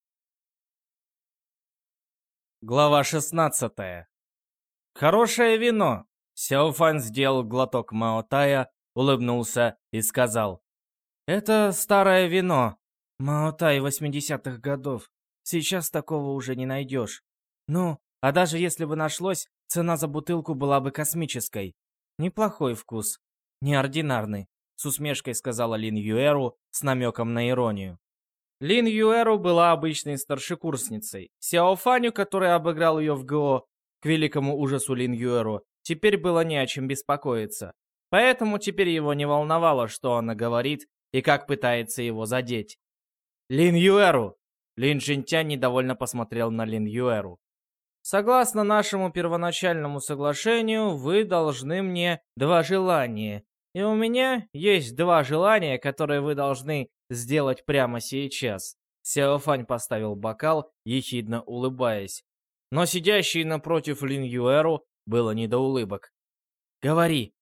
Глава 16. Хорошее вино, Сяофан сделал глоток Маотая, улыбнулся и сказал. «Это старое вино. Маотай 80-х годов. Сейчас такого уже не найдешь. Ну, а даже если бы нашлось, цена за бутылку была бы космической. Неплохой вкус. Неординарный», — с усмешкой сказала Лин Юэру с намеком на иронию. Лин Юэру была обычной старшекурсницей. Сяофаню, который обыграл ее в ГО, к великому ужасу Лин Юэру, Теперь было не о чем беспокоиться. Поэтому теперь его не волновало, что она говорит и как пытается его задеть. «Лин Юэру!» Лин Джинтянь недовольно посмотрел на Лин Юэру. «Согласно нашему первоначальному соглашению, вы должны мне два желания. И у меня есть два желания, которые вы должны сделать прямо сейчас». Сяофань поставил бокал, ехидно улыбаясь. Но сидящий напротив Лин Юэру было не до улыбок. «Говори!»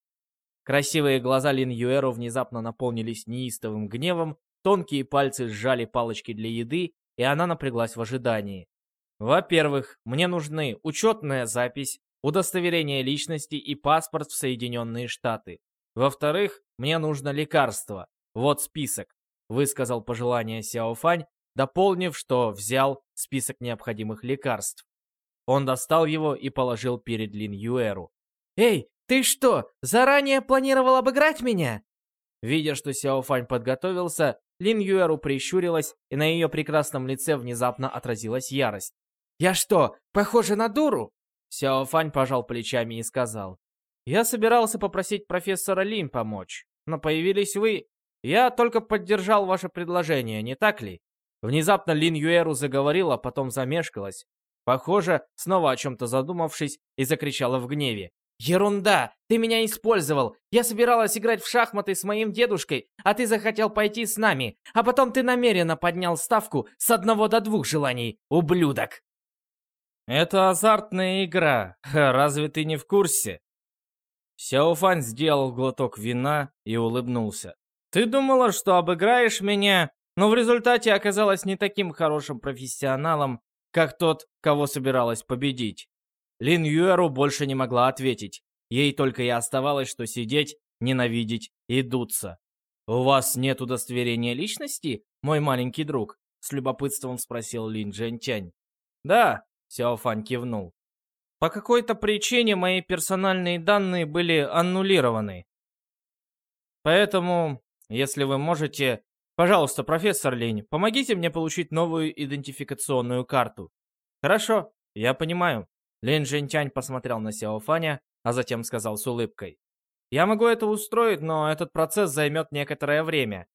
Красивые глаза Лин Юэру внезапно наполнились неистовым гневом, тонкие пальцы сжали палочки для еды, и она напряглась в ожидании. «Во-первых, мне нужны учетная запись, удостоверение личности и паспорт в Соединенные Штаты. Во-вторых, мне нужно лекарство. Вот список», — высказал пожелание Сяофань, дополнив, что взял список необходимых лекарств. Он достал его и положил перед Лин Юэру. «Эй, ты что, заранее планировал обыграть меня?» Видя, что Сяофань подготовился, Лин Юэру прищурилась, и на ее прекрасном лице внезапно отразилась ярость. «Я что, похожа на дуру?» Сяо Фань пожал плечами и сказал. «Я собирался попросить профессора Лин помочь, но появились вы. Я только поддержал ваше предложение, не так ли?» Внезапно Лин Юэру заговорила, потом замешкалась. Похоже, снова о чем-то задумавшись, и закричала в гневе. «Ерунда! Ты меня использовал! Я собиралась играть в шахматы с моим дедушкой, а ты захотел пойти с нами, а потом ты намеренно поднял ставку с одного до двух желаний, ублюдок!» «Это азартная игра, разве ты не в курсе?» Сяофань сделал глоток вина и улыбнулся. «Ты думала, что обыграешь меня, но в результате оказалась не таким хорошим профессионалом, как тот, кого собиралась победить. Лин Юэру больше не могла ответить. Ей только и оставалось, что сидеть, ненавидеть и дуться. «У вас нет удостоверения личности, мой маленький друг?» С любопытством спросил Лин Джентянь. «Да», — Сяофань кивнул. «По какой-то причине мои персональные данные были аннулированы. Поэтому, если вы можете... Пожалуйста, профессор Линь, помогите мне получить новую идентификационную карту». «Хорошо, я понимаю». Лин Жентянь посмотрел на Сяофаня, а затем сказал с улыбкой. «Я могу это устроить, но этот процесс займет некоторое время.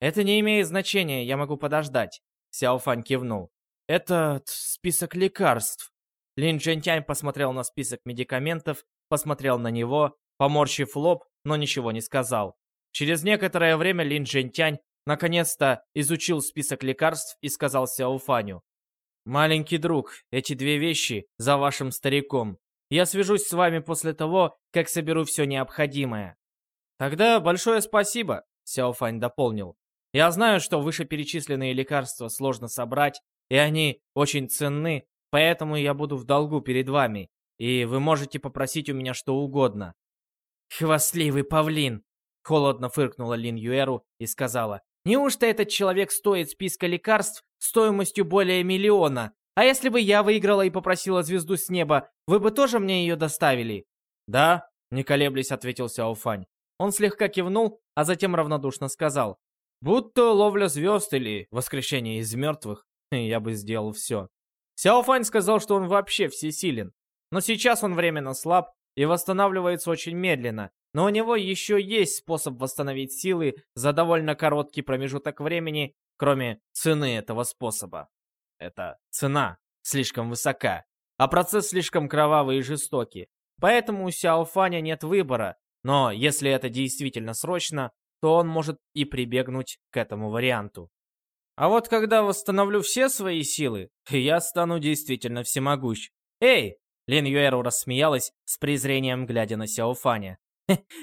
Это не имеет значения, я могу подождать». Сяофань кивнул. «Это список лекарств». Лин Джентянь посмотрел на список медикаментов, посмотрел на него, поморщив лоб, но ничего не сказал. Через некоторое время Лин Джентянь наконец-то изучил список лекарств и сказал Сяофаню. «Маленький друг, эти две вещи за вашим стариком. Я свяжусь с вами после того, как соберу все необходимое». «Тогда большое спасибо», — Сяофань дополнил. «Я знаю, что вышеперечисленные лекарства сложно собрать, и они очень ценны, поэтому я буду в долгу перед вами, и вы можете попросить у меня что угодно». «Хвастливый павлин!» — холодно фыркнула Лин Юэру и сказала. Неужто этот человек стоит списка лекарств стоимостью более миллиона? А если бы я выиграла и попросила звезду с неба, вы бы тоже мне ее доставили?» «Да», — не колеблясь, ответил Сяофань. Он слегка кивнул, а затем равнодушно сказал. «Будто ловля звезд или воскрешение из мертвых, я бы сделал все». Сяофань сказал, что он вообще всесилен. Но сейчас он временно слаб и восстанавливается очень медленно, но у него еще есть способ восстановить силы за довольно короткий промежуток времени, кроме цены этого способа. Это цена слишком высока, а процесс слишком кровавый и жестокий. Поэтому у Сяо Фаня нет выбора, но если это действительно срочно, то он может и прибегнуть к этому варианту. А вот когда восстановлю все свои силы, я стану действительно всемогущ. Эй! Лин Юэру рассмеялась с презрением, глядя на Сяо Фаня.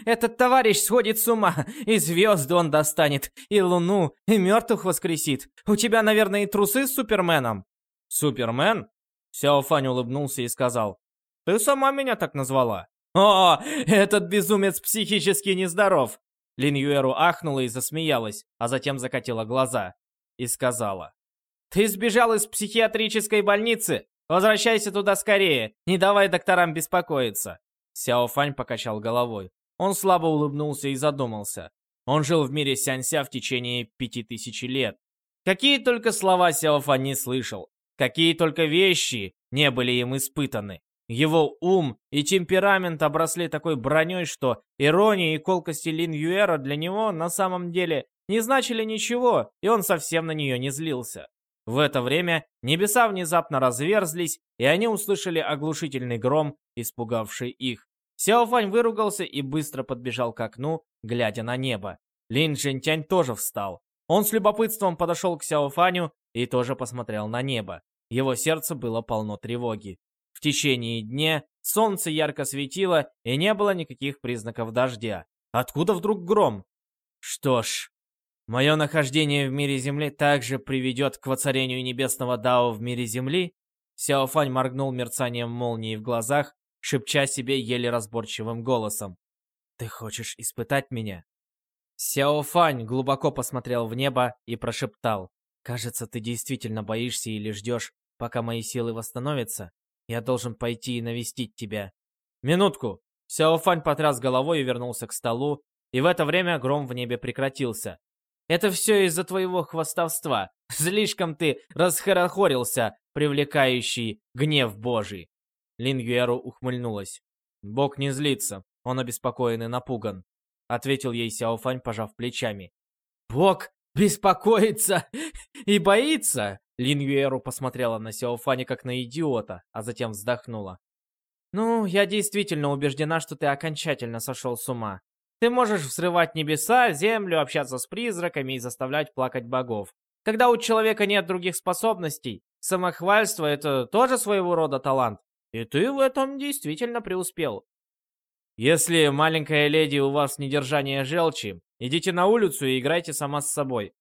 Этот товарищ сходит с ума, и звезды он достанет, и луну, и мертвых воскресит. У тебя, наверное, и трусы с Суперменом?» «Супермен?» Сяо Фань улыбнулся и сказал. «Ты сама меня так назвала». «О, этот безумец психически нездоров!» Лин Юэру ахнула и засмеялась, а затем закатила глаза и сказала. «Ты сбежал из психиатрической больницы? Возвращайся туда скорее, не давай докторам беспокоиться!» Сяо Фань покачал головой. Он слабо улыбнулся и задумался. Он жил в мире Сянься в течение пяти тысяч лет. Какие только слова Сяо Фань не слышал, какие только вещи не были им испытаны. Его ум и темперамент обросли такой броней, что ирония и колкости Лин Юэра для него на самом деле не значили ничего, и он совсем на нее не злился. В это время небеса внезапно разверзлись, и они услышали оглушительный гром, испугавший их. Сяофань выругался и быстро подбежал к окну, глядя на небо. Лин Джентянь тоже встал. Он с любопытством подошел к Сяофаню и тоже посмотрел на небо. Его сердце было полно тревоги. В течение дня солнце ярко светило, и не было никаких признаков дождя. Откуда вдруг гром? Что ж, Мое нахождение в мире Земли также приведет к воцарению небесного Дао в мире Земли? Сяофань моргнул мерцанием молнии в глазах, шепча себе еле разборчивым голосом. «Ты хочешь испытать меня?» Сяофань глубоко посмотрел в небо и прошептал. «Кажется, ты действительно боишься или ждешь, пока мои силы восстановятся. Я должен пойти и навестить тебя». «Минутку!» Сяофань потряс головой и вернулся к столу, и в это время гром в небе прекратился. Это все из-за твоего хвостовства. Слишком ты расхорохорился, привлекающий гнев Божий. Лин Юэру ухмыльнулась. Бог не злится, он обеспокоен и напуган. Ответил ей Сяофань, пожав плечами. Бог беспокоится и боится? Лин Юэру посмотрела на Сяофаня как на идиота, а затем вздохнула. «Ну, я действительно убеждена, что ты окончательно сошел с ума. Ты можешь взрывать небеса, землю, общаться с призраками и заставлять плакать богов. Когда у человека нет других способностей, самохвальство — это тоже своего рода талант. И ты в этом действительно преуспел. Если, маленькая леди, у вас недержание желчи, идите на улицу и играйте сама с собой.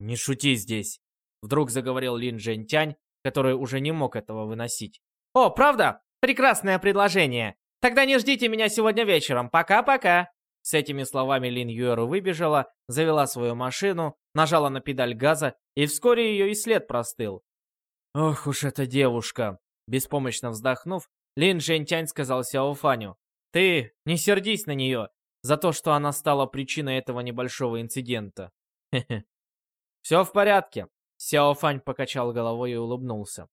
Не шути здесь. Вдруг заговорил Лин Джентянь, который уже не мог этого выносить. «О, правда? Прекрасное предложение! Тогда не ждите меня сегодня вечером. Пока-пока!» С этими словами Лин Юэру выбежала, завела свою машину, нажала на педаль газа, и вскоре ее и след простыл. «Ох уж эта девушка!» Беспомощно вздохнув, Лин Жентянь сказал Сяо Фаню. «Ты не сердись на нее за то, что она стала причиной этого небольшого инцидента. Все в порядке. Сяо Фань покачал головой и улыбнулся.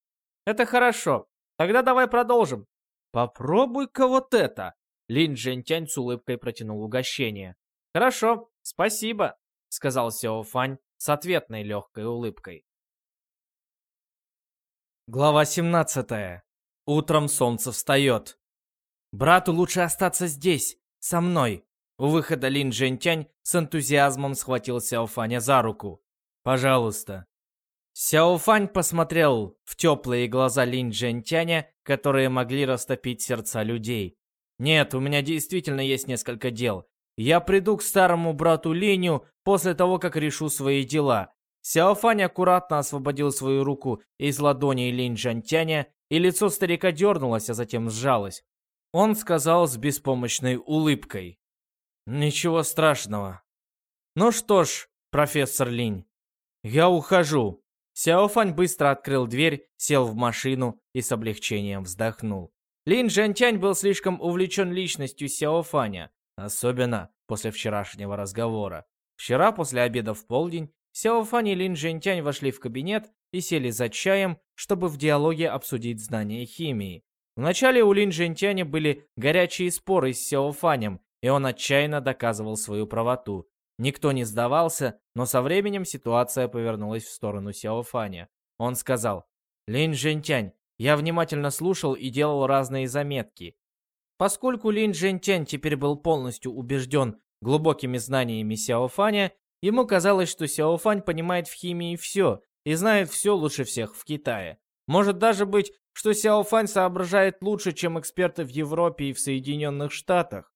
«Это хорошо. Тогда давай продолжим. Попробуй-ка вот это!» Лин Джентянь с улыбкой протянул угощение. «Хорошо, спасибо», — сказал Сяо Фань с ответной легкой улыбкой. Глава 17. Утром солнце встает. «Брату лучше остаться здесь, со мной». У выхода Лин Джентянь с энтузиазмом схватил Сяо Фаня за руку. «Пожалуйста, Сяофань посмотрел в теплые глаза Линь Джентяня, которые могли растопить сердца людей. «Нет, у меня действительно есть несколько дел. Я приду к старому брату Линю после того, как решу свои дела». Сяофань аккуратно освободил свою руку из ладони Линь Джентяня, и лицо старика дернулось, а затем сжалось. Он сказал с беспомощной улыбкой. «Ничего страшного. Ну что ж, профессор Линь, я ухожу. Сяофань быстро открыл дверь, сел в машину и с облегчением вздохнул. Лин Жантянь был слишком увлечен личностью Сяофаня, особенно после вчерашнего разговора. Вчера после обеда в полдень Сяофань и Лин Жентянь вошли в кабинет и сели за чаем, чтобы в диалоге обсудить знания химии. Вначале у Лин Жентяня были горячие споры с Сяофанем, и он отчаянно доказывал свою правоту. Никто не сдавался, но со временем ситуация повернулась в сторону Сяофаня. Он сказал, «Линь Жентянь, я внимательно слушал и делал разные заметки. Поскольку Линь Жентянь теперь был полностью убежден глубокими знаниями Сяофаня, ему казалось, что Сяофань понимает в химии все и знает все лучше всех в Китае. Может даже быть, что Сяофань соображает лучше, чем эксперты в Европе и в Соединенных Штатах.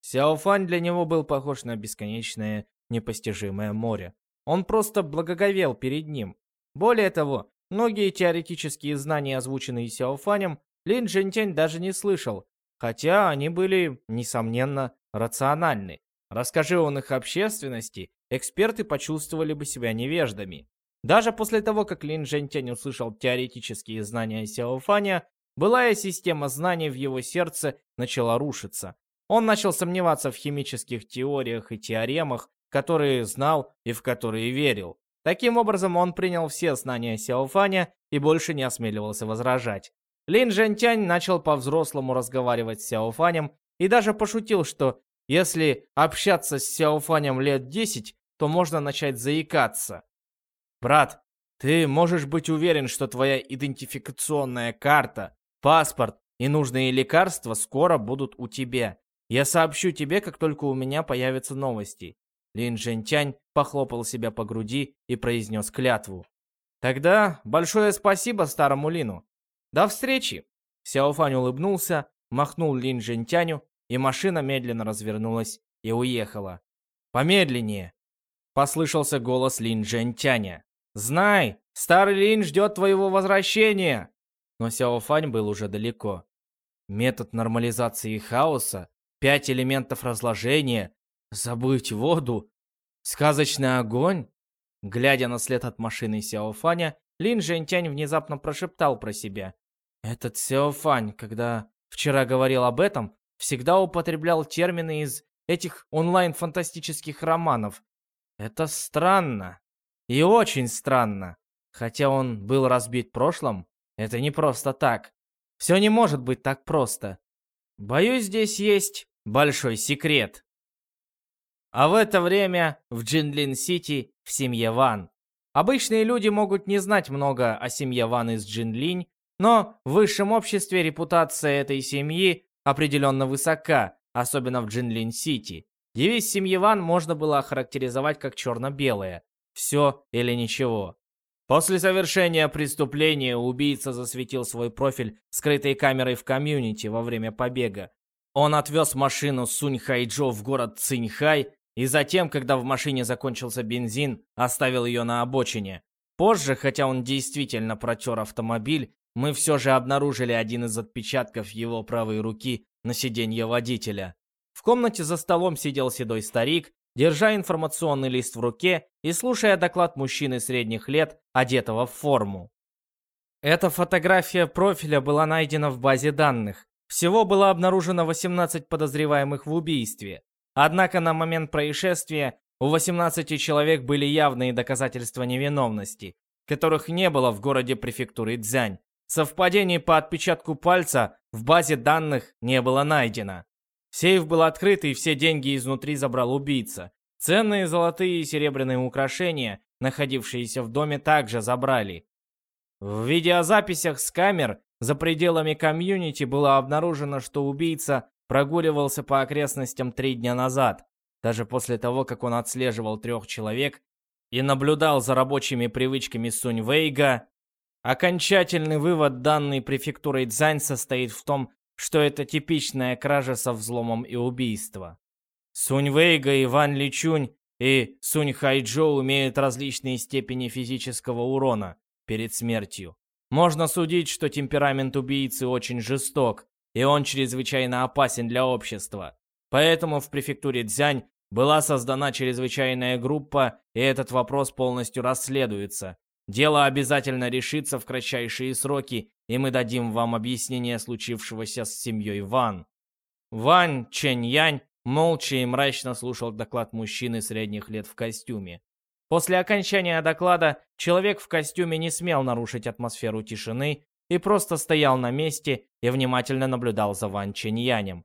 Сяофань для него был похож на бесконечное, непостижимое море. Он просто благоговел перед ним. Более того, многие теоретические знания, озвученные Сяофанем, Лин Джентянь даже не слышал, хотя они были, несомненно, рациональны. Расскажи он их общественности, эксперты почувствовали бы себя невеждами. Даже после того, как Лин Джентянь услышал теоретические знания Сяофаня, былая система знаний в его сердце начала рушиться. Он начал сомневаться в химических теориях и теоремах, которые знал и в которые верил. Таким образом, он принял все знания Сяофаня и больше не осмеливался возражать. Лин Жентянь начал по-взрослому разговаривать с Сяофанем и даже пошутил, что если общаться с Сяофанем лет 10, то можно начать заикаться. «Брат, ты можешь быть уверен, что твоя идентификационная карта, паспорт и нужные лекарства скоро будут у тебя. Я сообщу тебе, как только у меня появятся новости». Лин Жентянь похлопал себя по груди и произнес клятву. «Тогда большое спасибо старому Лину. До встречи!» Сяофань улыбнулся, махнул Лин Жентяню, и машина медленно развернулась и уехала. «Помедленнее!» Послышался голос Лин Жентяня. «Знай, старый Лин ждет твоего возвращения!» Но Сяофань был уже далеко. Метод нормализации хаоса Пять элементов разложения, забыть воду, сказочный огонь. Глядя на след от машины Сяофаня, Лин Жентянь внезапно прошептал про себя. Этот Сяофань, когда вчера говорил об этом, всегда употреблял термины из этих онлайн-фантастических романов. Это странно. И очень странно. Хотя он был разбит в прошлом, это не просто так. Все не может быть так просто. Боюсь, здесь есть большой секрет. А в это время в Джинлин-Сити в семье Ван. Обычные люди могут не знать много о семье Ван из Джинлинь, но в высшем обществе репутация этой семьи определенно высока, особенно в Джинлин-Сити. Девиз семьи Ван можно было охарактеризовать как черно-белое. Все или ничего. После совершения преступления убийца засветил свой профиль скрытой камерой в комьюнити во время побега. Он отвез машину Сунь Хайджо в город Циньхай и затем, когда в машине закончился бензин, оставил ее на обочине. Позже, хотя он действительно протер автомобиль, мы все же обнаружили один из отпечатков его правой руки на сиденье водителя. В комнате за столом сидел седой старик, держа информационный лист в руке и слушая доклад мужчины средних лет, одетого в форму. Эта фотография профиля была найдена в базе данных. Всего было обнаружено 18 подозреваемых в убийстве. Однако на момент происшествия у 18 человек были явные доказательства невиновности, которых не было в городе префектуры Цзянь. Совпадений по отпечатку пальца в базе данных не было найдено. Сейф был открыт, и все деньги изнутри забрал убийца. Ценные золотые и серебряные украшения, находившиеся в доме, также забрали. В видеозаписях с камер за пределами комьюнити было обнаружено, что убийца прогуливался по окрестностям три дня назад. Даже после того, как он отслеживал трех человек и наблюдал за рабочими привычками Сунь Вейга, окончательный вывод данной префектурой Цзань состоит в том, что это типичная кража со взломом и убийство. Сунь Вейга, Иван Личунь и Сунь Хайджо имеют различные степени физического урона перед смертью. Можно судить, что темперамент убийцы очень жесток, и он чрезвычайно опасен для общества. Поэтому в префектуре Цзянь была создана чрезвычайная группа, и этот вопрос полностью расследуется. Дело обязательно решится в кратчайшие сроки, и мы дадим вам объяснение случившегося с семьей Ван. Ван Чэнь Янь молча и мрачно слушал доклад мужчины средних лет в костюме. После окончания доклада человек в костюме не смел нарушить атмосферу тишины и просто стоял на месте и внимательно наблюдал за Ван Янем.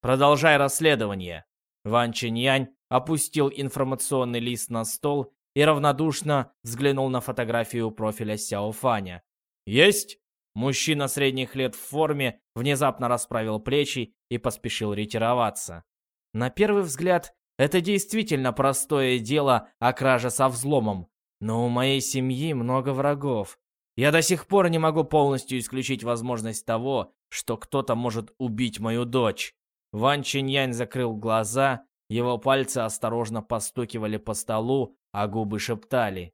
«Продолжай расследование». Ван Янь опустил информационный лист на стол и равнодушно взглянул на фотографию профиля Сяо Фаня. «Есть!» Мужчина средних лет в форме внезапно расправил плечи и поспешил ретироваться. На первый взгляд, это действительно простое дело о краже со взломом. Но у моей семьи много врагов. Я до сих пор не могу полностью исключить возможность того, что кто-то может убить мою дочь. Ван Чиньянь закрыл глаза, его пальцы осторожно постукивали по столу, а губы шептали.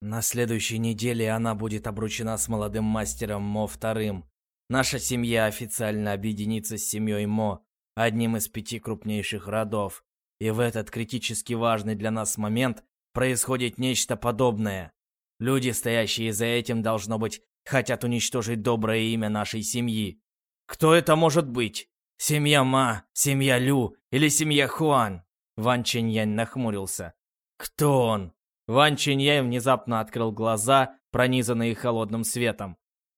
На следующей неделе она будет обручена с молодым мастером Мо вторым. Наша семья официально объединится с семьей Мо, одним из пяти крупнейших родов. И в этот критически важный для нас момент происходит нечто подобное. Люди, стоящие за этим, должно быть, хотят уничтожить доброе имя нашей семьи. Кто это может быть? Семья Ма, семья Лю или семья Хуан? Ван Чиньянь нахмурился. «Кто он?» Ван Чиньяй внезапно открыл глаза, пронизанные холодным светом.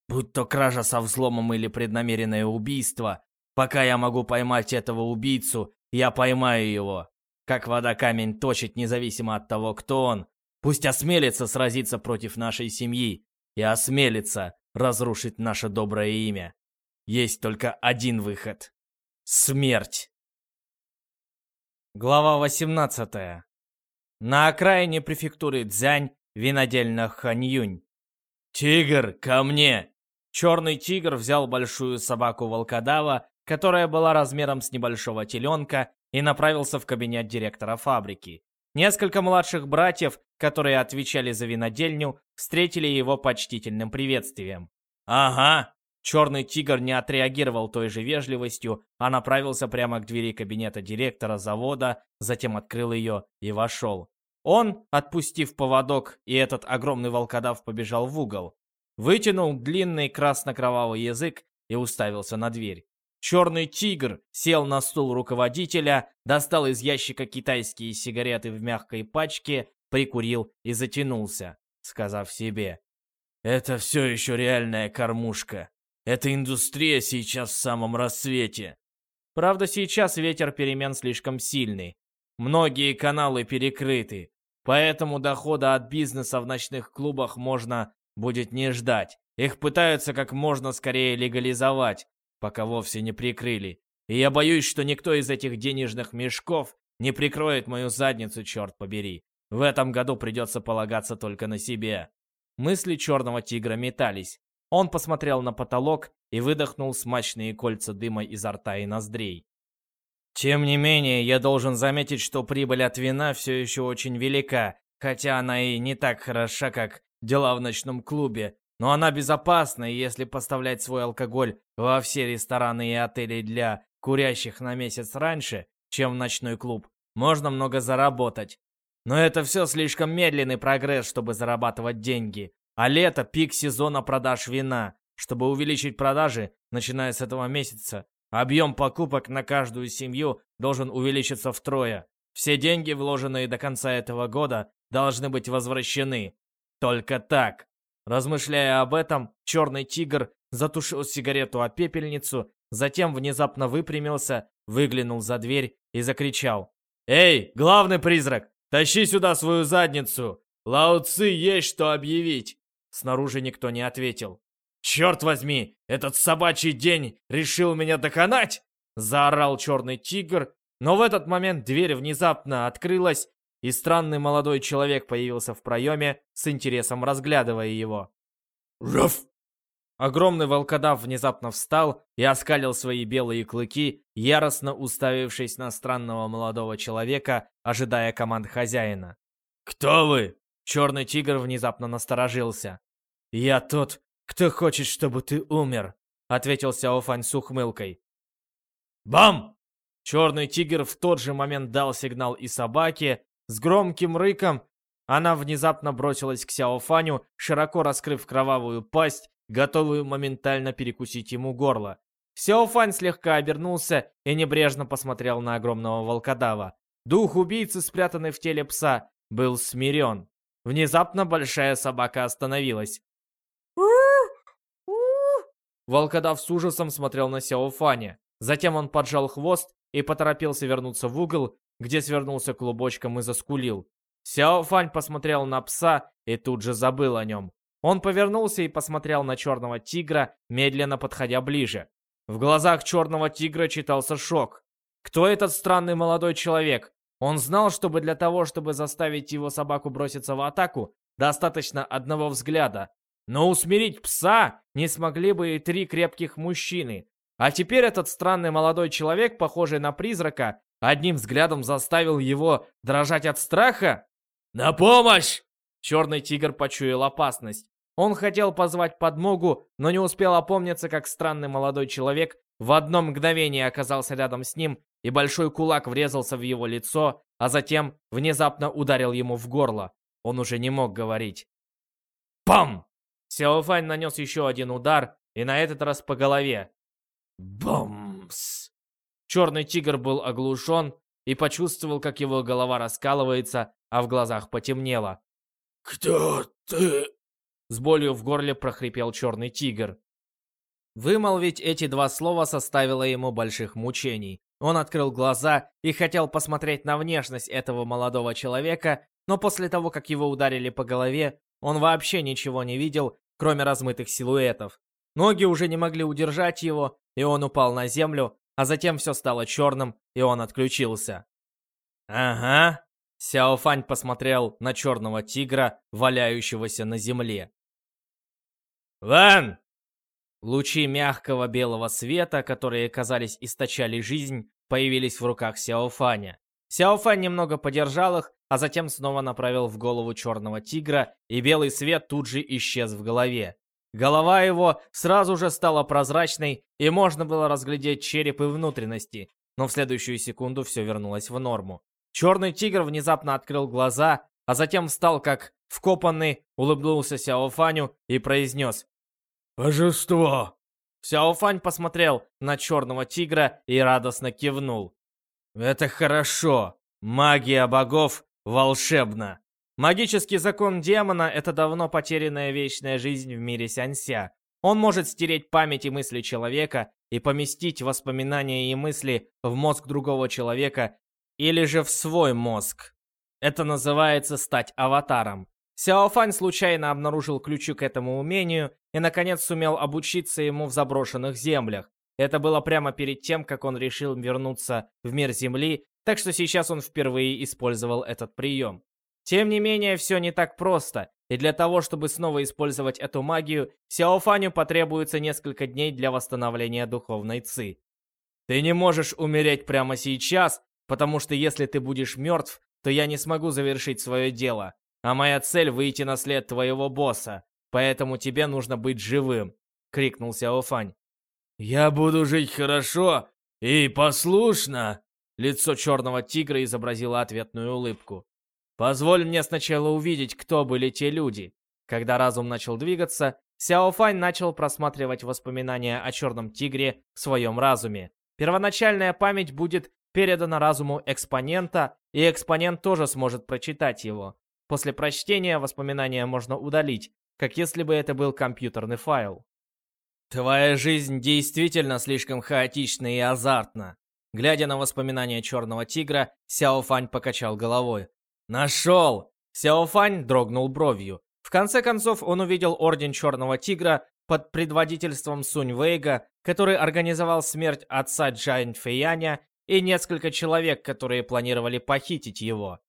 «Будь то кража со взломом или преднамеренное убийство, пока я могу поймать этого убийцу, я поймаю его. Как вода камень точит, независимо от того, кто он. Пусть осмелится сразиться против нашей семьи и осмелится разрушить наше доброе имя. Есть только один выход. Смерть. Глава 18. На окраине префектуры Цзянь, винодельня Ханьюнь. «Тигр, ко мне!» Черный тигр взял большую собаку волкодава, которая была размером с небольшого теленка, и направился в кабинет директора фабрики. Несколько младших братьев, которые отвечали за винодельню, встретили его почтительным приветствием. «Ага!» Черный тигр не отреагировал той же вежливостью, а направился прямо к двери кабинета директора завода, затем открыл ее и вошел. Он, отпустив поводок, и этот огромный волкодав побежал в угол, вытянул длинный красно-кровавый язык и уставился на дверь. Черный тигр сел на стул руководителя, достал из ящика китайские сигареты в мягкой пачке, прикурил и затянулся, сказав себе. «Это все еще реальная кормушка. Эта индустрия сейчас в самом рассвете». Правда, сейчас ветер перемен слишком сильный. Многие каналы перекрыты, поэтому дохода от бизнеса в ночных клубах можно будет не ждать. Их пытаются как можно скорее легализовать, пока вовсе не прикрыли. И я боюсь, что никто из этих денежных мешков не прикроет мою задницу, черт побери. В этом году придется полагаться только на себе. Мысли черного тигра метались. Он посмотрел на потолок и выдохнул смачные кольца дыма изо рта и ноздрей. Тем не менее, я должен заметить, что прибыль от вина все еще очень велика, хотя она и не так хороша, как дела в ночном клубе, но она безопасна, если поставлять свой алкоголь во все рестораны и отели для курящих на месяц раньше, чем в ночной клуб, можно много заработать. Но это все слишком медленный прогресс, чтобы зарабатывать деньги. А лето – пик сезона продаж вина. Чтобы увеличить продажи, начиная с этого месяца, объем покупок на каждую семью должен увеличиться втрое. Все деньги, вложенные до конца этого года, должны быть возвращены. Только так. Размышляя об этом, черный тигр затушил сигарету о пепельницу, затем внезапно выпрямился, выглянул за дверь и закричал. «Эй, главный призрак, тащи сюда свою задницу! Лао Ци есть что объявить!» Снаружи никто не ответил. «Черт возьми, этот собачий день решил меня доконать!» Заорал черный тигр, но в этот момент дверь внезапно открылась, и странный молодой человек появился в проеме, с интересом разглядывая его. Раф! Огромный волкодав внезапно встал и оскалил свои белые клыки, яростно уставившись на странного молодого человека, ожидая команд хозяина. «Кто вы?» Черный тигр внезапно насторожился. «Я тот, кто хочет, чтобы ты умер», — ответил Сяофань с ухмылкой. «Бам!» Черный тигр в тот же момент дал сигнал и собаке, с громким рыком она внезапно бросилась к Сяофаню, широко раскрыв кровавую пасть, готовую моментально перекусить ему горло. Сяофань слегка обернулся и небрежно посмотрел на огромного волкодава. Дух убийцы, спрятанный в теле пса, был смирен. Внезапно большая собака остановилась. Волкодав с ужасом смотрел на Сяофаня. Затем он поджал хвост и поторопился вернуться в угол, где свернулся клубочком и заскулил. Сяо Фань посмотрел на пса и тут же забыл о нем. Он повернулся и посмотрел на черного тигра, медленно подходя ближе. В глазах черного тигра читался шок. Кто этот странный молодой человек? Он знал, чтобы для того, чтобы заставить его собаку броситься в атаку, достаточно одного взгляда. Но усмирить пса не смогли бы и три крепких мужчины. А теперь этот странный молодой человек, похожий на призрака, одним взглядом заставил его дрожать от страха? «На помощь!» Черный тигр почуял опасность. Он хотел позвать подмогу, но не успел опомниться, как странный молодой человек в одно мгновение оказался рядом с ним, и большой кулак врезался в его лицо, а затем внезапно ударил ему в горло. Он уже не мог говорить. Пам! Сяофань нанес еще один удар, и на этот раз по голове. Бомс! Черный тигр был оглушен и почувствовал, как его голова раскалывается, а в глазах потемнело. «Кто ты?» С болью в горле прохрипел черный тигр. Вымолвить эти два слова составило ему больших мучений. Он открыл глаза и хотел посмотреть на внешность этого молодого человека, но после того, как его ударили по голове, он вообще ничего не видел, кроме размытых силуэтов. Ноги уже не могли удержать его, и он упал на землю, а затем все стало черным, и он отключился. «Ага», — Сяофань посмотрел на черного тигра, валяющегося на земле. «Ван!» Лучи мягкого белого света, которые, казались, источали жизнь, появились в руках Сяофаня. Сяофань немного подержал их, а затем снова направил в голову черного тигра, и белый свет тут же исчез в голове. Голова его сразу же стала прозрачной, и можно было разглядеть череп и внутренности, но в следующую секунду все вернулось в норму. Черный тигр внезапно открыл глаза, а затем встал как вкопанный, улыбнулся Сяофаню и произнес «Божество! Сяофань посмотрел на черного тигра и радостно кивнул. «Это хорошо. Магия богов волшебна. Магический закон демона — это давно потерянная вечная жизнь в мире Сянься. Он может стереть память и мысли человека и поместить воспоминания и мысли в мозг другого человека или же в свой мозг. Это называется стать аватаром. Сяофань случайно обнаружил ключи к этому умению и, наконец, сумел обучиться ему в заброшенных землях. Это было прямо перед тем, как он решил вернуться в мир Земли, так что сейчас он впервые использовал этот прием. Тем не менее, все не так просто, и для того, чтобы снова использовать эту магию, Сяофаню потребуется несколько дней для восстановления духовной ци. Ты не можешь умереть прямо сейчас, потому что если ты будешь мертв, то я не смогу завершить свое дело. А моя цель — выйти на след твоего босса. Поэтому тебе нужно быть живым!» — крикнул Сяофань. «Я буду жить хорошо и послушно!» Лицо черного тигра изобразило ответную улыбку. «Позволь мне сначала увидеть, кто были те люди». Когда разум начал двигаться, Сяофань начал просматривать воспоминания о черном тигре в своем разуме. Первоначальная память будет передана разуму экспонента, и экспонент тоже сможет прочитать его. После прочтения воспоминания можно удалить, как если бы это был компьютерный файл. Твоя жизнь действительно слишком хаотична и азартна. Глядя на воспоминания Черного Тигра, Сяо Фань покачал головой. «Нашел!» Сяо Фань дрогнул бровью. В конце концов, он увидел Орден Черного Тигра под предводительством Сунь Вейга, который организовал смерть отца Джань Фэяня и несколько человек, которые планировали похитить его.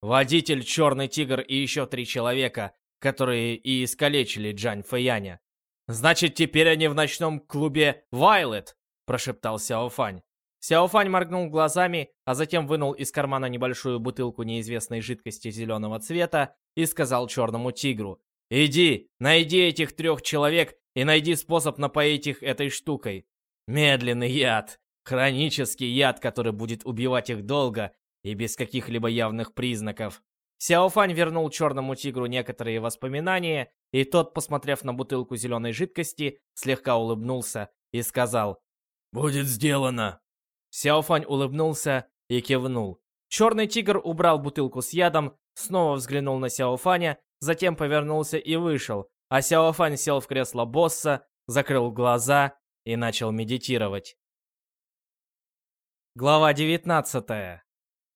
Водитель, Черный Тигр и еще три человека, которые и искалечили Джань Фэяня. «Значит, теперь они в ночном клубе Вайлет!» – прошептал Сяофань. Сяофань моргнул глазами, а затем вынул из кармана небольшую бутылку неизвестной жидкости зеленого цвета и сказал Черному Тигру. «Иди, найди этих трех человек и найди способ напоить их этой штукой. Медленный яд. Хронический яд, который будет убивать их долго и без каких-либо явных признаков. Сяофань вернул черному тигру некоторые воспоминания, и тот, посмотрев на бутылку зеленой жидкости, слегка улыбнулся и сказал «Будет сделано». Сяофань улыбнулся и кивнул. Черный тигр убрал бутылку с ядом, снова взглянул на Сяофаня, затем повернулся и вышел, а Сяофань сел в кресло босса, закрыл глаза и начал медитировать. Глава 19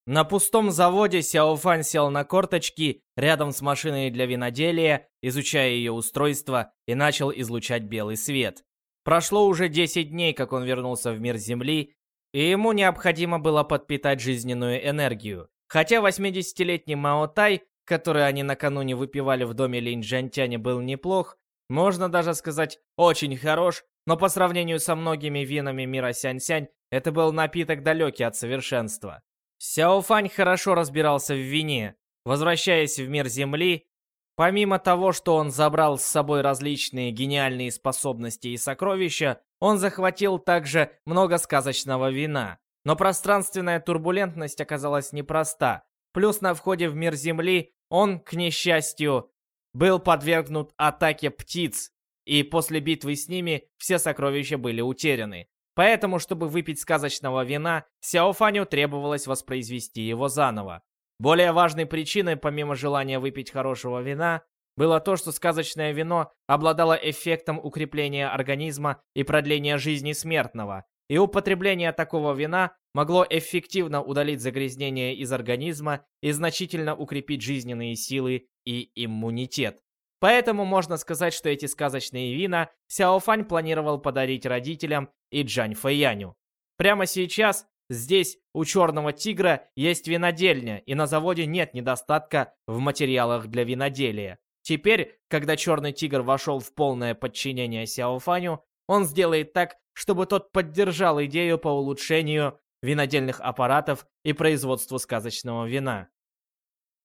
На пустом заводе Сяофан сел на корточки рядом с машиной для виноделия, изучая ее устройство, и начал излучать белый свет. Прошло уже 10 дней, как он вернулся в мир Земли, и ему необходимо было подпитать жизненную энергию. Хотя 80-летний Мао Тай, который они накануне выпивали в доме Линь Джантяне, был неплох, можно даже сказать, очень хорош, но по сравнению со многими винами мира Сянь-Сянь, это был напиток далекий от совершенства. Сяо Фань хорошо разбирался в вине. Возвращаясь в мир Земли, помимо того, что он забрал с собой различные гениальные способности и сокровища, он захватил также много сказочного вина. Но пространственная турбулентность оказалась непроста. Плюс на входе в мир Земли он, к несчастью, был подвергнут атаке птиц, и после битвы с ними все сокровища были утеряны. Поэтому, чтобы выпить сказочного вина, Сяофаню требовалось воспроизвести его заново. Более важной причиной, помимо желания выпить хорошего вина, было то, что сказочное вино обладало эффектом укрепления организма и продления жизни смертного, и употребление такого вина могло эффективно удалить загрязнение из организма и значительно укрепить жизненные силы и иммунитет. Поэтому можно сказать, что эти сказочные вина Сяофань планировал подарить родителям и Джань Фэяню. Прямо сейчас здесь у Черного Тигра есть винодельня, и на заводе нет недостатка в материалах для виноделия. Теперь, когда Черный Тигр вошел в полное подчинение Сяофаню, он сделает так, чтобы тот поддержал идею по улучшению винодельных аппаратов и производству сказочного вина.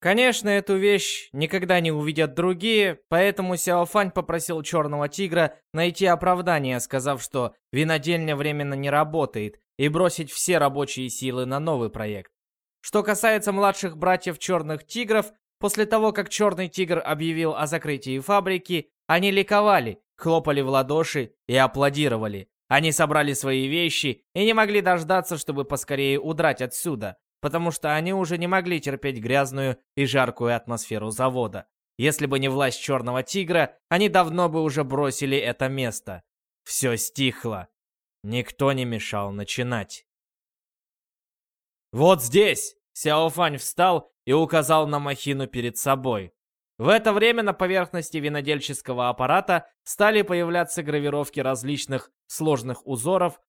Конечно, эту вещь никогда не увидят другие, поэтому Сяофань попросил Черного Тигра найти оправдание, сказав, что винодельня временно не работает, и бросить все рабочие силы на новый проект. Что касается младших братьев Черных Тигров, после того, как Черный Тигр объявил о закрытии фабрики, они ликовали. хлопали в ладоши и аплодировали. Они собрали свои вещи и не могли дождаться, чтобы поскорее удрать отсюда, потому что они уже не могли терпеть грязную и жаркую атмосферу завода. Если бы не власть Черного Тигра, они давно бы уже бросили это место. Все стихло. Никто не мешал начинать. «Вот здесь!» Сяофань встал и указал на махину перед собой. В это время на поверхности винодельческого аппарата стали появляться гравировки различных сложных узоров,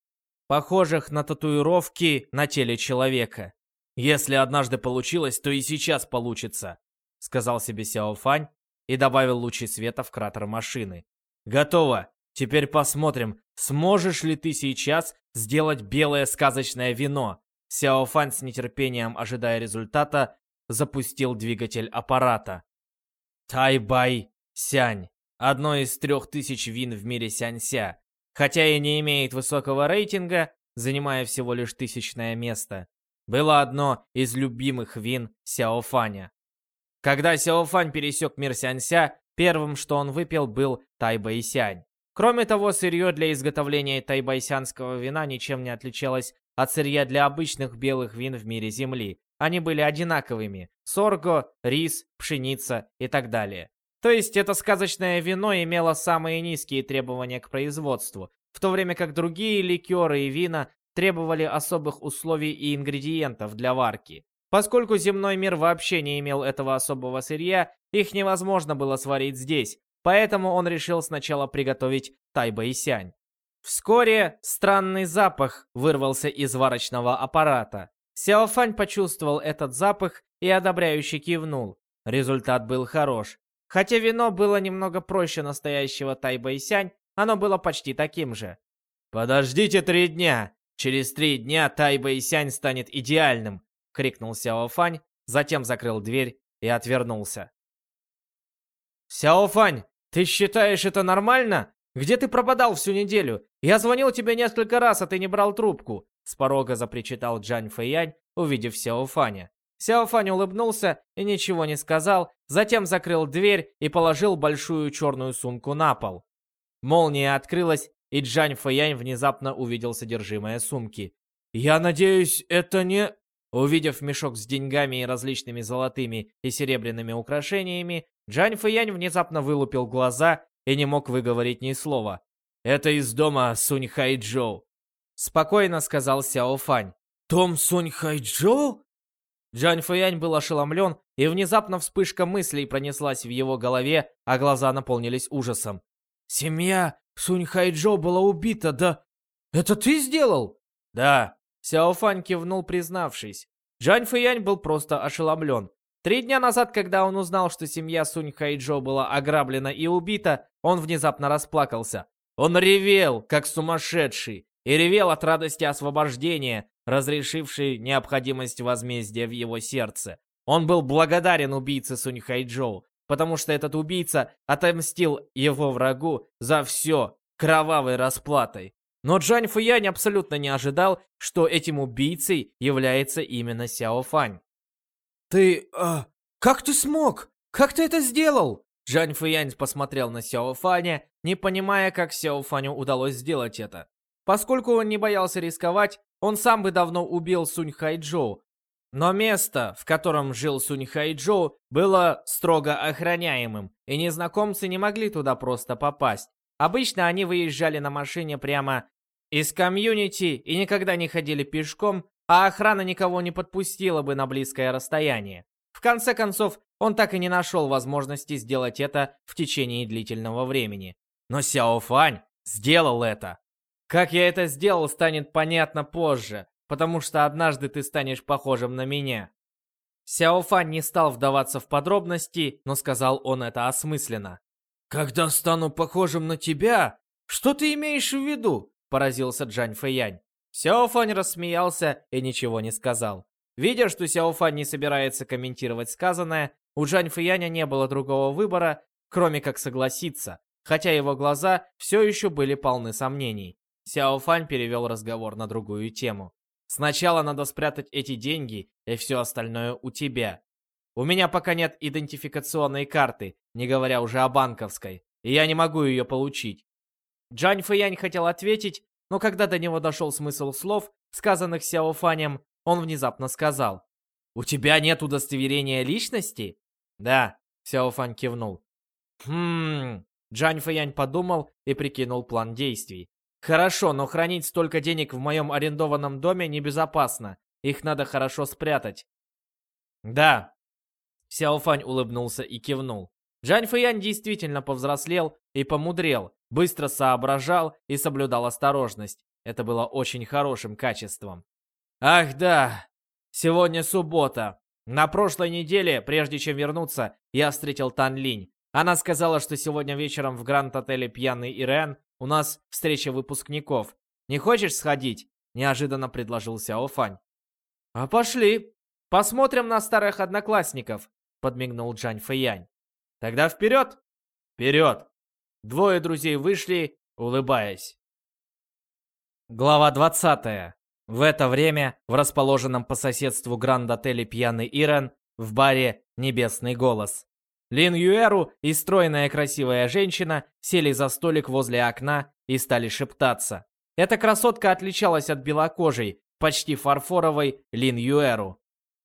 похожих на татуировки на теле человека. «Если однажды получилось, то и сейчас получится», — сказал себе Сяофань и добавил лучи света в кратер машины. «Готово. Теперь посмотрим, сможешь ли ты сейчас сделать белое сказочное вино?» Сяофань с нетерпением, ожидая результата, запустил двигатель аппарата. Тайбай Сянь. Одно из трех тысяч вин в мире Сянься. Хотя и не имеет высокого рейтинга, занимая всего лишь тысячное место. Было одно из любимых вин Сяофаня. Когда Сяофань пересек мир Сянься, первым, что он выпил, был Тайбэйсянь. Кроме того, сырье для изготовления тайбайсянского вина ничем не отличалось от сырья для обычных белых вин в мире Земли. Они были одинаковыми. Сорго, рис, пшеница и так далее. То есть это сказочное вино имело самые низкие требования к производству, в то время как другие ликеры и вина требовали особых условий и ингредиентов для варки. Поскольку земной мир вообще не имел этого особого сырья, их невозможно было сварить здесь, поэтому он решил сначала приготовить тайбэйсянь. Вскоре странный запах вырвался из варочного аппарата. Сяофань почувствовал этот запах и одобряюще кивнул. Результат был хорош. Хотя вино было немного проще настоящего тайбэйсянь, оно было почти таким же. «Подождите три дня! Через три дня тайбэйсянь станет идеальным!» — крикнул Сяофань, затем закрыл дверь и отвернулся. «Сяофань, ты считаешь это нормально? Где ты пропадал всю неделю? Я звонил тебе несколько раз, а ты не брал трубку!» С порога запричитал Джань Фэянь, увидев Сяо Фаня. Сяо Фань улыбнулся и ничего не сказал, затем закрыл дверь и положил большую черную сумку на пол. Молния открылась, и Джань Фэянь внезапно увидел содержимое сумки. «Я надеюсь, это не...» Увидев мешок с деньгами и различными золотыми и серебряными украшениями, Джань Фэянь внезапно вылупил глаза и не мог выговорить ни слова. «Это из дома Сунь Хайчжоу», — спокойно сказал Сяо Фань. «Том Сунь Хайчжоу?» Джань Фэянь был ошеломлен, и внезапно вспышка мыслей пронеслась в его голове, а глаза наполнились ужасом. «Семья Сунь Хайчжоу была убита, да? Это ты сделал?» «Да», — Сяо Фань кивнул, признавшись. Джань Фэянь был просто ошеломлен. Три дня назад, когда он узнал, что семья Сунь Хайджоу была ограблена и убита, он внезапно расплакался. Он ревел, как сумасшедший, и ревел от радости освобождения, разрешившей необходимость возмездия в его сердце. Он был благодарен убийце Сунь Хайджоу, потому что этот убийца отомстил его врагу за все кровавой расплатой. Но Джань Фуянь абсолютно не ожидал, что этим убийцей является именно Сяо Фань. «Ты... А, как ты смог? Как ты это сделал?» Джань Фэянь посмотрел на Сяо Фаня, не понимая, как Сяо Фаню удалось сделать это. Поскольку он не боялся рисковать, он сам бы давно убил Сунь Хайчжоу. Но место, в котором жил Сунь Хайчжоу, было строго охраняемым, и незнакомцы не могли туда просто попасть. Обычно они выезжали на машине прямо из комьюнити и никогда не ходили пешком, а охрана никого не подпустила бы на близкое расстояние. В конце концов, он так и не нашел возможности сделать это в течение длительного времени. Но Сяо Фань сделал это. Как я это сделал, станет понятно позже, потому что однажды ты станешь похожим на меня. Сяо Фань не стал вдаваться в подробности, но сказал он это осмысленно. «Когда стану похожим на тебя? Что ты имеешь в виду?» – поразился Джань Фэянь. Сяофань рассмеялся и ничего не сказал. Видя, что Сяофань не собирается комментировать сказанное, у Джань Фэяня не было другого выбора, кроме как согласиться, хотя его глаза все еще были полны сомнений. Сяофань перевел разговор на другую тему. «Сначала надо спрятать эти деньги, и все остальное у тебя. У меня пока нет идентификационной карты, не говоря уже о банковской. и я не могу ее получить. Джань Фэянь хотел ответить, но когда до него дошел смысл слов, сказанных Сяо Фанем, он внезапно сказал. «У тебя нет удостоверения личности?» «Да», — Сяо Фань кивнул. «Хм...» Джань Фэянь подумал и прикинул план действий. «Хорошо, но хранить столько денег в моем арендованном доме небезопасно. Их надо хорошо спрятать». «Да». Сяо Фань улыбнулся и кивнул. Джань Фэянь действительно повзрослел и помудрел, быстро соображал и соблюдал осторожность. Это было очень хорошим качеством. «Ах да, сегодня суббота. На прошлой неделе, прежде чем вернуться, я встретил Тан Линь. Она сказала, что сегодня вечером в Гранд-отеле «Пьяный Ирен» у нас встреча выпускников. Не хочешь сходить?» Неожиданно предложил Сяо Фань. «А пошли. Посмотрим на старых одноклассников», подмигнул Джань Фэянь. Тогда вперед! Вперед! Двое друзей вышли, улыбаясь. Глава 20. В это время в расположенном по соседству гранд-отеле «Пьяный Ирен» в баре «Небесный голос». Лин Юэру и стройная красивая женщина сели за столик возле окна и стали шептаться. Эта красотка отличалась от белокожей, почти фарфоровой Лин Юэру.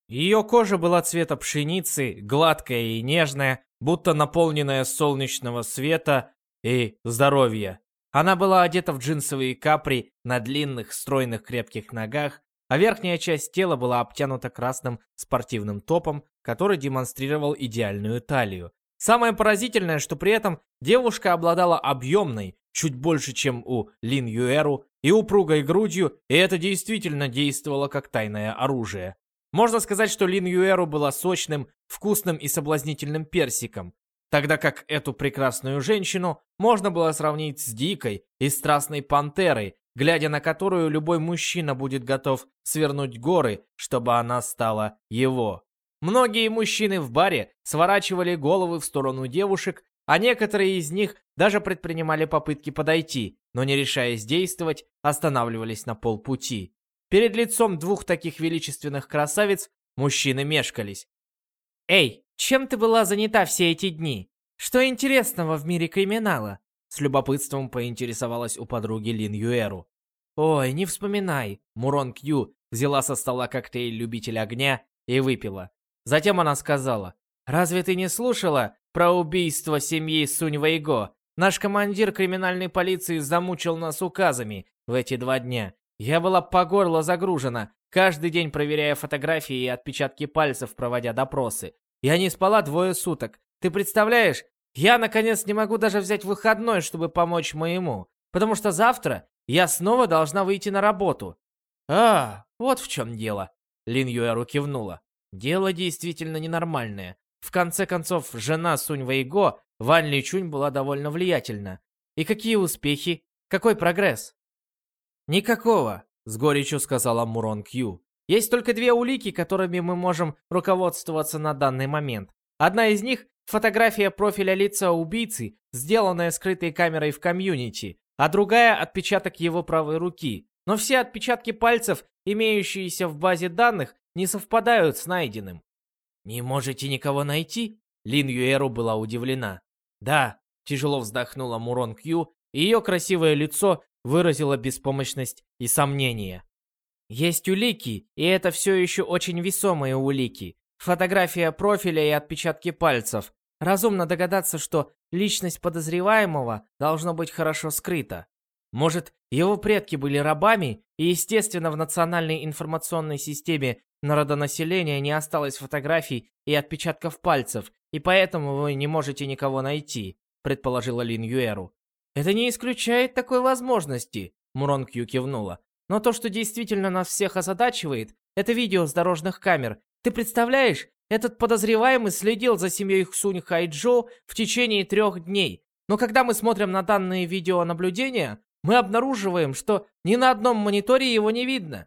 Ее кожа была цвета пшеницы, гладкая и нежная, будто наполненная солнечного света и здоровья. Она была одета в джинсовые капри на длинных, стройных, крепких ногах, а верхняя часть тела была обтянута красным спортивным топом, который демонстрировал идеальную талию. Самое поразительное, что при этом девушка обладала объемной, чуть больше, чем у Лин Юэру, и упругой грудью, и это действительно действовало как тайное оружие. Можно сказать, что Лин Юэру была сочным, вкусным и соблазнительным персиком, тогда как эту прекрасную женщину можно было сравнить с дикой и страстной пантерой, глядя на которую любой мужчина будет готов свернуть горы, чтобы она стала его. Многие мужчины в баре сворачивали головы в сторону девушек, а некоторые из них даже предпринимали попытки подойти, но не решаясь действовать, останавливались на полпути. Перед лицом двух таких величественных красавиц мужчины мешкались. «Эй, чем ты была занята все эти дни? Что интересного в мире криминала?» С любопытством поинтересовалась у подруги Лин Юэру. «Ой, не вспоминай». Мурон Кью взяла со стола коктейль «Любитель огня» и выпила. Затем она сказала, «Разве ты не слушала про убийство семьи Сунь Вэйго? Наш командир криминальной полиции замучил нас указами в эти два дня. Я была по горло загружена, каждый день проверяя фотографии и отпечатки пальцев, проводя допросы. Я не спала двое суток. Ты представляешь? Я, наконец, не могу даже взять выходной, чтобы помочь моему. Потому что завтра я снова должна выйти на работу. А, вот в чем дело. Лин Юэру кивнула. Дело действительно ненормальное. В конце концов, жена Сунь Вэйго, Ван Ли Чунь, была довольно влиятельна. И какие успехи? Какой прогресс? «Никакого», — с горечью сказала Мурон Кью. «Есть только две улики, которыми мы можем руководствоваться на данный момент. Одна из них — фотография профиля лица убийцы, сделанная скрытой камерой в комьюнити, а другая — отпечаток его правой руки. Но все отпечатки пальцев, имеющиеся в базе данных, не совпадают с найденным». «Не можете никого найти?» Лин Юэру была удивлена. «Да», — тяжело вздохнула Мурон Кью, и ее красивое лицо выразила беспомощность и сомнение. Есть улики, и это все еще очень весомые улики. Фотография профиля и отпечатки пальцев. Разумно догадаться, что личность подозреваемого должно быть хорошо скрыта. Может, его предки были рабами, и, естественно, в национальной информационной системе народонаселения не осталось фотографий и отпечатков пальцев, и поэтому вы не можете никого найти, предположила Лин Юэру. «Это не исключает такой возможности», — Мурон Кью кивнула. «Но то, что действительно нас всех озадачивает, это видео с дорожных камер. Ты представляешь, этот подозреваемый следил за семьей Сунь Хайджо в течение трех дней. Но когда мы смотрим на данные видеонаблюдения, мы обнаруживаем, что ни на одном мониторе его не видно.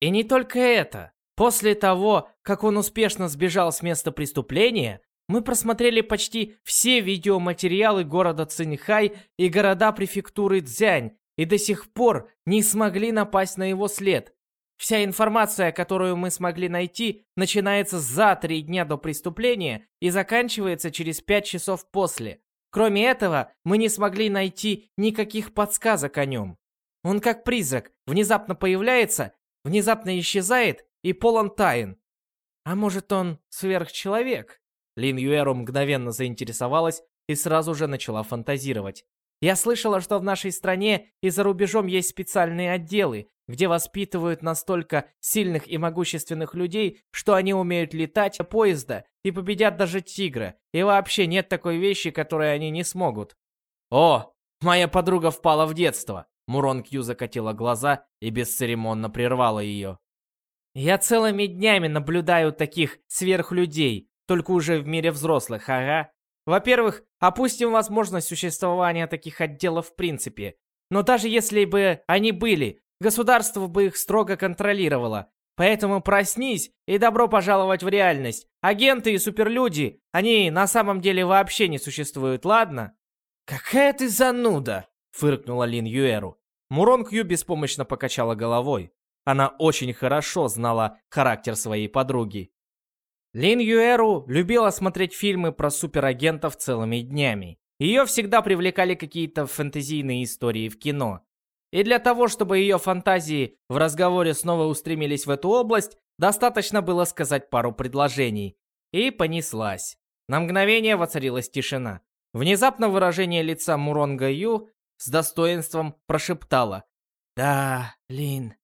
И не только это. После того, как он успешно сбежал с места преступления, мы просмотрели почти все видеоматериалы города Цинхай и города префектуры Цзянь и до сих пор не смогли напасть на его след. Вся информация, которую мы смогли найти, начинается за три дня до преступления и заканчивается через пять часов после. Кроме этого, мы не смогли найти никаких подсказок о нем. Он как призрак, внезапно появляется, внезапно исчезает и полон тайн. А может он сверхчеловек? Лин Юэру мгновенно заинтересовалась и сразу же начала фантазировать. Я слышала, что в нашей стране и за рубежом есть специальные отделы, где воспитывают настолько сильных и могущественных людей, что они умеют летать поезда и победят даже тигра, и вообще нет такой вещи, которой они не смогут. О, моя подруга впала в детство. Мурон Кью закатила глаза и бесцеремонно прервала ее. Я целыми днями наблюдаю таких сверхлюдей, только уже в мире взрослых, ага. Во-первых, опустим возможность существования таких отделов в принципе. Но даже если бы они были, государство бы их строго контролировало. Поэтому проснись и добро пожаловать в реальность. Агенты и суперлюди, они на самом деле вообще не существуют, ладно? «Какая ты зануда!» — фыркнула Лин Юэру. Мурон Кью беспомощно покачала головой. Она очень хорошо знала характер своей подруги. Лин Юэру любила смотреть фильмы про суперагентов целыми днями. Ее всегда привлекали какие-то фэнтезийные истории в кино. И для того, чтобы ее фантазии в разговоре снова устремились в эту область, достаточно было сказать пару предложений. И понеслась. На мгновение воцарилась тишина. Внезапно выражение лица Муронга Ю с достоинством прошептала. «Да, Лин.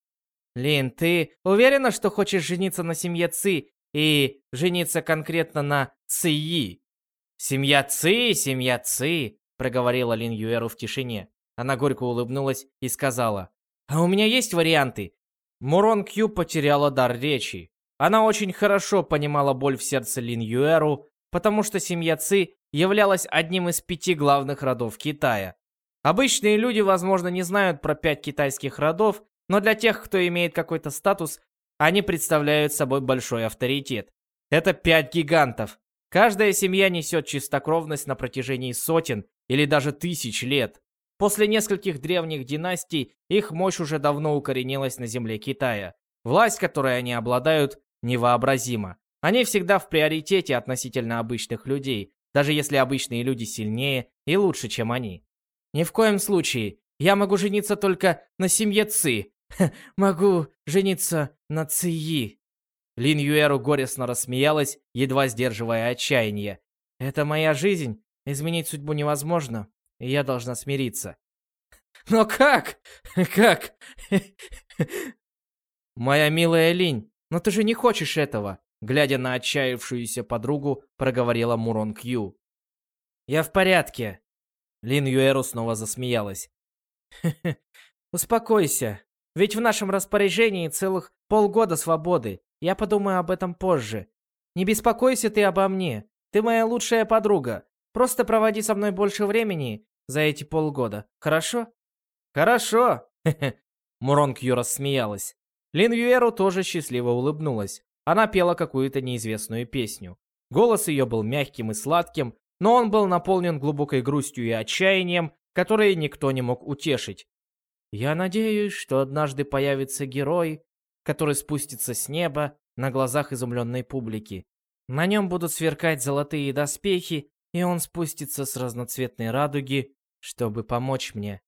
Лин, ты уверена, что хочешь жениться на семье Ци и жениться конкретно на Ци. «Семья Ци, семья Ци», — проговорила Лин Юэру в тишине. Она горько улыбнулась и сказала, «А у меня есть варианты». Мурон Кью потеряла дар речи. Она очень хорошо понимала боль в сердце Лин Юэру, потому что семья Ци являлась одним из пяти главных родов Китая. Обычные люди, возможно, не знают про пять китайских родов, но для тех, кто имеет какой-то статус, они представляют собой большой авторитет. Это пять гигантов. Каждая семья несет чистокровность на протяжении сотен или даже тысяч лет. После нескольких древних династий их мощь уже давно укоренилась на земле Китая. Власть, которой они обладают, невообразима. Они всегда в приоритете относительно обычных людей, даже если обычные люди сильнее и лучше, чем они. Ни в коем случае. Я могу жениться только на семье Ци, Могу жениться на Циyi. Лин Юэру горестно рассмеялась, едва сдерживая отчаяние. Это моя жизнь, изменить судьбу невозможно, и я должна смириться. Но как? Как? Моя милая Линь, но ты же не хочешь этого, глядя на отчаявшуюся подругу, проговорила Мурон Кью. Я в порядке. Лин Юэру снова засмеялась. Успокойся. Ведь в нашем распоряжении целых полгода свободы. Я подумаю об этом позже. Не беспокойся ты обо мне. Ты моя лучшая подруга. Просто проводи со мной больше времени за эти полгода. Хорошо? Хорошо. Мурон Кью рассмеялась. Лин Юэру тоже счастливо улыбнулась. Она пела какую-то неизвестную песню. Голос ее был мягким и сладким, но он был наполнен глубокой грустью и отчаянием, которые никто не мог утешить. Я надеюсь, что однажды появится герой, который спустится с неба на глазах изумленной публики. На нем будут сверкать золотые доспехи, и он спустится с разноцветной радуги, чтобы помочь мне.